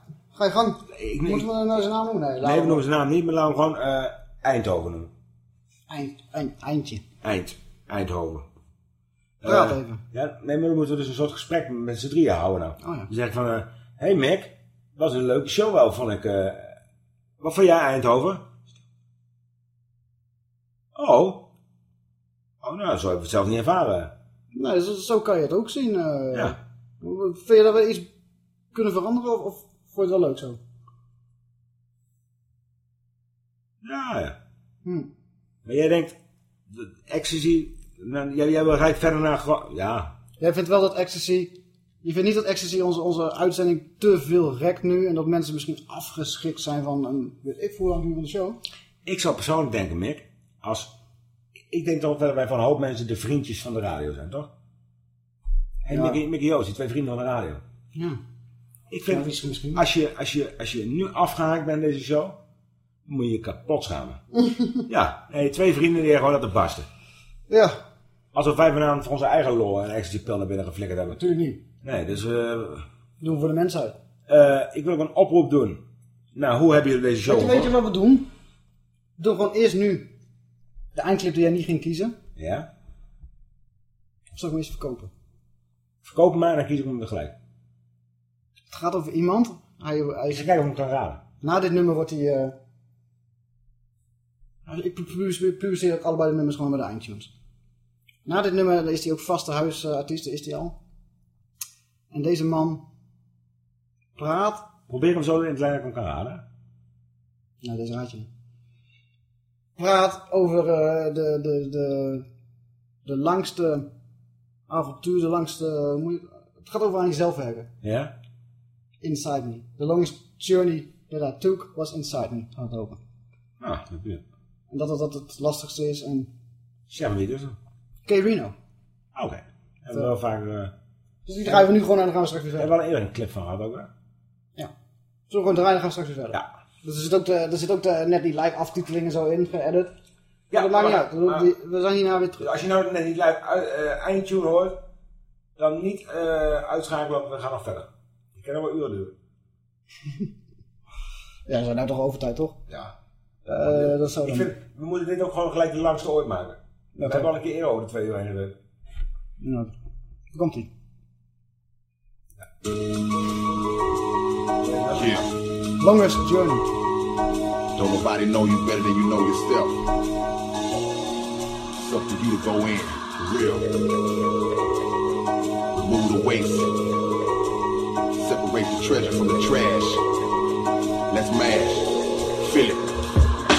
ga je gang. ik, Moeten we nou zijn naam noemen? Nee, nee, laten we noemen zijn naam niet, maar laten we gewoon eh, Eindhoven noemen. Eind, eind, eindje. Eind, Eindhoven. Praat Eh, even. Ja, nee, maar dan moeten we dus een soort gesprek met z'n drieën houden nou. Oh ja. Dan zeg ik van, eh hey Mick, was een leuke show wel, vond ik. eh, wat vond jij Eindhoven? Oh. Oh, nou, zo hebben we het zelf niet ervaren. Nee, zo, zo kan je het ook zien. Ja. Vind je dat we iets kunnen veranderen of, of vond je het wel leuk zo? Ja, ja. Hm. Maar jij denkt, de ecstasy, nou, jij, jij wil gelijk verder naar, ja. Jij vindt wel dat ecstasy... Je vindt niet dat ecstasy onze, onze uitzending te veel rekt nu... en dat mensen misschien afgeschikt zijn van een... Weet ik hoe lang duur van de show? Ik zou persoonlijk denken, Mick, als, ik denk toch dat wij van een hoop mensen de vriendjes van de radio zijn, toch? En Ja. Mickey, Mickey Joost, die twee vrienden van de radio. Ja. Ik vind, Ja, misschien- als, je, als, je, als je nu afgehaakt bent deze show, moet je je kapot schamen. ja, nee, twee vrienden die gewoon laten barsten. Ja. Alsof wij vanavond voor onze eigen lol een ecstasy-pil naar binnen geflikkerd hebben. Natuurlijk niet. Nee, dus... eh, Doen we voor de mensheid. eh, ik wil ook een oproep doen. Nou, hoe hebben jullie deze show Weet je, weet je wat we doen? We doen gewoon eerst nu de eindclip die jij niet ging kiezen. Ja? Of zal ik hem eens verkopen? Verkoop maar, dan kies ik hem tegelijk. Het gaat over iemand. Hij, hij Ik ga kijken of ik hem kan raden. Na dit nummer wordt hij... eh, nou, Ik publiceer, ook allebei de nummers gewoon bij de iTunes. Na dit nummer is hij ook vaste huisartiest, is hij al. En deze man praat... Probeer hem zo in het lijn dat ik hem kan raden. Nou, deze raad je niet. Praat over eh, de, de, de, de langste avontuur, de langste... hoe moet je- het gaat over aan jezelf werken. Ja? Inside me. The longest journey that I took was inside me. Over. Ah, dat is En dat het, dat het lastigste is. En... Zeg wie dus. K. Reno. Oké. Hebben we wel vaak... eh Dus die draaien we nu gewoon en dan gaan we straks weer we hebben verder. wel eerder een clip van gehad ook, hè? we gewoon draaien, dan gaan we straks weer verder. Ja. Dus er zit ook, de, er zit ook de, net die live aftiteling en zo in, geëdit. Ja, dat maakt niet maar- uit. maar- Die- we zijn hierna weer terug. Als je nou net niet live eh, eindtune hoort, dan niet eh, uitschakelen, want we gaan nog verder. Het kan wel uren duren. Ja, we zijn nou toch overtijd, toch? Ja. Eh, dat zou Ik dan... vind, we moeten dit ook gewoon gelijk de langste ooit maken. we toch? hebben al een keer eerder over de twee uur heen. Ja. Daar komt ie. Yeah. Longest journey. Don't nobody know you better than you know yourself. It's up to you to go in, real. Remove the waste. Treasure from the trash. Let's mash. Feel it.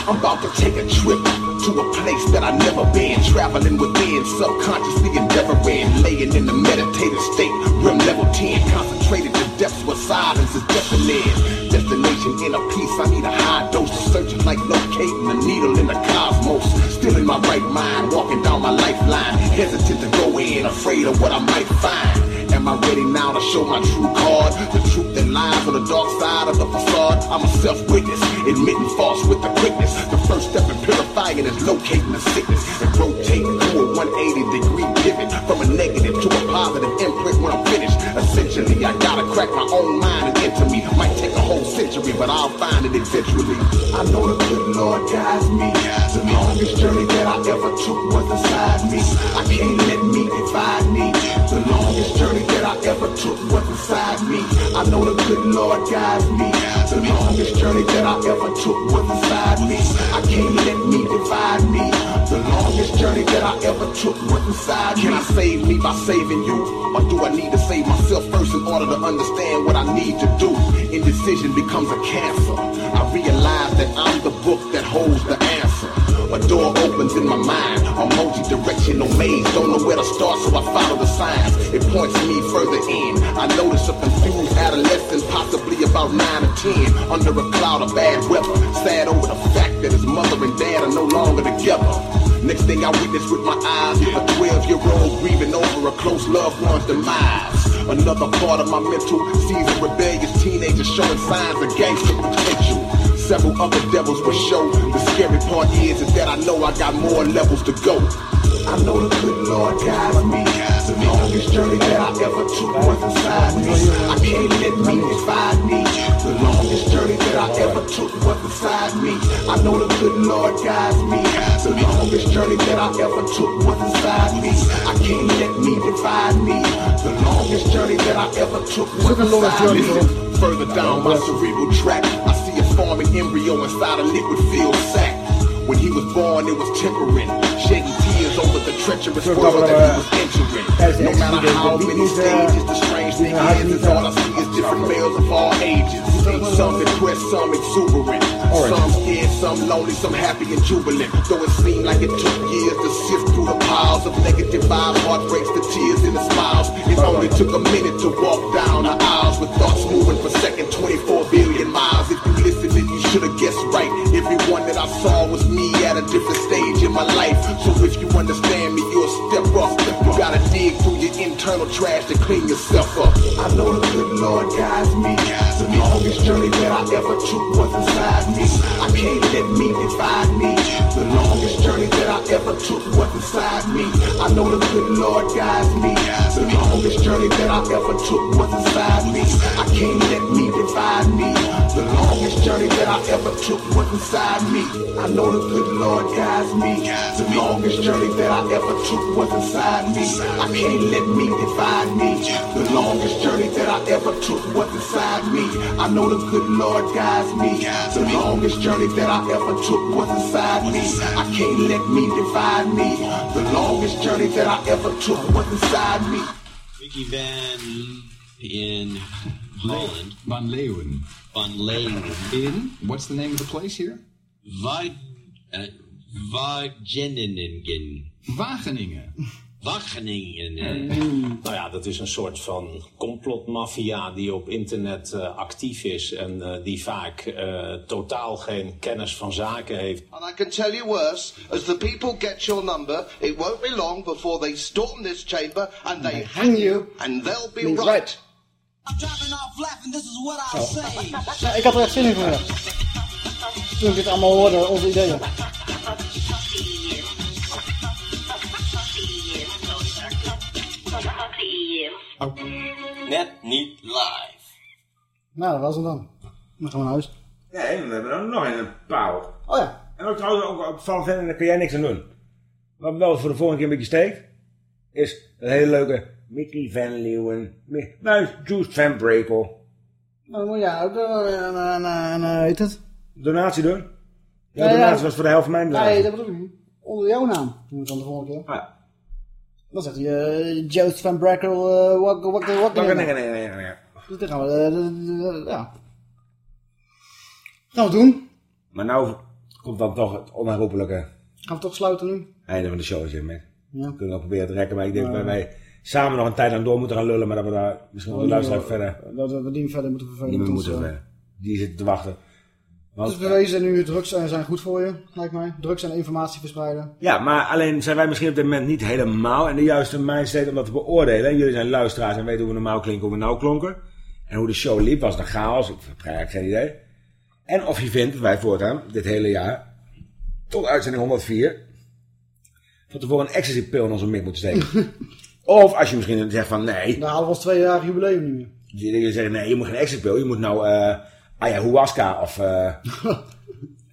I'm about to take a trip to a place that I've never been. Traveling within, subconsciously endeavoring. Laying in the meditative state, rim level 10. Concentrated to depths where silence is deafening. Destination inner peace, I need a high dose of searching like locating a needle in the cosmos. Still in my right mind, walking down my lifeline. Hesitant to go in, afraid of what I might find. Am I ready now to show my true card? The truth that lies on the dark side of the facade. I'm a self-witness, admitting false with the quickness. The first step in purifying is locating the sickness and rotating through a 180 degree pivot from a negative to a positive imprint when I'm finished. Essentially, I gotta crack my own mind and enter me. Might take a whole century, but I'll find it eventually. I know the good Lord guides me. The longest journey that I ever took was inside me. I can't let me divide me. The longest journey that I ever took was inside me. I know the good Lord guides me. The longest journey that I ever took was inside me. I can't let me divide me. The longest journey that I ever took was inside me. Can I save me by saving you? Or do I need to save myself first in order to understand what I need to do? Indecision becomes a cancer. I realize that I'm the book that holds the answer. A door opens in my mind, a multi-directional maze. Don't know where to start, so I follow the signs. It points me further in. I notice a confused adolescent, possibly about nine or ten, under a cloud of bad weather. Sad over the fact that his mother and dad are no longer together. Next thing I witness with my eyes, a 12-year-old grieving over a close loved one's demise. Another part of my mental sees a rebellious teenager showing signs of gangster potential. Several other devils will show. The scary part is, is that I know I got more levels to go. I know the good Lord guides me. The longest journey that I ever took was inside me. I can't let me divide me. The longest journey that I ever took was inside me. I know the good Lord guides me. The longest journey that I ever took was inside me. I can't let me divide me. The longest journey that I ever took was inside me. Further down my cerebral track, I forming embryo inside a liquid filled sac. When he was born, it was tempering, shedding tears over the treacherous world that he was entering. No matter how many stages, the strange thing is, is all I see is different males of all ages. Some depressed, some exuberant, some scared, some lonely, some happy and jubilant. Though it seemed like it took years to sift through the piles of negative vibes, heartbreaks, the tears and the smiles. It only took a minute to walk down the aisles with thoughts moving for second, 24 billion miles. If you listened, then you should have guessed right. Everyone that I saw was me at a different stage in my life. So if you understand me, you'll step up. You gotta dig through your internal trash to clean yourself up. I know the good Lord guides me. The longest journey that I ever took was inside me. I can't let me divide me. The longest journey that I ever took was inside me. I know the good Lord guides me. The longest journey that I ever took was inside me. I can't let me divide me. The longest journey that I ever took was inside me. I know the good Lord guides me. The longest journey that I ever took was inside me. I can't let me divide me. The longest journey that I ever took was inside me. I know the good Lord guides me. The longest journey that I ever took was inside me. I can't let me divide me. The longest journey that I ever took was inside me. Ricky Van in Holland. Van Leeuwen. Van Leeuwen. In? What's the name of the place here? Va uh, Wageningen. Wageningen. Wageningen. Nou ja, dat is een soort van complotmafia die op internet eh, actief is en eh, die vaak eh, totaal geen kennis van zaken heeft. And I can tell you worse, as the people get your number, it won't be long before they storm this chamber and they hang you, and they'll be Means right. Ja, ik had er echt zin in vandaag. Toen ik dit allemaal hoorde, onze ideeën. Net niet live. Nou, dat was hem dan. Dan gaan we naar huis. Nee, we hebben er nog een pauw. Oh ja. En ook trouwens ook op van verder, daar kun jij niks aan doen. Wat wel voor de volgende keer een beetje steekt, is dat hele leuke Mickey Van Leeuwen, nou, Juice Van Brekel. Nou, dan moet jij ook een, een, een, een, heet het? Donatie doen? Ja, Ja, ja. donatie was voor de helft van mijn donatie. Nee, dat bedoel ik niet. Onder jouw naam. Doen we het dan de volgende keer. Ja. Dan zegt hij, eh Joost van Brackel, eh wak, wak, wak, Nee, nee, nee, nee, nee. Dus dan gaan we, eh, ja. Gaan we doen. Maar nou komt dan toch het onherroepelijke Gaan we toch sluiten nu? einde van de show, zeg maar. Ja. We kunnen nog proberen te rekken, maar ik denk dat wij samen nog een tijd lang door moeten gaan lullen, maar dat we daar misschien wel de luisteraar verder Dat we die verder moeten vervelen. ons, moeten verder. Die zitten te wachten. Want, Dus bewezen nu, drugs zijn, zijn goed voor je, lijkt mij. Drugs en informatie verspreiden. Ja, maar alleen zijn wij misschien op dit moment niet helemaal in de juiste mindset om dat te beoordelen. En jullie zijn luisteraars en weten hoe we normaal klinken, hoe we nou klonken. En hoe de show liep, was een chaos. Ik heb eigenlijk geen idee. En of je vindt dat wij voortaan, dit hele jaar, tot uitzending 104, van tevoren een ecstasy-pil in onze mik moeten steken. of als je misschien zegt van nee, Dan halen we ons tweejarig jubileum niet meer. je, je zegt nee, je moet geen ecstasy-pil, je moet nou eh ayahuasca of eh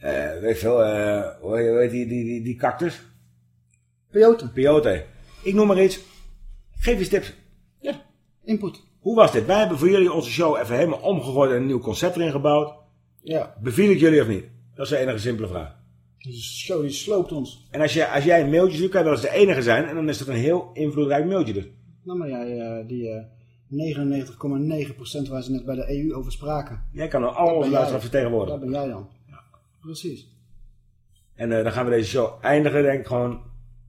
eh, weet veel, eh hoe heet die, die, die, die cactus? Peyote. Peyote. Ik noem maar iets. Geef eens tips. Input. Hoe was dit? Wij hebben voor jullie onze show even helemaal omgegooid en een nieuw concept erin gebouwd. Ja. Beviel ik jullie of niet? Dat is de enige simpele vraag. De show die sloopt ons. En als, je, als jij een mailtje stuurt, kan je wel eens de enige zijn. En dan is dat een heel invloedrijk mailtje dus. Nou, maar jij, die 99,9% waar ze net bij de EU over spraken. Jij kan al onze luisteraars vertegenwoordigen. Dat ben jij dan. Precies. En eh, dan gaan we deze show eindigen, denk ik gewoon.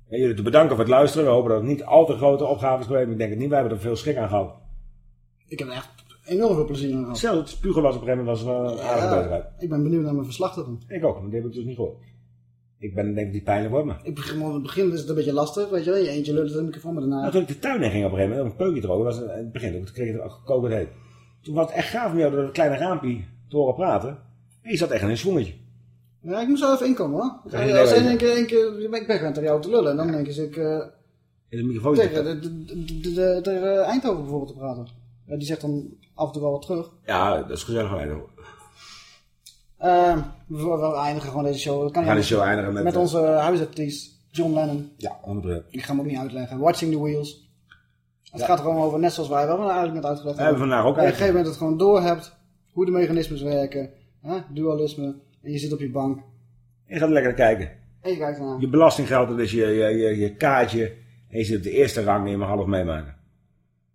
En jullie te bedanken voor het luisteren. We hopen dat het niet al te grote opgave is geweest. Maar ik denk het niet. Wij hebben er veel schrik aan gehad. Ik heb er echt enorm veel plezier aan gehad. Zelfs het spugen was op een gegeven moment was wel een aardige Ja, ik ben benieuwd naar mijn verslag doen. Ik ook, maar die heb ik dus niet gehoord. Ik ben denk ik die pijnlijk wordt, maar... Ik begin, in het begin is het een beetje lastig, weet je wel. Je eentje lullen de microfoon, maar daarna... Nou, toen ik de tuin in ging op een gegeven moment, om een peukje roken, was het in het begin, toen kreeg ik het heet. Toen was het echt gaaf om jou door dat kleine raampje te horen praten. En je zat echt in een swingetje. Ja, ik moest er even inkomen hoor. Ja, Als één keer, één keer ben ik weg aan jou te lullen. En dan denk ik eh In de microfoon. tegen, de, de, de, de- Eindhoven bijvoorbeeld te praten. Die zegt dan af en toe wel wat terug. Ja, dat is gezellig geweest. Eh, we, we eindigen gewoon deze show. Dat kan We gaan de show eindigen met, Met eh, onze huisartiest, John Lennon. Ja, 100%. Ik ga hem ook niet uitleggen. Watching the Wheels. Het Ja. gaat er gewoon over, net zoals wij, we hebben het eigenlijk net uitgelegd. We hebben vandaag ook Op een gegeven moment het gewoon door hebt, hoe de mechanismes werken, hè? dualisme, en je zit op je bank Je gaat lekker kijken. en je kijkt ernaar. Je belastinggeld, dat is je, je, je, je kaartje. En je zit op de eerste rang en je mag alles meemaken.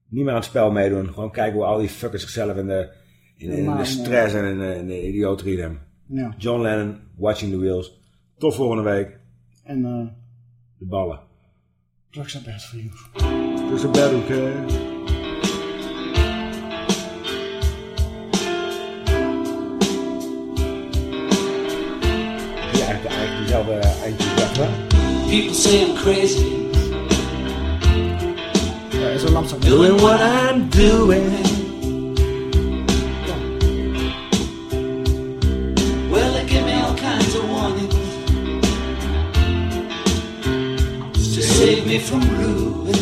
Niet meer aan het spel meedoen. Gewoon kijken hoe al die fuckers zichzelf in de, in, in de stress en in de, in de idioterie hebben. Ja. John Lennon, Watching the Wheels. Tot volgende week. En eh De ballen. drugs are bad for you. Diezelfde eindje dacht, hè? People say I'm crazy. Ja, is een lamp Doing what I'm doing. From ruin.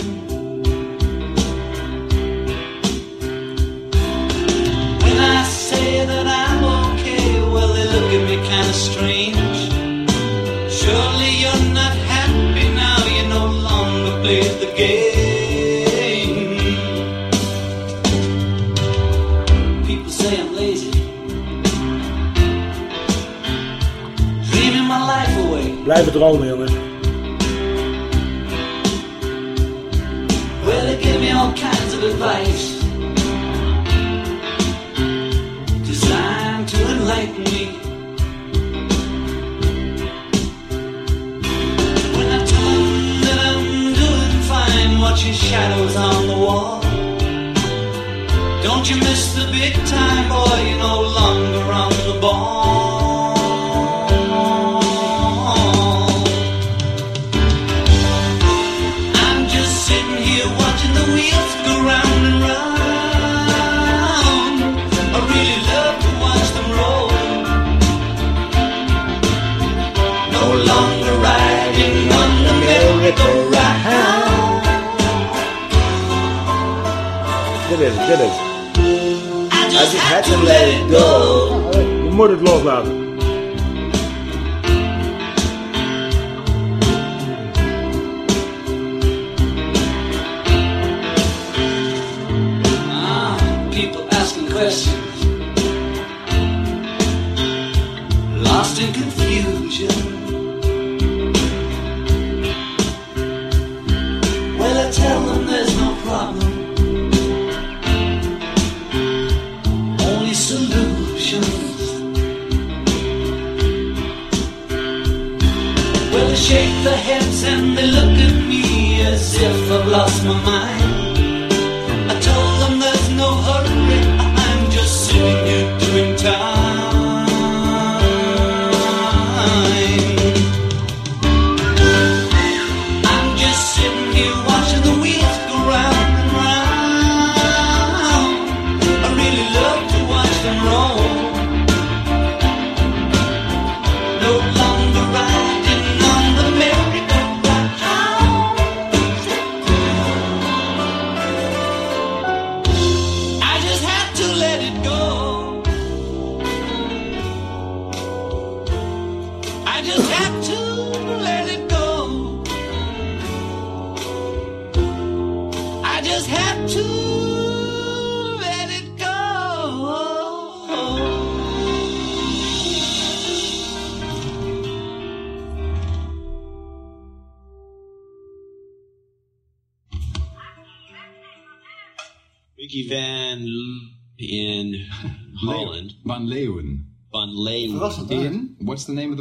When I say that I'm okay, well, they look at me kind of strange. Surely you're not happy now, you no longer play the game. People say I'm lazy, dreaming my life away. Blijven dromen, jongens. Shadows on the wall. Don't you miss the big time, boy? You're no longer on Dit is het, dit is het. I just had to let it go. Je moet het I've lost my mind.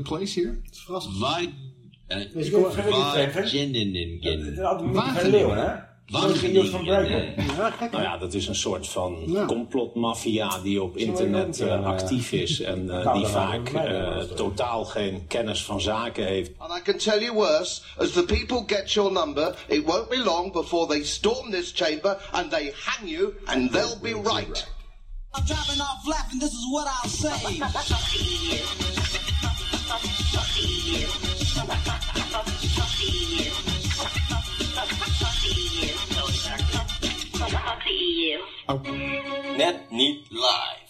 Place here? Uh, Is het gewoon- Wageningen. Leeuwen, hè? Nou ja, dat is een soort van complotmafia die op internet eh, actief is en eh, die vaak eh, totaal geen kennis van zaken heeft. And I can tell you worse, as the people get your number, it won't be long before they storm this chamber and they hang you and they'll be right. I'm dropping off laughing, this is what I'll say. Net niet live.